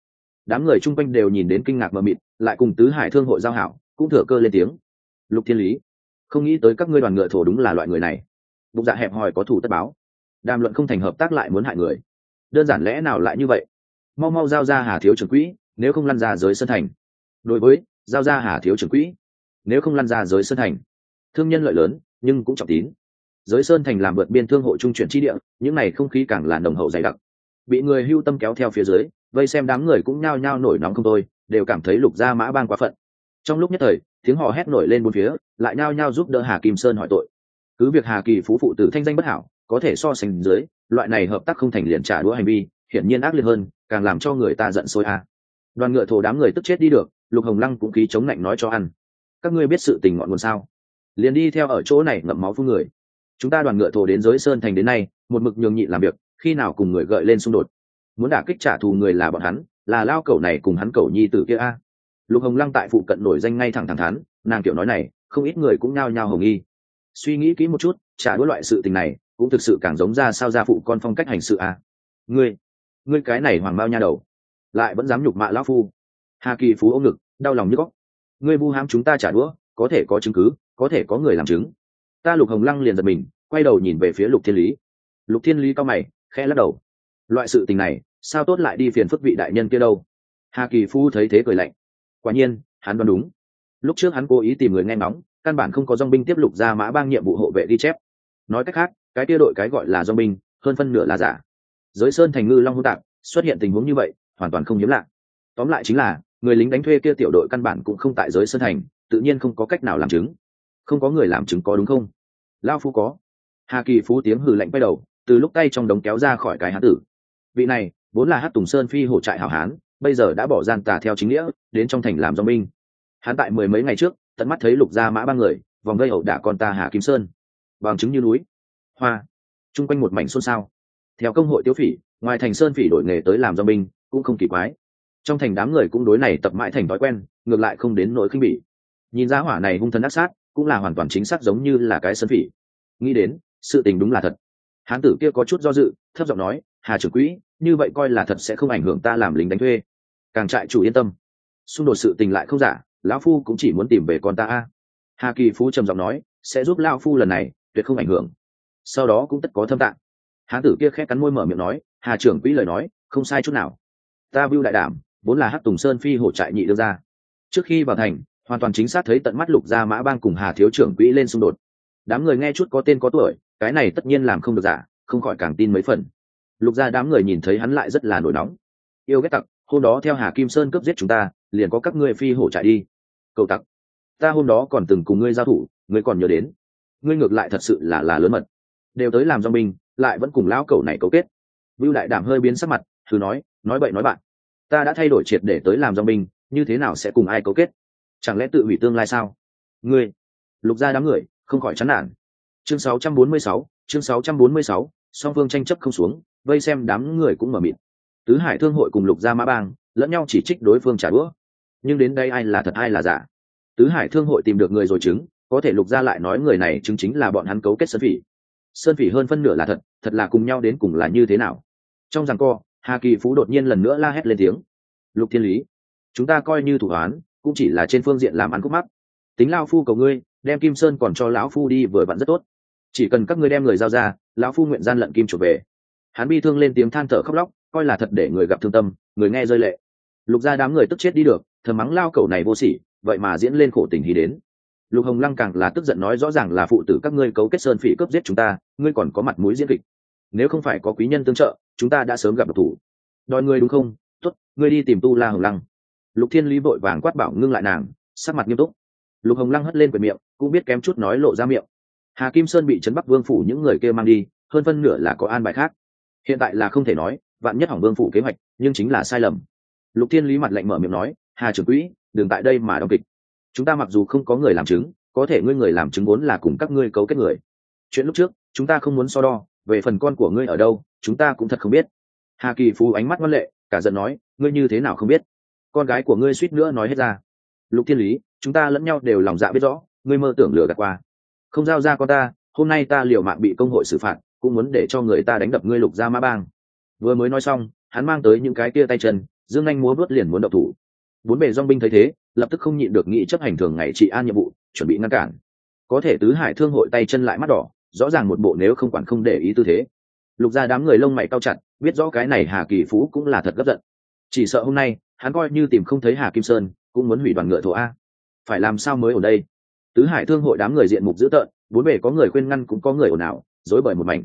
đám người chung quanh đều nhìn đến kinh ngạc mờ mịt, lại cùng tứ hải thương hội giao hảo, cũng thừa cơ lên tiếng. Lục thiên lý, không nghĩ tới các ngươi đoàn ngựa thổ đúng là loại người này. Bụng dạ hẹp hòi có thủ tất báo. Đàm luận không thành hợp tác lại muốn hại người. Đơn giản lẽ nào lại như vậy? Mau mau giao ra hà thiếu trưởng quỹ, nếu không lăn ra giới sân thành. Đối với, giao ra hà thiếu trưởng quỹ, nếu không lăn ra giới sơn thành. Thương nhân lợi lớn, nhưng cũng trọng tín. Giới sơn thành làm vượt biên thương hộ trung chuyển chi địa, những này không khí càng là nồng hậu dày đặc. Bị người hưu tâm kéo theo phía dưới vây xem đám người cũng nhao nhao nổi nóng không thôi, đều cảm thấy lục gia mã bang quá phận. Trong lúc nhất thời, tiếng họ hét nổi lên bốn phía, lại nhao nhao giúp đỡ hà kim sơn hỏi tội. Cứ việc hà kỳ phú phụ tử thanh danh bất hảo, có thể so sánh dưới, loại này hợp tác không thành liền trả đũa hành vi, hiển nhiên ác liệt hơn, càng làm cho người ta giận sôi a. Đoàn ngựa thổ đám người tức chết đi được, lục hồng lăng cũng khí chống lạnh nói cho ăn. Các ngươi biết sự tình ngọn nguồn sao? Liền đi theo ở chỗ này ngậm máu phương người. Chúng ta đoàn ngựa thổ đến giới sơn thành đến nay, một mực nhường nhị làm việc, khi nào cùng người gợi lên xung đột? Muốn đả kích trả thù người là bọn hắn, là lao cẩu này cùng hắn cẩu nhi tử kia a. Lục hồng lăng tại phụ cận nổi danh ngay thẳng thẳng thắn, nàng kiểu nói này, không ít người cũng nhao nhao hồng nghi. Suy nghĩ kỹ một chút, trả đũa loại sự tình này, cũng thực sự càng giống ra sao gia phụ con phong cách hành sự a. Ngươi ngươi cái này hoàng bao nha đầu, lại vẫn dám nhục mạ lão phu. Hà kỳ phú ôm ngực, đau lòng như góc. Ngươi vu hám chúng ta trả đũa, có thể có chứng cứ, có thể có người làm chứng. Ta lục hồng lăng liền giật mình, quay đầu nhìn về phía lục thiên lý. Lục thiên lý cao mày, khẽ lắc đầu loại sự tình này, sao tốt lại đi phiền phức vị đại nhân kia đâu? Hà kỳ phu thấy thế cười lạnh. Quả nhiên, hắn đoán đúng. Lúc trước hắn cố ý tìm người nghe ngóng, căn bản không có dong binh tiếp lục ra mã bang nhiệm vụ hộ vệ ghi chép. Nói cách khác, cái tia đội cái gọi là dong binh, hơn phân nửa là giả. Giới sơn thành ngư long hô tạp, xuất hiện tình huống như vậy, hoàn toàn không hiếm lạ. Tóm lại chính là, người lính đánh thuê kia tiểu đội căn bản cũng không tại giới sơn thành, tự nhiên không có cách nào làm chứng. Không có người làm chứng có đúng không? Lao phu có. Hà kỳ phú tiếng hừ lạnh quay đầu, từ lúc tay trong đống kéo ra khỏi cái hán tử vị này vốn là hát tùng sơn phi hổ trại hảo hán, bây giờ đã bỏ gian tà theo chính nghĩa, đến trong thành làm do minh hắn tại mười mấy ngày trước, tận mắt thấy lục gia mã ba người, vòng gây ẩu đả con ta hà kim sơn. Bằng chứng như núi, hoa, chung quanh một mảnh xôn xao. Theo công hội tiêu phỉ, ngoài thành sơn phỉ đổi nghề tới làm do minh cũng không kỳ quái. Trong thành đám người cũng đối này tập mãi thành thói quen, ngược lại không đến nỗi khinh bỉ. Nhìn ra hỏa này hung thần ác sát, cũng là hoàn toàn chính xác giống như là cái sơn phỉ. Nghĩ đến, sự tình đúng là thật. Hán tử kia có chút do dự, thấp giọng nói, hà trưởng quỹ như vậy coi là thật sẽ không ảnh hưởng ta làm lính đánh thuê. Càng trại chủ yên tâm. Xung đột sự tình lại không giả, lão phu cũng chỉ muốn tìm về con ta a. Hà kỳ phú trầm giọng nói, sẽ giúp lão phu lần này, tuyệt không ảnh hưởng. Sau đó cũng tất có thâm tạng. Hán tử kia khét cắn môi mở miệng nói, hà trưởng quỹ lời nói, không sai chút nào. Ta vưu đại đảm, vốn là hát tùng sơn phi hổ trại nhị đưa ra trước khi vào thành, hoàn toàn chính xác thấy tận mắt lục gia mã bang cùng hà thiếu trưởng quỹ lên xung đột. Đám người nghe chút có tên có tuổi, cái này tất nhiên làm không được giả, không khỏi càng tin mấy phần lục gia đám người nhìn thấy hắn lại rất là nổi nóng. Yêu ghét tặc hôm đó theo hà kim sơn cướp giết chúng ta liền có các ngươi phi hổ chạy đi. Cầu tặc ta hôm đó còn từng cùng ngươi giao thủ ngươi còn nhớ đến. Ngươi ngược lại thật sự là là lớn mật. Đều tới làm do binh lại vẫn cùng lão cẩu này cấu kết. Vưu đại đảm hơi biến sắc mặt thử nói nói bậy nói bạn. Ta đã thay đổi triệt để tới làm do binh như thế nào sẽ cùng ai cấu kết? Chẳng lẽ tự hủy tương lai sao? Ngươi lục gia đám người không khỏi chán nản. Chương 646, chương 646, song phương tranh chấp không xuống vây xem đám người cũng mở mịt. Tứ hải thương hội cùng lục gia mã bang lẫn nhau chỉ trích đối phương trả đũa. Nhưng đến đây ai là thật ai là giả? Tứ hải thương hội tìm được người rồi chứng, có thể lục gia lại nói người này chứng chính là bọn hắn cấu kết sơn phỉ. Sơn phỉ hơn phân nửa là thật thật là cùng nhau đến cùng là như thế nào? Trong rằng co, hà kỳ phú đột nhiên lần nữa la hét lên tiếng. Lục thiên lý, chúng ta coi như thủ án, cũng chỉ là trên phương diện làm ăn khúc mắc. Tính lao phu cầu ngươi, đem kim sơn còn cho lão phu đi, vừa vặn rất tốt. Chỉ cần các ngươi đem người giao ra, lão phu nguyện gian lận kim trở về hắn bi thương lên tiếng than thở khóc lóc, coi là thật để người gặp thương tâm, người nghe rơi lệ. Lục ra đám người tức chết đi được thờ mắng lao cầu này vô sỉ, vậy mà diễn lên khổ tình hí đến. Lục hồng lăng càng là tức giận nói rõ ràng là phụ tử các ngươi cấu kết sơn phỉ cướp giết chúng ta, ngươi còn có mặt mũi diễn kịch. Nếu không phải có quý nhân tương trợ, chúng ta đã sớm gặp độc thủ. Đòi ngươi đúng không? Tốt, ngươi đi tìm tu la hồng lăng. Lục thiên lý vội vàng quát bảo ngưng lại nàng, sắc mặt nghiêm túc. Lục hồng lăng hất lên về miệng, cũng biết kém chút nói lộ ra miệng. Hà kim sơn bị trấn bắc vương phủ những người kia mang đi, hơn phân nửa là có an bài khác hiện tại là không thể nói, vạn nhất hỏng vương phủ kế hoạch, nhưng chính là sai lầm. Lục thiên lý mặt lạnh mở miệng nói, hà trưởng quỹ, đừng tại đây mà đóng kịch. Chúng ta mặc dù không có người làm chứng, có thể ngươi người làm chứng vốn là cùng các ngươi cấu kết người. Chuyện lúc trước, chúng ta không muốn so đo, về phần con của ngươi ở đâu, chúng ta cũng thật không biết. Hà kỳ phú ánh mắt ngoan lệ, cả giận nói, ngươi như thế nào không biết? Con gái của ngươi suýt nữa nói hết ra. Lục thiên lý, chúng ta lẫn nhau đều lòng dạ biết rõ, ngươi mơ tưởng lừa gạt qua. Không giao ra con ta, hôm nay ta liều mạng bị công hội xử phạt cũng muốn để cho người ta đánh đập ngươi lục gia ma bang. Vừa mới nói xong, hắn mang tới những cái kia tay chân, dương anh múa vớt liền muốn độc thủ. Bốn bề dong binh thấy thế, lập tức không nhịn được nghĩ chấp hành thường ngày trị an nhiệm vụ, chuẩn bị ngăn cản. Có thể tứ hải thương hội tay chân lại mắt đỏ, rõ ràng một bộ nếu không quản không để ý tư thế. Lục ra đám người lông mày cao chặt, biết rõ cái này hà kỳ phú cũng là thật gấp giận. Chỉ sợ hôm nay, hắn coi như tìm không thấy hà kim sơn, cũng muốn hủy đoàn ngựa thổ a. Phải làm sao mới ở đây? Tứ hải thương hội đám người diện mục dữ tợn, bốn bề có người khuyên ngăn cũng có người ồn ào dối bởi một mảnh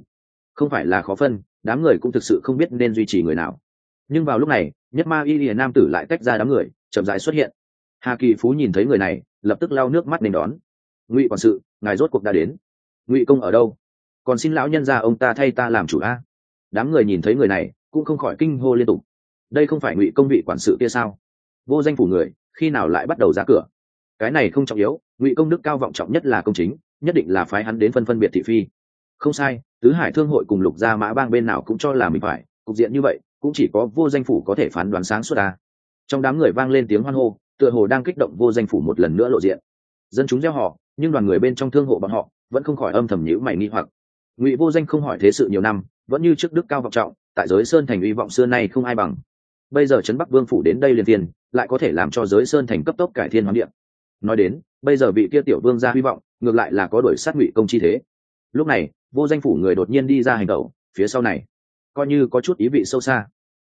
không phải là khó phân, đám người cũng thực sự không biết nên duy trì người nào. Nhưng vào lúc này, nhất ma y lìa nam tử lại tách ra đám người, chậm rãi xuất hiện. Hà kỳ phú nhìn thấy người này, lập tức lau nước mắt nên đón. Ngụy quản sự, ngài rốt cuộc đã đến. Ngụy công ở đâu? Còn xin lão nhân ra ông ta thay ta làm chủ a. Đám người nhìn thấy người này, cũng không khỏi kinh hô liên tục. Đây không phải ngụy công vị quản sự kia sao? Vô danh phủ người, khi nào lại bắt đầu ra cửa? Cái này không trọng yếu, ngụy công đức cao vọng trọng nhất là công chính, nhất định là phái hắn đến phân phân biệt thị phi. Không sai tứ hải thương hội cùng lục gia mã bang bên nào cũng cho là mình phải, cục diện như vậy, cũng chỉ có vô danh phủ có thể phán đoán sáng suốt ta trong đám người vang lên tiếng hoan hô, tựa hồ đang kích động vô danh phủ một lần nữa lộ diện. Dân chúng gieo họ nhưng đoàn người bên trong thương hộ bọn họ vẫn không khỏi âm thầm nhữ mày nghi hoặc. Ngụy vô danh không hỏi thế sự nhiều năm, vẫn như trước đức cao vọng trọng, tại giới sơn thành uy vọng xưa nay không ai bằng. Bây giờ trấn bắc vương phủ đến đây liền tiền lại có thể làm cho giới sơn thành cấp tốc cải thiên hoán điện nói đến, bây giờ vị kia tiểu vương ra hy vọng, ngược lại là có đổi sát ngụy công chi thế. Lúc này vô danh phủ người đột nhiên đi ra hành tẩu, phía sau này, coi như có chút ý vị sâu xa.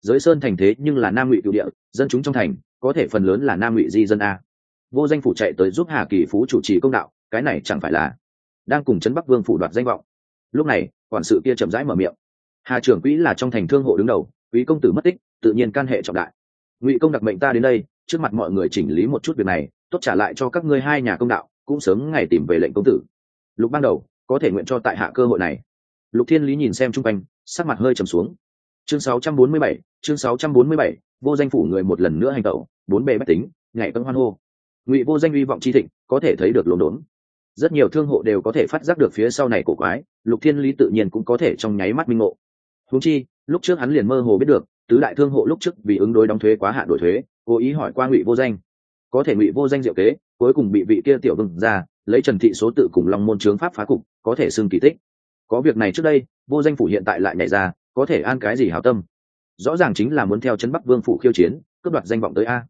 Giới sơn thành thế nhưng là nam ngụy cựu địa, dân chúng trong thành, có thể phần lớn là nam ngụy di dân a. Vô danh phủ chạy tới giúp hà kỳ phú chủ trì công đạo, cái này chẳng phải là đang cùng trấn bắc vương phủ đoạt danh vọng. Lúc này, quản sự kia chậm rãi mở miệng. Hà trưởng quỹ là trong thành thương hộ đứng đầu, quý công tử mất tích, tự nhiên can hệ trọng đại. Ngụy công đặc mệnh ta đến đây, trước mặt mọi người chỉnh lý một chút việc này, tốt trả lại cho các ngươi hai nhà công đạo, cũng sớm ngày tìm về lệnh công tử. Lúc ban đầu có thể nguyện cho tại hạ cơ hội này. Lục thiên lý nhìn xem chung quanh sắc mặt hơi trầm xuống. Chương 647, chương 647, vô danh phủ người một lần nữa hành tẩu bốn bề bách tính ngày cân hoan hô. Ngụy vô danh hy vọng chi thịnh có thể thấy được lộn đốn. Rất nhiều thương hộ đều có thể phát giác được phía sau này cổ quái lục thiên lý tự nhiên cũng có thể trong nháy mắt minh ngộ. Húng chi lúc trước hắn liền mơ hồ biết được tứ đại thương hộ lúc trước vì ứng đối đóng thuế quá hạn đổi thuế cố ý hỏi qua ngụy vô danh. Có thể ngụy vô danh diệu kế cuối cùng bị vị kia tiểu vương ra lấy trần thị số tự cùng long môn trướng pháp phá cục, có thể xưng kỳ tích. Có việc này trước đây, vô danh phủ hiện tại lại nhảy ra, có thể an cái gì hào tâm? Rõ ràng chính là muốn theo chân bắc vương phủ khiêu chiến, cướp đoạt danh vọng tới a.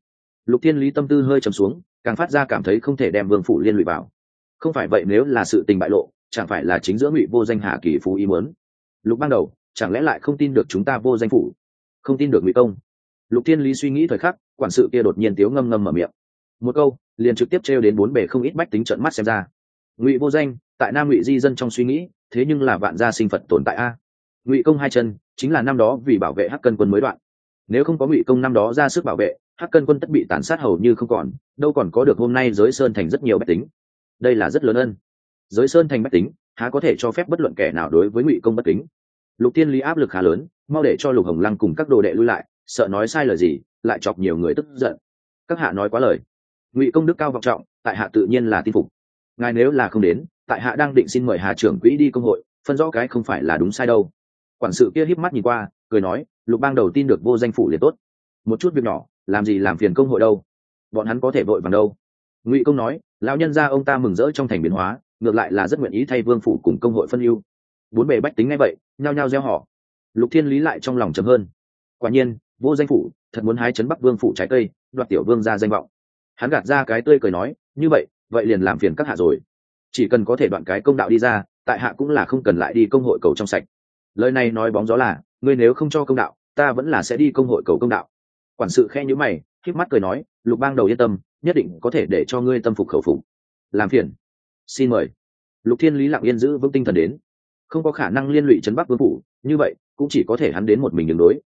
Lục thiên lý tâm tư hơi trầm xuống, càng phát ra cảm thấy không thể đem vương phủ liên lụy vào. Không phải vậy nếu là sự tình bại lộ, chẳng phải là chính giữa ngụy vô danh hạ kỳ phú ý muốn? Lục ban đầu, chẳng lẽ lại không tin được chúng ta vô danh phủ? Không tin được ngụy công. Lục thiên lý suy nghĩ thời khắc, quản sự kia đột nhiên tiếu ngâm ngâm mở miệng một câu, liền trực tiếp trêu đến bốn bề không ít bách tính trận mắt xem ra. Ngụy vô danh, tại nam ngụy di dân trong suy nghĩ, thế nhưng là vạn gia sinh phật tồn tại a. Ngụy công hai chân, chính là năm đó vì bảo vệ hắc cân quân mới đoạn. Nếu không có ngụy công năm đó ra sức bảo vệ, hắc cân quân tất bị tàn sát hầu như không còn, đâu còn có được hôm nay giới sơn thành rất nhiều bách tính. Đây là rất lớn ân. Giới sơn thành bách tính, há có thể cho phép bất luận kẻ nào đối với ngụy công bất kính. Lục tiên lý áp lực khá lớn, mau để cho lục hồng lăng cùng các đồ đệ lui lại, sợ nói sai lời gì, lại chọc nhiều người tức giận. Các hạ nói quá lời ngụy công đức cao vọng trọng tại hạ tự nhiên là tin phục ngài nếu là không đến tại hạ đang định xin mời hà trưởng quỹ đi công hội phân rõ cái không phải là đúng sai đâu quản sự kia híp mắt nhìn qua cười nói lục bang đầu tin được vô danh phủ liền tốt một chút việc nhỏ làm gì làm phiền công hội đâu bọn hắn có thể vội vàng đâu ngụy công nói lão nhân gia ông ta mừng rỡ trong thành biến hóa ngược lại là rất nguyện ý thay vương phủ cùng công hội phân ưu bốn bề bách tính ngay vậy nhao nhao gieo họ lục thiên lý lại trong lòng chấm hơn quả nhiên vô danh phủ thật muốn hái chấn bắc vương phủ trái cây đoạt tiểu vương ra danh vọng hắn gạt ra cái tươi cười nói, như vậy vậy liền làm phiền các hạ rồi. Chỉ cần có thể đoạn cái công đạo đi ra, tại hạ cũng là không cần lại đi công hội cầu trong sạch. Lời này nói bóng gió là, ngươi nếu không cho công đạo, ta vẫn là sẽ đi công hội cầu công đạo. Quản sự khe nhữ mày k mắt cười nói, lục bang đầu yên tâm, nhất định có thể để cho ngươi tâm phục khẩu phục. Làm phiền. Xin mời. Lục thiên lý lặng yên giữ vững tinh thần đến. Không có khả năng liên lụy chấn bắc vương phủ, như vậy, cũng chỉ có thể hắn đến một mình đường đối.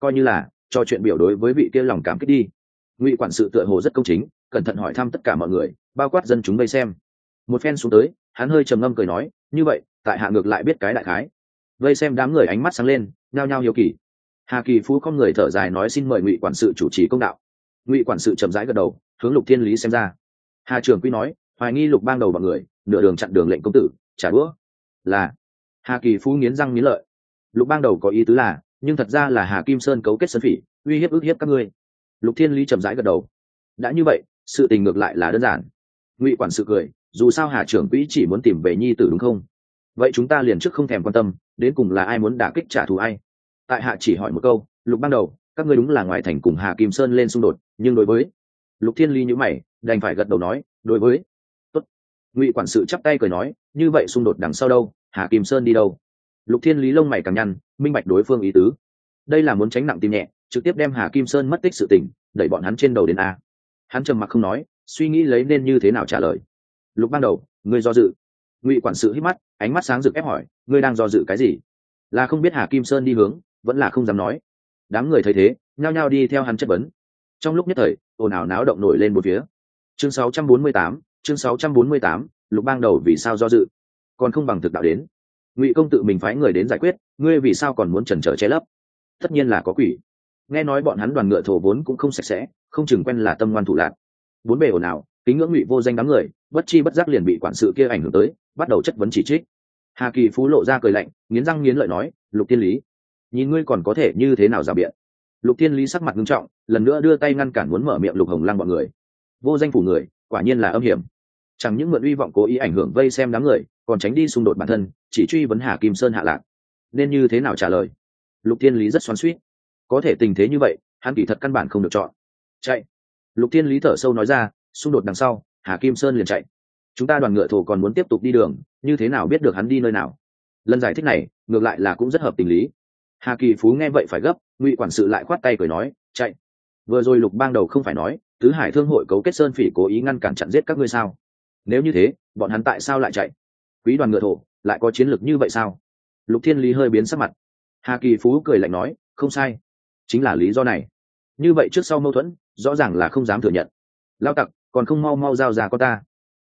Coi như là, cho chuyện biểu đối với vị kia lòng cảm kích đi. Ngụy quản sự tựa hồ rất công chính cẩn thận hỏi thăm tất cả mọi người, bao quát dân chúng đây xem. Một phen xuống tới, hắn hơi trầm ngâm cười nói, như vậy, tại hạ ngược lại biết cái đại khái. Vây xem đám người ánh mắt sáng lên, nhao nhao hiếu kỳ. Hà kỳ phú con người thở dài nói xin mời ngụy quản sự chủ trì công đạo. Ngụy quản sự chậm rãi gật đầu, hướng lục thiên lý xem ra. Hà trường quy nói, hoài nghi lục bang đầu bọn người, nửa đường chặn đường lệnh công tử, trả đũa. Là. Hà kỳ phú nghiến răng nghiến lợi. Lục bang đầu có ý tứ là, nhưng thật ra là hà kim sơn cấu kết sơn phỉ, uy hiếp ức hiếp các ngươi. Lục thiên lý chậm rãi gật đầu. Đã như vậy sự tình ngược lại là đơn giản. Ngụy quản sự cười, dù sao hà trưởng quỹ chỉ muốn tìm về nhi tử đúng không? Vậy chúng ta liền trước không thèm quan tâm, đến cùng là ai muốn đả kích trả thù ai? Tại hạ chỉ hỏi một câu, lục ban đầu, các ngươi đúng là ngoài thành cùng hà kim sơn lên xung đột, nhưng đối với lục thiên ly nhữ mày, đành phải gật đầu nói, đối với. Tốt. ngụy quản sự chắp tay cười nói, như vậy xung đột đằng sau đâu, hà kim sơn đi đâu? Lục thiên lý lông mày càng nhăn, minh bạch đối phương ý tứ. Đây là muốn tránh nặng tim nhẹ, trực tiếp đem hà kim sơn mất tích sự tình, đẩy bọn hắn trên đầu đến a hắn trầm mặc không nói suy nghĩ lấy nên như thế nào trả lời. Lục ban đầu ngươi do dự. Ngụy quản sự hít mắt ánh mắt sáng rực ép hỏi ngươi đang do dự cái gì? Là không biết hà kim sơn đi hướng vẫn là không dám nói. Đám người thấy thế nhao nhao đi theo hắn chất vấn. Trong lúc nhất thời ồn ào náo động nổi lên một phía. Chương 648, chương 648, lục bang đầu vì sao do dự? Còn không bằng thực đạo đến. Ngụy công tự mình phái người đến giải quyết ngươi vì sao còn muốn chần trở che lấp? Tất nhiên là có quỷ. Nghe nói bọn hắn đoàn ngựa thổ vốn cũng không sạch sẽ không chừng quen là tâm ngoan thủ lạc. Bốn bề ồn ào, kính ngưỡng ngụy vô danh đám người, bất chi bất giác liền bị quản sự kia ảnh hưởng tới, bắt đầu chất vấn chỉ trích. Hà kỳ phú lộ ra cười lạnh, nghiến răng nghiến lợi nói, lục tiên lý, nhìn ngươi còn có thể như thế nào rào biện? Lục tiên lý sắc mặt nghiêm trọng, lần nữa đưa tay ngăn cản muốn mở miệng lục hồng lăng bọn người. Vô danh phủ người, quả nhiên là âm hiểm. Chẳng những mượn uy vọng cố ý ảnh hưởng vây xem đám người, còn tránh đi xung đột bản thân, chỉ truy vấn hà kim sơn hạ lạc. Nên như thế nào trả lời? Lục tiên lý rất xoắn suýt có thể tình thế như vậy, hắn kỳ thật căn bản không được chọn chạy. Lục Thiên lý thở sâu nói ra, xung đột đằng sau, hà kim sơn liền chạy. Chúng ta đoàn ngựa thổ còn muốn tiếp tục đi đường, như thế nào biết được hắn đi nơi nào? Lần giải thích này, ngược lại là cũng rất hợp tình lý. Hà kỳ phú nghe vậy phải gấp, ngụy quản sự lại khoát tay cười nói, chạy. Vừa rồi lục bang đầu không phải nói, tứ hải thương hội cấu kết sơn phỉ cố ý ngăn cản chặn giết các ngươi sao? Nếu như thế, bọn hắn tại sao lại chạy? Quý đoàn ngựa thổ, lại có chiến lược như vậy sao? Lục thiên lý hơi biến sắc mặt. Hà kỳ phú cười lạnh nói, không sai. Chính là lý do này. Như vậy trước sau mâu thuẫn rõ ràng là không dám thừa nhận. Lao tặc, còn không mau mau giao ra con ta.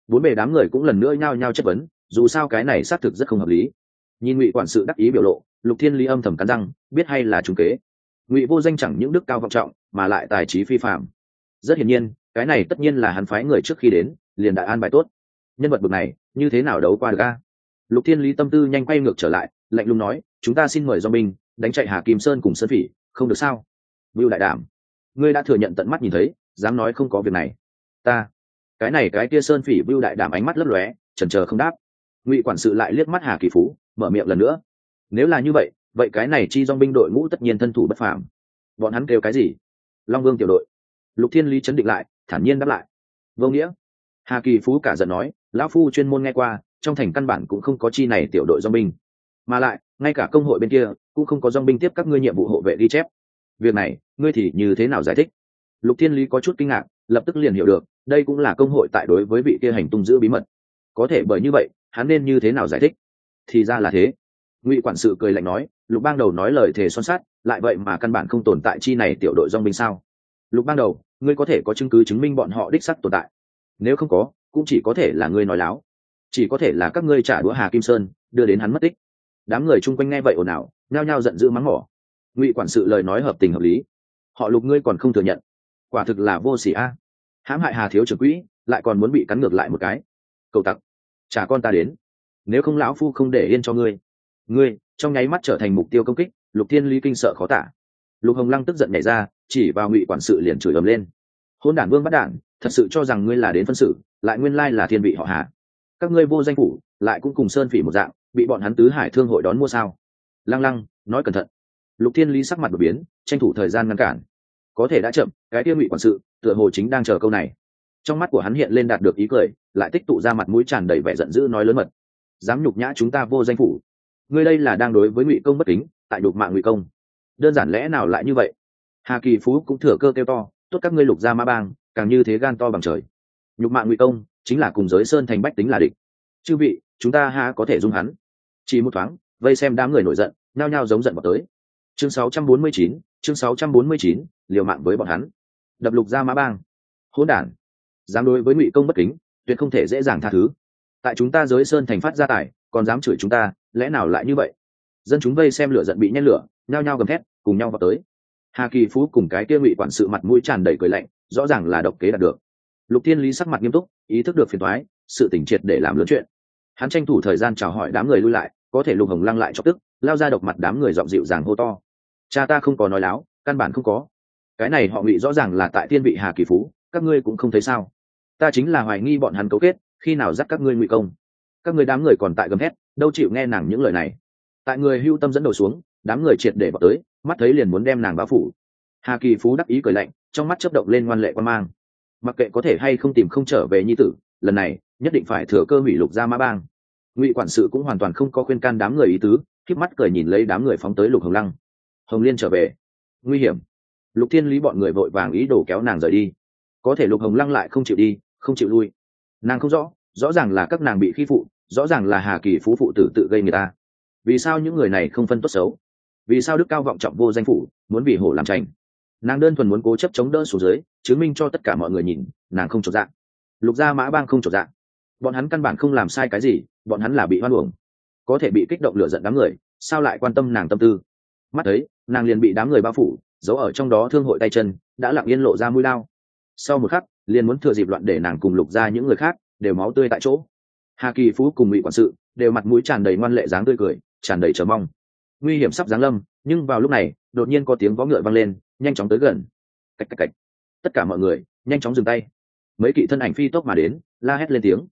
Bốn bề đám người cũng lần nữa nhao nhao chất vấn, dù sao cái này xác thực rất không hợp lý. Nhìn ngụy quản sự đắc ý biểu lộ, lục thiên lý âm thầm cắn răng, biết hay là trung kế. Ngụy vô danh chẳng những đức cao vọng trọng, mà lại tài trí phi phạm rất hiển nhiên, cái này tất nhiên là hắn phái người trước khi đến, liền đại an bài tốt. Nhân vật bực này, như thế nào đấu qua được a? Lục thiên lý tâm tư nhanh quay ngược trở lại, lạnh lùng nói, chúng ta xin mời do mình đánh chạy hà kim sơn cùng sơn phỉ, không được sao? Vưu đại đảm ngươi đã thừa nhận tận mắt nhìn thấy, dám nói không có việc này. Ta. Cái này cái kia sơn phỉ bưu đại đảm ánh mắt lấp lóe, chần chờ không đáp. Ngụy quản sự lại liếc mắt hà kỳ phú, mở miệng lần nữa. Nếu là như vậy vậy cái này chi dong binh đội ngũ tất nhiên thân thủ bất phàm. Bọn hắn kêu cái gì? Long vương tiểu đội. Lục thiên lý chấn định lại, thản nhiên đáp lại. Vô nghĩa. Hà kỳ phú cả giận nói, lão phu chuyên môn nghe qua, trong thành căn bản cũng không có chi này tiểu đội dong binh. Mà lại, ngay cả công hội bên kia, cũng không có dong binh tiếp các ngươi nhiệm vụ hộ vệ ghi chép việc này, ngươi thì như thế nào giải thích? Lục thiên lý có chút kinh ngạc, lập tức liền hiểu được, đây cũng là công hội tại đối với vị kia hành tung giữ bí mật. Có thể bởi như vậy, hắn nên như thế nào giải thích? Thì ra là thế. Ngụy quản sự cười lạnh nói, lục bang đầu nói lời thề son sát lại vậy mà căn bản không tồn tại chi này tiểu đội dong binh sao? Lục bang đầu, ngươi có thể có chứng cứ chứng minh bọn họ đích sắc tồn tại. Nếu không có, cũng chỉ có thể là ngươi nói láo. Chỉ có thể là các ngươi trả đũa hà kim sơn, đưa đến hắn mất tích. Đám người chung quanh nghe vậy ồn ào, nhao nhao giận dữ mắng mỏ ngụy quản sự lời nói hợp tình hợp lý. Họ lục ngươi còn không thừa nhận. Quả thực là vô sỉ a. Hãm hại hà thiếu trưởng quỹ, lại còn muốn bị cắn ngược lại một cái. Cầu tặc, trả con ta đến. Nếu không lão phu không để yên cho ngươi. Ngươi, trong nháy mắt trở thành mục tiêu công kích, lục thiên lý kinh sợ khó tả. Lục hồng lăng tức giận nhảy ra, chỉ vào ngụy quản sự liền chửi ầm lên. Hôn đản vương bắt đản, thật sự cho rằng ngươi là đến phân sự lại nguyên lai là thiên vị họ hạ các ngươi vô danh phủ, lại cũng cùng sơn phỉ một dạng, bị bọn hắn tứ hải thương hội đón mua sao? Lăng lăng, nói cẩn thận lục thiên lý sắc mặt đột biến, tranh thủ thời gian ngăn cản. Có thể đã chậm, cái tiêu ngụy quản sự, tựa hồ chính đang chờ câu này. Trong mắt của hắn hiện lên đạt được ý cười, lại tích tụ ra mặt mũi tràn đầy vẻ giận dữ nói lớn mật. Dám nhục nhã chúng ta vô danh phủ. Ngươi đây là đang đối với ngụy công bất kính, tại đục mạng ngụy công. Đơn giản lẽ nào lại như vậy? Hà kỳ phú cũng thừa cơ kêu to, tốt các ngươi lục gia ma bang, càng như thế gan to bằng trời. Nhục mạng ngụy công, chính là cùng giới sơn thành bách tính là địch. Chư vị, chúng ta ha có thể dung hắn? Chỉ một thoáng, vây xem đám người nổi giận, nhao nhao giống giận vào tới chương 649, chương 649, liều mạng với bọn hắn. Đập lục ra mã bang. Hỗn đản. Dám đối với ngụy công bất kính tuyệt không thể dễ dàng tha thứ. Tại chúng ta giới sơn thành phát gia tài còn dám chửi chúng ta lẽ nào lại như vậy? Dân chúng vây xem lửa giận bị nhen lửa nhao nhao gầm thét cùng nhau vào tới. Hà kỳ phú cùng cái kia ngụy quản sự mặt mũi tràn đầy cười lạnh rõ ràng là độc kế đạt được. Lục thiên lý sắc mặt nghiêm túc ý thức được phiền thoái sự tỉnh triệt để làm lớn chuyện. Hắn tranh thủ thời gian chào hỏi đám người lui lại có thể lục hồng lăng lại chọc tức lao ra độc mặt đám người dọn dịu dàng hô to cha ta không có nói láo, căn bản không có. Cái này họ ngụy rõ ràng là tại thiên vị hà kỳ phú, các ngươi cũng không thấy sao. Ta chính là hoài nghi bọn hắn cấu kết, khi nào dắt các ngươi ngụy công. Các người đám người còn tại gầm hét, đâu chịu nghe nàng những lời này. Tại người hưu tâm dẫn đầu xuống, đám người triệt để vào tới, mắt thấy liền muốn đem nàng báo phủ. Hà kỳ phú đắc ý cười lạnh, trong mắt chấp động lên ngoan lệ quan mang. Mặc kệ có thể hay không tìm không trở về nhi tử, lần này, nhất định phải thừa cơ hủy lục ra mã bang. Ngụy quản sự cũng hoàn toàn không có khuyên can đám người ý tứ k mắt cười nhìn lấy đám người phóng tới lục hồng lăng hồng liên trở về. Nguy hiểm. Lục thiên lý bọn người vội vàng ý đồ kéo nàng rời đi. Có thể lục hồng lăng lại không chịu đi, không chịu lui. Nàng không rõ rõ ràng là các nàng bị khi phụ, rõ ràng là hà kỳ phú phụ tử tự gây người ta. Vì sao những người này không phân tốt xấu? Vì sao đức cao vọng trọng vô danh phủ, muốn bị hổ làm tranh nàng đơn thuần muốn cố chấp chống đỡ xuống dưới, chứng minh cho tất cả mọi người nhìn, nàng không trọn dạng lục gia mã bang không trọn dạng bọn hắn căn bản không làm sai cái gì, bọn hắn là bị hoan hưởng có thể bị kích động lửa giận đám người, sao lại quan tâm nàng tâm tư? Mắt thấy, nàng liền bị đám người bao phủ, giấu ở trong đó thương hội tay chân, đã lặng yên lộ ra mũi lao. Sau một khắc, liền muốn thừa dịp loạn để nàng cùng lục ra những người khác, đều máu tươi tại chỗ. Hà kỳ phú cùng ngụy quản sự, đều mặt mũi tràn đầy ngoan lệ dáng tươi cười, tràn đầy chờ mong. Nguy hiểm sắp giáng lâm, nhưng vào lúc này, đột nhiên có tiếng vó ngựa vang lên, nhanh chóng tới gần. Cách cách cách tất cả mọi người, nhanh chóng dừng tay. Mấy kỵ thân ảnh phi tốc mà đến, la hét lên tiếng.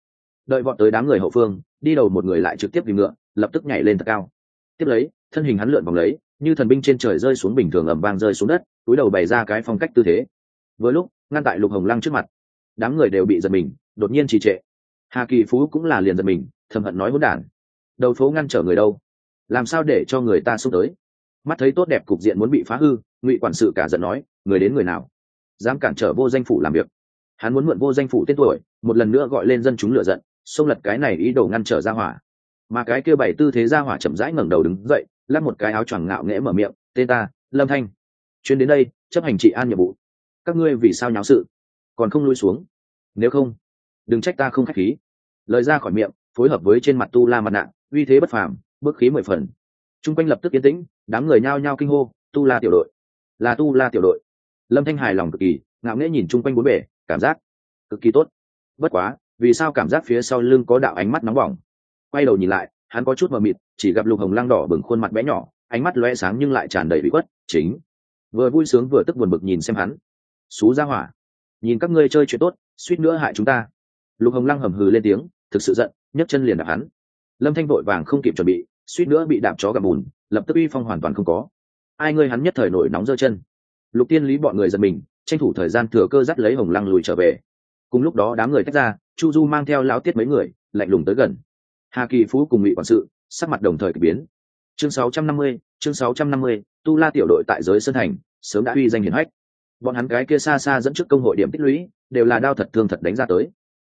Đợi vọt tới đám người hậu phương, đi đầu một người lại trực tiếp tìm ngựa, lập tức nhảy lên thật cao. Tiếp lấy, thân hình hắn lượn vòng lấy như thần binh trên trời rơi xuống bình thường ẩm vang rơi xuống đất, túi đầu bày ra cái phong cách tư thế. Với lúc, ngăn tại lục hồng lăng trước mặt, đám người đều bị giật mình, đột nhiên trì trệ. Hà kỳ phú cũng là liền giật mình, thầm hận nói hỗn đản, đầu phố ngăn trở người đâu? Làm sao để cho người ta xông tới? Mắt thấy tốt đẹp cục diện muốn bị phá hư, ngụy quản sự cả giận nói, người đến người nào? Dám cản trở vô danh phủ làm việc. Hắn muốn mượn vô danh phủ tên tuổi, một lần nữa gọi lên dân chúng lựa giận, xông lật cái này ý đồ ngăn trở ra hỏa. Mà cái kia bảy tư thế ra hỏa chậm rãi ngẩng đầu đứng dậy lắp một cái áo choàng ngạo nghễ mở miệng, tên ta, lâm thanh. Chuyến đến đây, chấp hành trị an nhiệm vụ. Các ngươi vì sao nháo sự? Còn không lui xuống? Nếu không, đừng trách ta không k h á c h khí. Lời ra khỏi miệng, phối hợp với trên mặt tu la mặt nạ, uy thế bất phàm, bức khí mười phần. T r u n g quanh lập tức yên tĩnh, đám người nhao nhao kinh hô, tu la tiểu đội, là tu la tiểu đội. Lâm thanh hài lòng cực kỳ, ngạo nghễ nhìn chung quanh bốn bể cảm giác cực kỳ tốt. Bất quá, vì sao cảm giác phía sau lưng có đạo ánh mắt nóng bỏng? Quay đầu nhìn lại hắn có chút mờ mịt, chỉ gặp lục hồng lang đỏ bừng khuôn mặt bé nhỏ, ánh mắt loe sáng nhưng lại tràn đầy bị quất chính. Vừa vui sướng vừa tức buồn bực nhìn xem hắn. Xú ra hỏa, nhìn các ngươi chơi chuyện tốt, suýt nữa hại chúng ta. Lục hồng lăng hầm hừ lên tiếng, thực sự giận, nhấc chân liền đạp hắn. Lâm thanh vội vàng không kịp chuẩn bị, suýt nữa bị đạp chó gặp bùn, lập tức uy phong hoàn toàn không có. Ai ngươi hắn nhất thời nổi nóng giơ chân. Lục tiên lý bọn người giật mình, tranh thủ thời gian thừa cơ dắt lấy hồng lăng lùi trở về. Cùng lúc đó đám người tách ra, chu du mang theo lão tiết mấy người, lạnh lùng tới gần hà kỳ phú cùng ngụy quản sự sắc mặt đồng thời k ỳ biến. Chương 650, chương 650, tu la tiểu đội tại giới sơn thành sớm đã uy danh hiển hách. Bọn hắn cái kia xa xa dẫn trước công hội điểm tích lũy đều là đao thật thương thật đánh ra tới.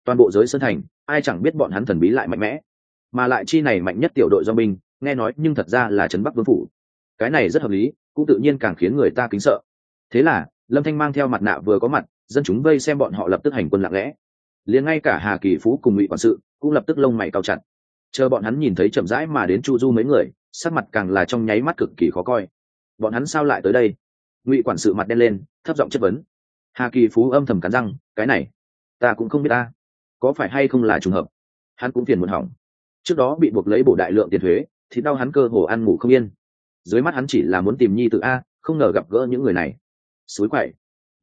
Toàn bộ giới sơn thành ai chẳng biết bọn hắn thần bí lại mạnh mẽ. Mà lại chi này mạnh nhất tiểu đội do mình nghe nói nhưng thật ra là trấn bắc vương phủ. Cái này rất hợp lý cũng tự nhiên càng khiến người ta kính sợ. Thế là lâm thanh mang theo mặt nạ vừa có mặt dân chúng vây xem bọn họ lập tức hành quân lặng lẽ. Liền ngay cả hà kỳ phú cùng ngụy quản sự cũng lập tức lông mày cao chặt chờ bọn hắn nhìn thấy chậm rãi mà đến chu du mấy người, sắc mặt càng là trong nháy mắt cực kỳ khó coi. Bọn hắn sao lại tới đây? Ngụy quản sự mặt đen lên, thấp giọng chất vấn. Hà kỳ phú âm thầm cắn răng, cái này, ta cũng không biết ta. Có phải hay không là trùng hợp? Hắn cũng phiền muộn hỏng. Trước đó bị buộc lấy bổ đại lượng tiền thuế, thì đau hắn cơ hồ ăn ngủ không yên. Dưới mắt hắn chỉ là muốn tìm nhi tự a, không ngờ gặp gỡ những người này. Suối quậy.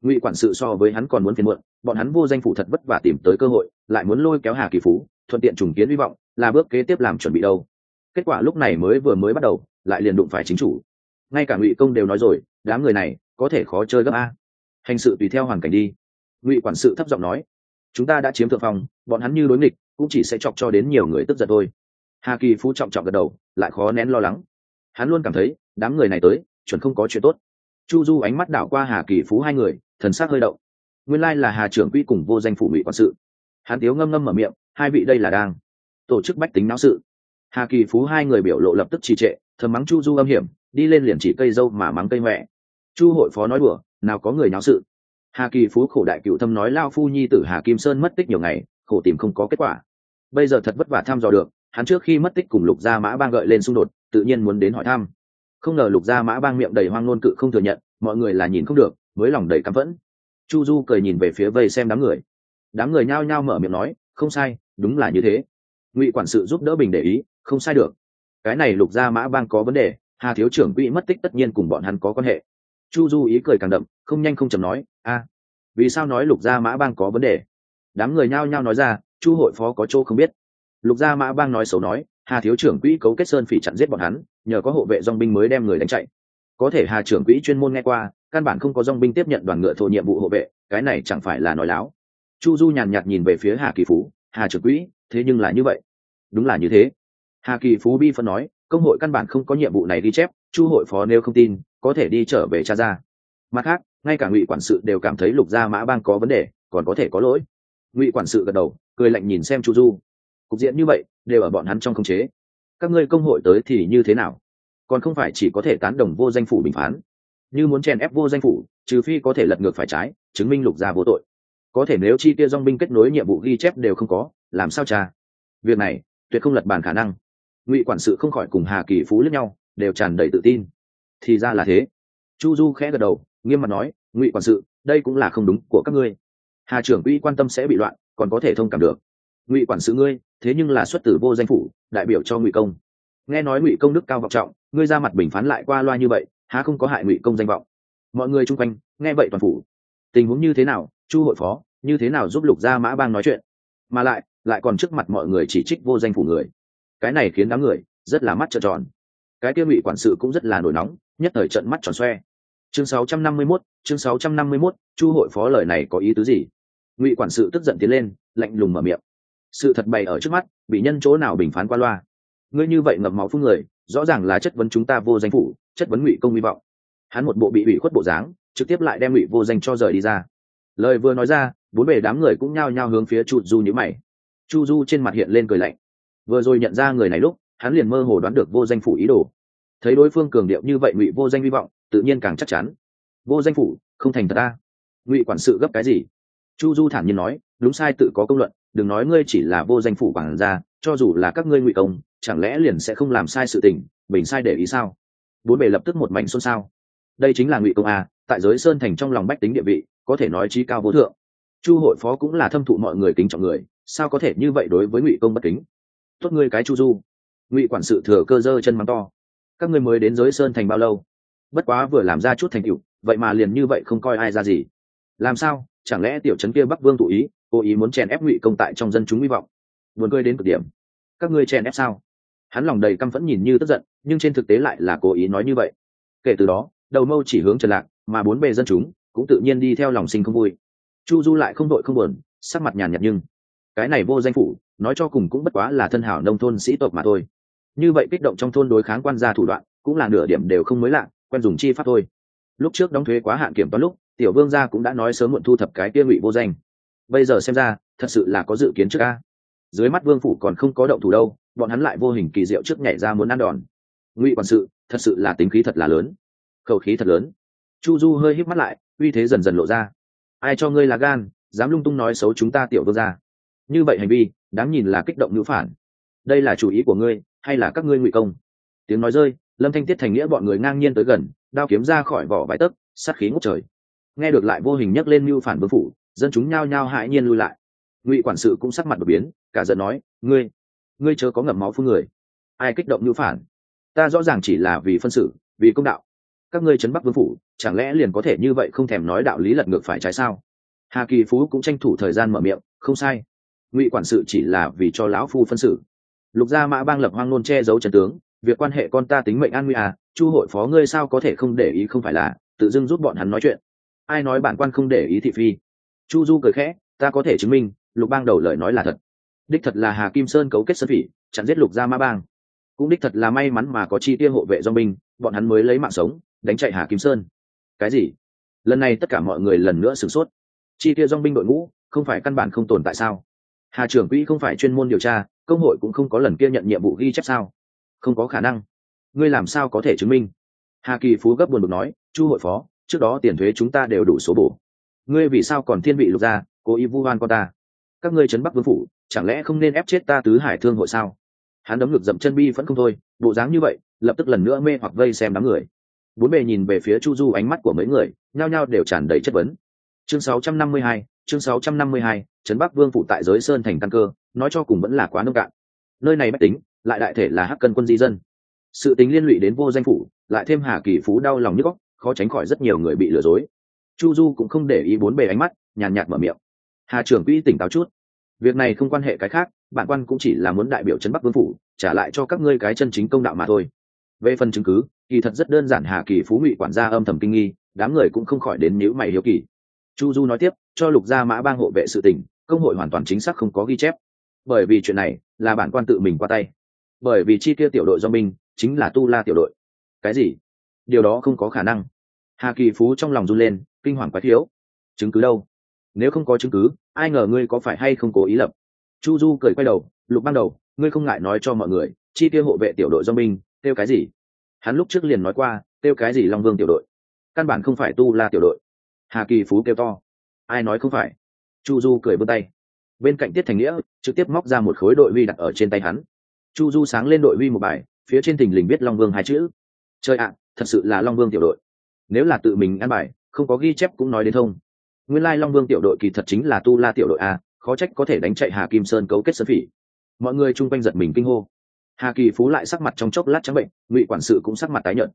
Ngụy quản sự so với hắn còn muốn phiền muộn, bọn hắn vô danh phủ thật vất vả tìm tới cơ hội, lại muốn lôi kéo hà kỳ phú, thuận tiện trùng kiến hy vọng là bước kế tiếp làm chuẩn bị đâu. Kết quả lúc này mới vừa mới bắt đầu, lại liền đụng phải chính chủ. Ngay cả ngụy công đều nói rồi, đám người này, có thể khó chơi gấp a. Hành sự tùy theo hoàn cảnh đi. Ngụy quản sự thấp giọng nói, chúng ta đã chiếm thượng phong, bọn hắn như đối nghịch, cũng chỉ sẽ chọc cho đến nhiều người tức giận thôi. Hà kỳ phú trọng trọng gật đầu, lại khó nén lo lắng. Hắn luôn cảm thấy, đám người này tới, chuẩn không có chuyện tốt. Chu du ánh mắt đảo qua hà kỳ phú hai người, thần s ắ c hơi động. Nguyên lai là hà trưởng quỹ cùng vô danh phủ ngụy quản sự. Hắn tiếu ngâm ngâm mở miệng, hai vị đây là đang tổ chức bách tính não sự. Hà kỳ phú hai người biểu lộ lập tức trì trệ, thầm mắng chu du âm hiểm, đi lên liền chỉ cây dâu mà mắng cây mẹ. Chu hội phó nói đùa, nào có người náo sự. Hà kỳ phú khổ đại cựu thâm nói lao phu nhi tử hà kim sơn mất tích nhiều ngày, khổ tìm không có kết quả. Bây giờ thật vất vả thăm dò được, hắn trước khi mất tích cùng lục gia mã bang gợi lên xung đột, tự nhiên muốn đến hỏi thăm. Không ngờ lục gia mã bang miệng đầy hoang ngôn cự không thừa nhận, mọi người là nhìn không được, mới lòng đầy căm phẫn. Chu du cười nhìn về phía vây xem đám người. Đám người nhao nhao mở miệng nói, không sai, đúng là như thế ngụy quản sự giúp đỡ bình để ý, không sai được. Cái này lục gia mã bang có vấn đề, hà thiếu trưởng quỹ mất tích tất nhiên cùng bọn hắn có quan hệ. Chu du ý cười càng đậm, không nhanh không chầm nói, a, vì sao nói lục gia mã bang có vấn đề? Đám người nhao nhao nói ra, chu hội phó có chỗ không biết. Lục gia mã bang nói xấu nói, hà thiếu trưởng quỹ cấu kết sơn phỉ chặn giết bọn hắn, nhờ có hộ vệ dong binh mới đem người đánh chạy. Có thể hà trưởng quỹ chuyên môn nghe qua, căn bản không có dong binh tiếp nhận đoàn ngựa thổ nhiệm vụ hộ vệ, cái này chẳng phải là nói láo. Chu du nhàn nhạt nhìn về phía hà kỳ phú, hà trưởng quỹ, thế nhưng là như vậy đúng là như thế. Hà kỳ phú bi phân nói, công hội căn bản không có nhiệm vụ này ghi chép, chu hội phó nếu không tin, có thể đi trở về cha ra. Mặt khác, ngay cả ngụy quản sự đều cảm thấy lục gia mã bang có vấn đề, còn có thể có lỗi. Ngụy quản sự gật đầu, cười lạnh nhìn xem chu du. Cục diện như vậy, đều ở bọn hắn trong khống chế. Các ngươi công hội tới thì như thế nào? Còn không phải chỉ có thể tán đồng vô danh phủ bình phán. Như muốn chèn ép vô danh phủ, trừ phi có thể lật ngược phải trái, chứng minh lục gia vô tội. Có thể nếu chi tiêu dong binh kết nối nhiệm vụ ghi chép đều không có, làm sao cha? Việc này tuyệt không lật bàn khả năng. Ngụy quản sự không khỏi cùng hà kỳ phú lẫn nhau, đều tràn đầy tự tin. Thì ra là thế. Chu du khẽ gật đầu, nghiêm mặt nói, ngụy quản sự, đây cũng là không đúng của các ngươi. Hà trưởng uy quan tâm sẽ bị loạn, còn có thể thông cảm được. Ngụy quản sự ngươi, thế nhưng là xuất tử vô danh phủ, đại biểu cho ngụy công. Nghe nói ngụy công đức cao vọng trọng, ngươi ra mặt bình phán lại qua loa như vậy, há không có hại ngụy công danh vọng? Mọi người chung quanh, nghe vậy toàn phủ. Tình huống như thế nào? Chu hội phó, như thế nào giúp lục gia mã bang nói chuyện? Mà lại lại còn trước mặt mọi người chỉ trích vô danh phủ người. Cái này khiến đám người rất là mắt trợn tròn. Cái kia ngụy quản sự cũng rất là nổi nóng nhất thời trận mắt tròn xoe. Chương 651, chương 651, chu hội phó lời này có ý tứ gì? Ngụy quản sự tức giận tiến lên lạnh lùng mở miệng. Sự thật bày ở trước mắt bị nhân chỗ nào bình phán qua loa? Ngươi như vậy ngập máu phương người rõ ràng là chất vấn chúng ta vô danh phủ chất vấn ngụy công hy vọng. Hắn một bộ bị ủy khuất bộ dáng trực tiếp lại đem ngụy vô danh cho rời đi ra. Lời vừa nói ra bốn bề đám người cũng nhao nhao hướng phía chu du nhữ mày chu du trên mặt hiện lên cười lạnh. Vừa rồi nhận ra người này lúc, hắn liền mơ hồ đoán được vô danh phủ ý đồ. Thấy đối phương cường điệu như vậy ngụy vô danh hy vọng, tự nhiên càng chắc chắn. Vô danh phủ, không thành thật ta. Ngụy quản sự gấp cái gì? Chu du thản nhiên nói, đúng sai tự có công luận, đừng nói ngươi chỉ là vô danh phủ quản gia, cho dù là các ngươi ngụy công, chẳng lẽ liền sẽ không làm sai sự tình bình sai để ý sao? Bốn bề lập tức một mảnh xôn xao. Đây chính là ngụy công a, tại giới sơn thành trong lòng bách tính địa vị, có thể nói trí cao vô thượng. Chu hội phó cũng là thâm thụ mọi người kính trọng người sao có thể như vậy đối với ngụy công bất kính? Tốt ngươi cái chu du. Ngụy quản sự thừa cơ dơ chân mắng to. Các ngươi mới đến giới sơn thành bao lâu? Bất quá vừa làm ra chút thành tựu, vậy mà liền như vậy không coi ai ra gì. Làm sao? Chẳng lẽ tiểu trấn kia bắc vương tụ ý, cố ý muốn chèn ép ngụy công tại trong dân chúng hy vọng? Buồn cười đến cực điểm. Các ngươi chèn ép sao? Hắn lòng đầy căm phẫn nhìn như tức giận, nhưng trên thực tế lại là cố ý nói như vậy. Kể từ đó, đầu mâu chỉ hướng trần lạc, mà bốn bề dân chúng cũng tự nhiên đi theo lòng sinh không vui. Chu du lại không đội không buồn, sắc mặt nhàn nhạt nhưng cái này vô danh phủ, nói cho cùng cũng bất quá là thân hảo nông thôn sĩ tộc mà thôi. Như vậy kích động trong thôn đối kháng quan gia thủ đoạn, cũng là nửa điểm đều không mới lạ, quen dùng chi pháp thôi. Lúc trước đóng thuế quá hạn kiểm toán lúc, tiểu vương gia cũng đã nói sớm muộn thu thập cái kia ngụy vô danh. Bây giờ xem ra, thật sự là có dự kiến trước a. dưới mắt vương phủ còn không có động thủ đâu, bọn hắn lại vô hình kỳ diệu trước nhảy ra muốn ăn đòn. Ngụy quản sự, thật sự là tính khí thật là lớn. Khẩu khí thật lớn. Chu du hơi híp mắt lại, uy thế dần dần lộ ra. Ai cho ngươi là gan, dám lung tung nói xấu chúng ta tiểu vương gia như vậy hành vi, đáng nhìn là kích động ngữ phản. Đây là chủ ý của ngươi, hay là các ngươi ngụy công? Tiếng nói rơi, lâm thanh tiết thành nghĩa bọn người ngang nhiên tới gần, đao kiếm ra khỏi vỏ bãi tấc, sát khí ngốc trời. Nghe được lại vô hình nhấc lên mưu phản vương phủ, dân chúng nhao nhao hãi nhiên lui lại. Ngụy quản sự cũng sắc mặt đột biến, cả giận nói, ngươi ngươi chớ có ngậm máu phương người. Ai kích động mưu phản? Ta rõ ràng chỉ là vì phân xử, vì công đạo. Các ngươi chấn bắc vương phủ, chẳng lẽ liền có thể như vậy không thèm nói đạo lý lật ngược phải trái sao? Hà kỳ phú cũng tranh thủ thời gian mở miệng, không sai ngụy quản sự chỉ là vì cho lão phu phân xử. Lục gia mã bang lập hoang nôn che giấu trần tướng, việc quan hệ con ta tính mệnh an nguy à chu hội phó ngươi sao có thể không để ý không phải là, tự dưng giúp bọn hắn nói chuyện. Ai nói bản quan không để ý thị phi? Chu du cười khẽ, ta có thể chứng minh, lục bang đầu lời nói là thật. Đích thật là hà kim sơn cấu kết sơn phỉ, chặn giết lục gia mã bang. Cũng đích thật là may mắn mà có chi tiêu hộ vệ do binh, bọn hắn mới lấy mạng sống, đánh chạy hà kim sơn. Cái gì? Lần này tất cả mọi người lần nữa sửng sốt. Chi tiêu dong binh đội ngũ, không phải căn bản không tồn tại sao? Hà trưởng quỹ không phải chuyên môn điều tra công hội cũng không có lần kia nhận nhiệm vụ ghi chép sao? Không có khả năng. Ngươi làm sao có thể chứng minh? Hà kỳ phú gấp buồn bực nói chu hội phó trước đó tiền thuế chúng ta đều đủ số bổ. Ngươi vì sao còn thiên vị lục gia cố ý vu oan con ta? Các ngươi trấn bắc vương phủ chẳng lẽ không nên ép chết ta tứ hải thương hội sao? Hắn đấm ngực dậm chân bi vẫn không thôi bộ dáng như vậy lập tức lần nữa mê hoặc vây xem đám người. Bốn bề nhìn về phía chu du ánh mắt của mấy người nhao nhao đều tràn đầy chất vấn. Chương 652, chương 652, trấn bắc vương phủ tại giới sơn thành căn cơ nói cho cùng vẫn là quá nông cạn. Nơi này bách tính lại đại thể là hắc cân quân di dân. Sự tính liên lụy đến vô danh phủ lại thêm hà kỳ phú đau lòng nhức góc khó tránh khỏi rất nhiều người bị lừa dối. Chu du cũng không để ý bốn bề ánh mắt nhàn nhạt mở miệng. Hà trưởng quỹ tỉnh táo chút. Việc này không quan hệ cái khác bản quan cũng chỉ là muốn đại biểu trấn bắc vương phủ trả lại cho các ngươi cái chân chính công đạo mà thôi. Về phần chứng cứ kỳ thật rất đơn giản hà kỳ phú ngụy quản gia âm thầm kinh nghi đám người cũng không khỏi đến nhữ mày hiếu kỳ chu du nói tiếp, cho lục gia mã bang hộ vệ sự tình, công hội hoàn toàn chính xác không có ghi chép. Bởi vì chuyện này, là bản quan tự mình qua tay. Bởi vì chi tiêu tiểu đội do mình, chính là tu la tiểu đội. Cái gì? Điều đó không có khả năng. Hà kỳ phú trong lòng run lên, kinh hoàng quá thiếu. Chứng cứ đâu? Nếu không có chứng cứ, ai ngờ ngươi có phải hay không cố ý lập? Chu du cười quay đầu, lục ban đầu, ngươi không ngại nói cho mọi người, chi tiêu hộ vệ tiểu đội do mình, tiêu cái gì? Hắn lúc trước liền nói qua, tiêu cái gì long vương tiểu đội? Căn bản không phải tu la tiểu đội hà kỳ phú kêu to. Ai nói không phải? Chu du cười vươn tay. Bên cạnh tiết thành nghĩa, trực tiếp móc ra một khối đội huy đặt ở trên tay hắn. Chu du sáng lên đội huy một bài, phía trên thình lình viết long vương hai chữ. Chơi ạ, thật sự là long vương tiểu đội. Nếu là tự mình ăn bài, không có ghi chép cũng nói đến thông. Nguyên lai long vương tiểu đội kỳ thật chính là tu la tiểu đội a, khó trách có thể đánh chạy hà kim sơn cấu kết sơn phỉ. Mọi người chung quanh giật mình kinh hô. Hà kỳ phú lại sắc mặt trong chốc lát trắng bệnh, ngụy quản sự cũng sắc mặt tái nhợt.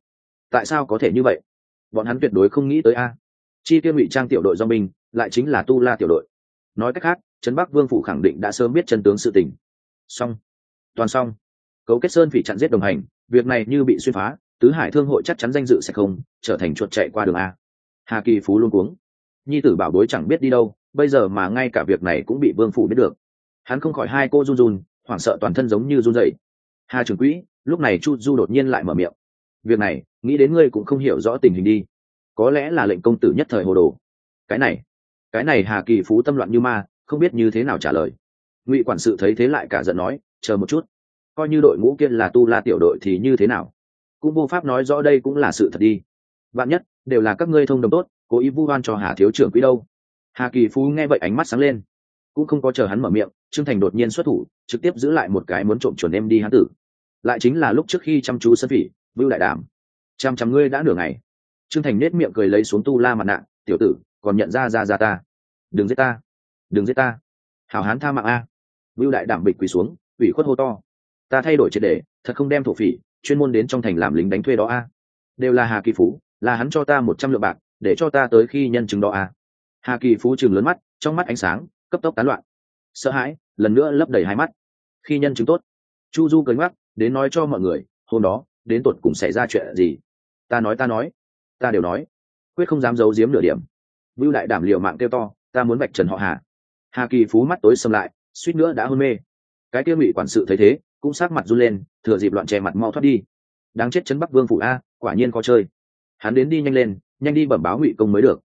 Tại sao có thể như vậy? Bọn hắn tuyệt đối không nghĩ tới a chi tiêu ngụy trang tiểu đội do mình, lại chính là tu la tiểu đội. Nói cách khác, trấn bắc vương phủ khẳng định đã sớm biết chân tướng sự tình. Xong. Toàn xong. Cấu kết sơn phỉ chặn giết đồng hành, việc này như bị xuyên phá, tứ hải thương hội chắc chắn danh dự sẽ không trở thành chuột chạy qua đường a. Hà kỳ phú luôn cuống. Nhi tử bảo bối chẳng biết đi đâu, bây giờ mà ngay cả việc này cũng bị vương phủ biết được. Hắn không khỏi hai cô run run, hoảng sợ toàn thân giống như run dậy hà trưởng quỹ, lúc này chu du đột nhiên lại mở miệng. Việc này, nghĩ đến ngươi cũng không hiểu rõ tình hình đi có lẽ là lệnh công tử nhất thời hồ đồ. Cái này cái này hà kỳ phú tâm loạn như ma, không biết như thế nào trả lời. Ngụy quản sự thấy thế lại cả giận nói, chờ một chút, coi như đội ngũ kia là tu la tiểu đội thì như thế nào? Cũng vô pháp nói rõ đây cũng là sự thật đi. Bạn nhất, đều là các ngươi thông đồng tốt, cố ý vu oan cho hà thiếu trưởng quỹ đâu. Hà kỳ phú nghe vậy ánh mắt sáng lên, cũng không có chờ hắn mở miệng, trương thành đột nhiên xuất thủ, trực tiếp giữ lại một cái muốn trộm chuẩn em đi hắn tử. Lại chính là lúc trước khi chăm chú sân phỉ, vưu đại đảm chăm chăm ngươi đã nửa ngày trương thành nết miệng cười lấy xuống tu la mặt nạ, tiểu tử, còn nhận ra ra ra ta. Đừng giết ta. Đừng giết ta. Hảo hán tha mạng a. Vưu đại đảm bịch quỳ xuống, ủy khuất hô to. Ta thay đổi triệt đề, thật không đem thổ phỉ, chuyên môn đến trong thành làm lính đánh thuê đó a. Đều là hà kỳ phú, là hắn cho ta một trăm lượng bạc, để cho ta tới khi nhân chứng đó a. Hà kỳ phú chừng lớn mắt, trong mắt ánh sáng, cấp tốc tán loạn. Sợ hãi, lần nữa lấp đầy hai mắt. Khi nhân chứng tốt. Chu du cười ngoắc, đến nói cho mọi người, hôm đó, đến tột cùng xảy ra chuyện gì? Ta nói ta nói ta đều nói. Quyết không dám giấu giếm nửa điểm. Vưu đại đảm liệu mạng kêu to, ta muốn vạch trần họ hà. Hà kỳ phú mắt tối xâm lại, suýt nữa đã hôn mê. Cái kia ngụy quản sự thấy thế, cũng sát mặt run lên, thừa dịp loạn che mặt mau thoát đi. Đáng chết chấn bắc vương phủ a, quả nhiên khó chơi. Hắn đến đi nhanh lên, nhanh đi bẩm báo ngụy công mới được.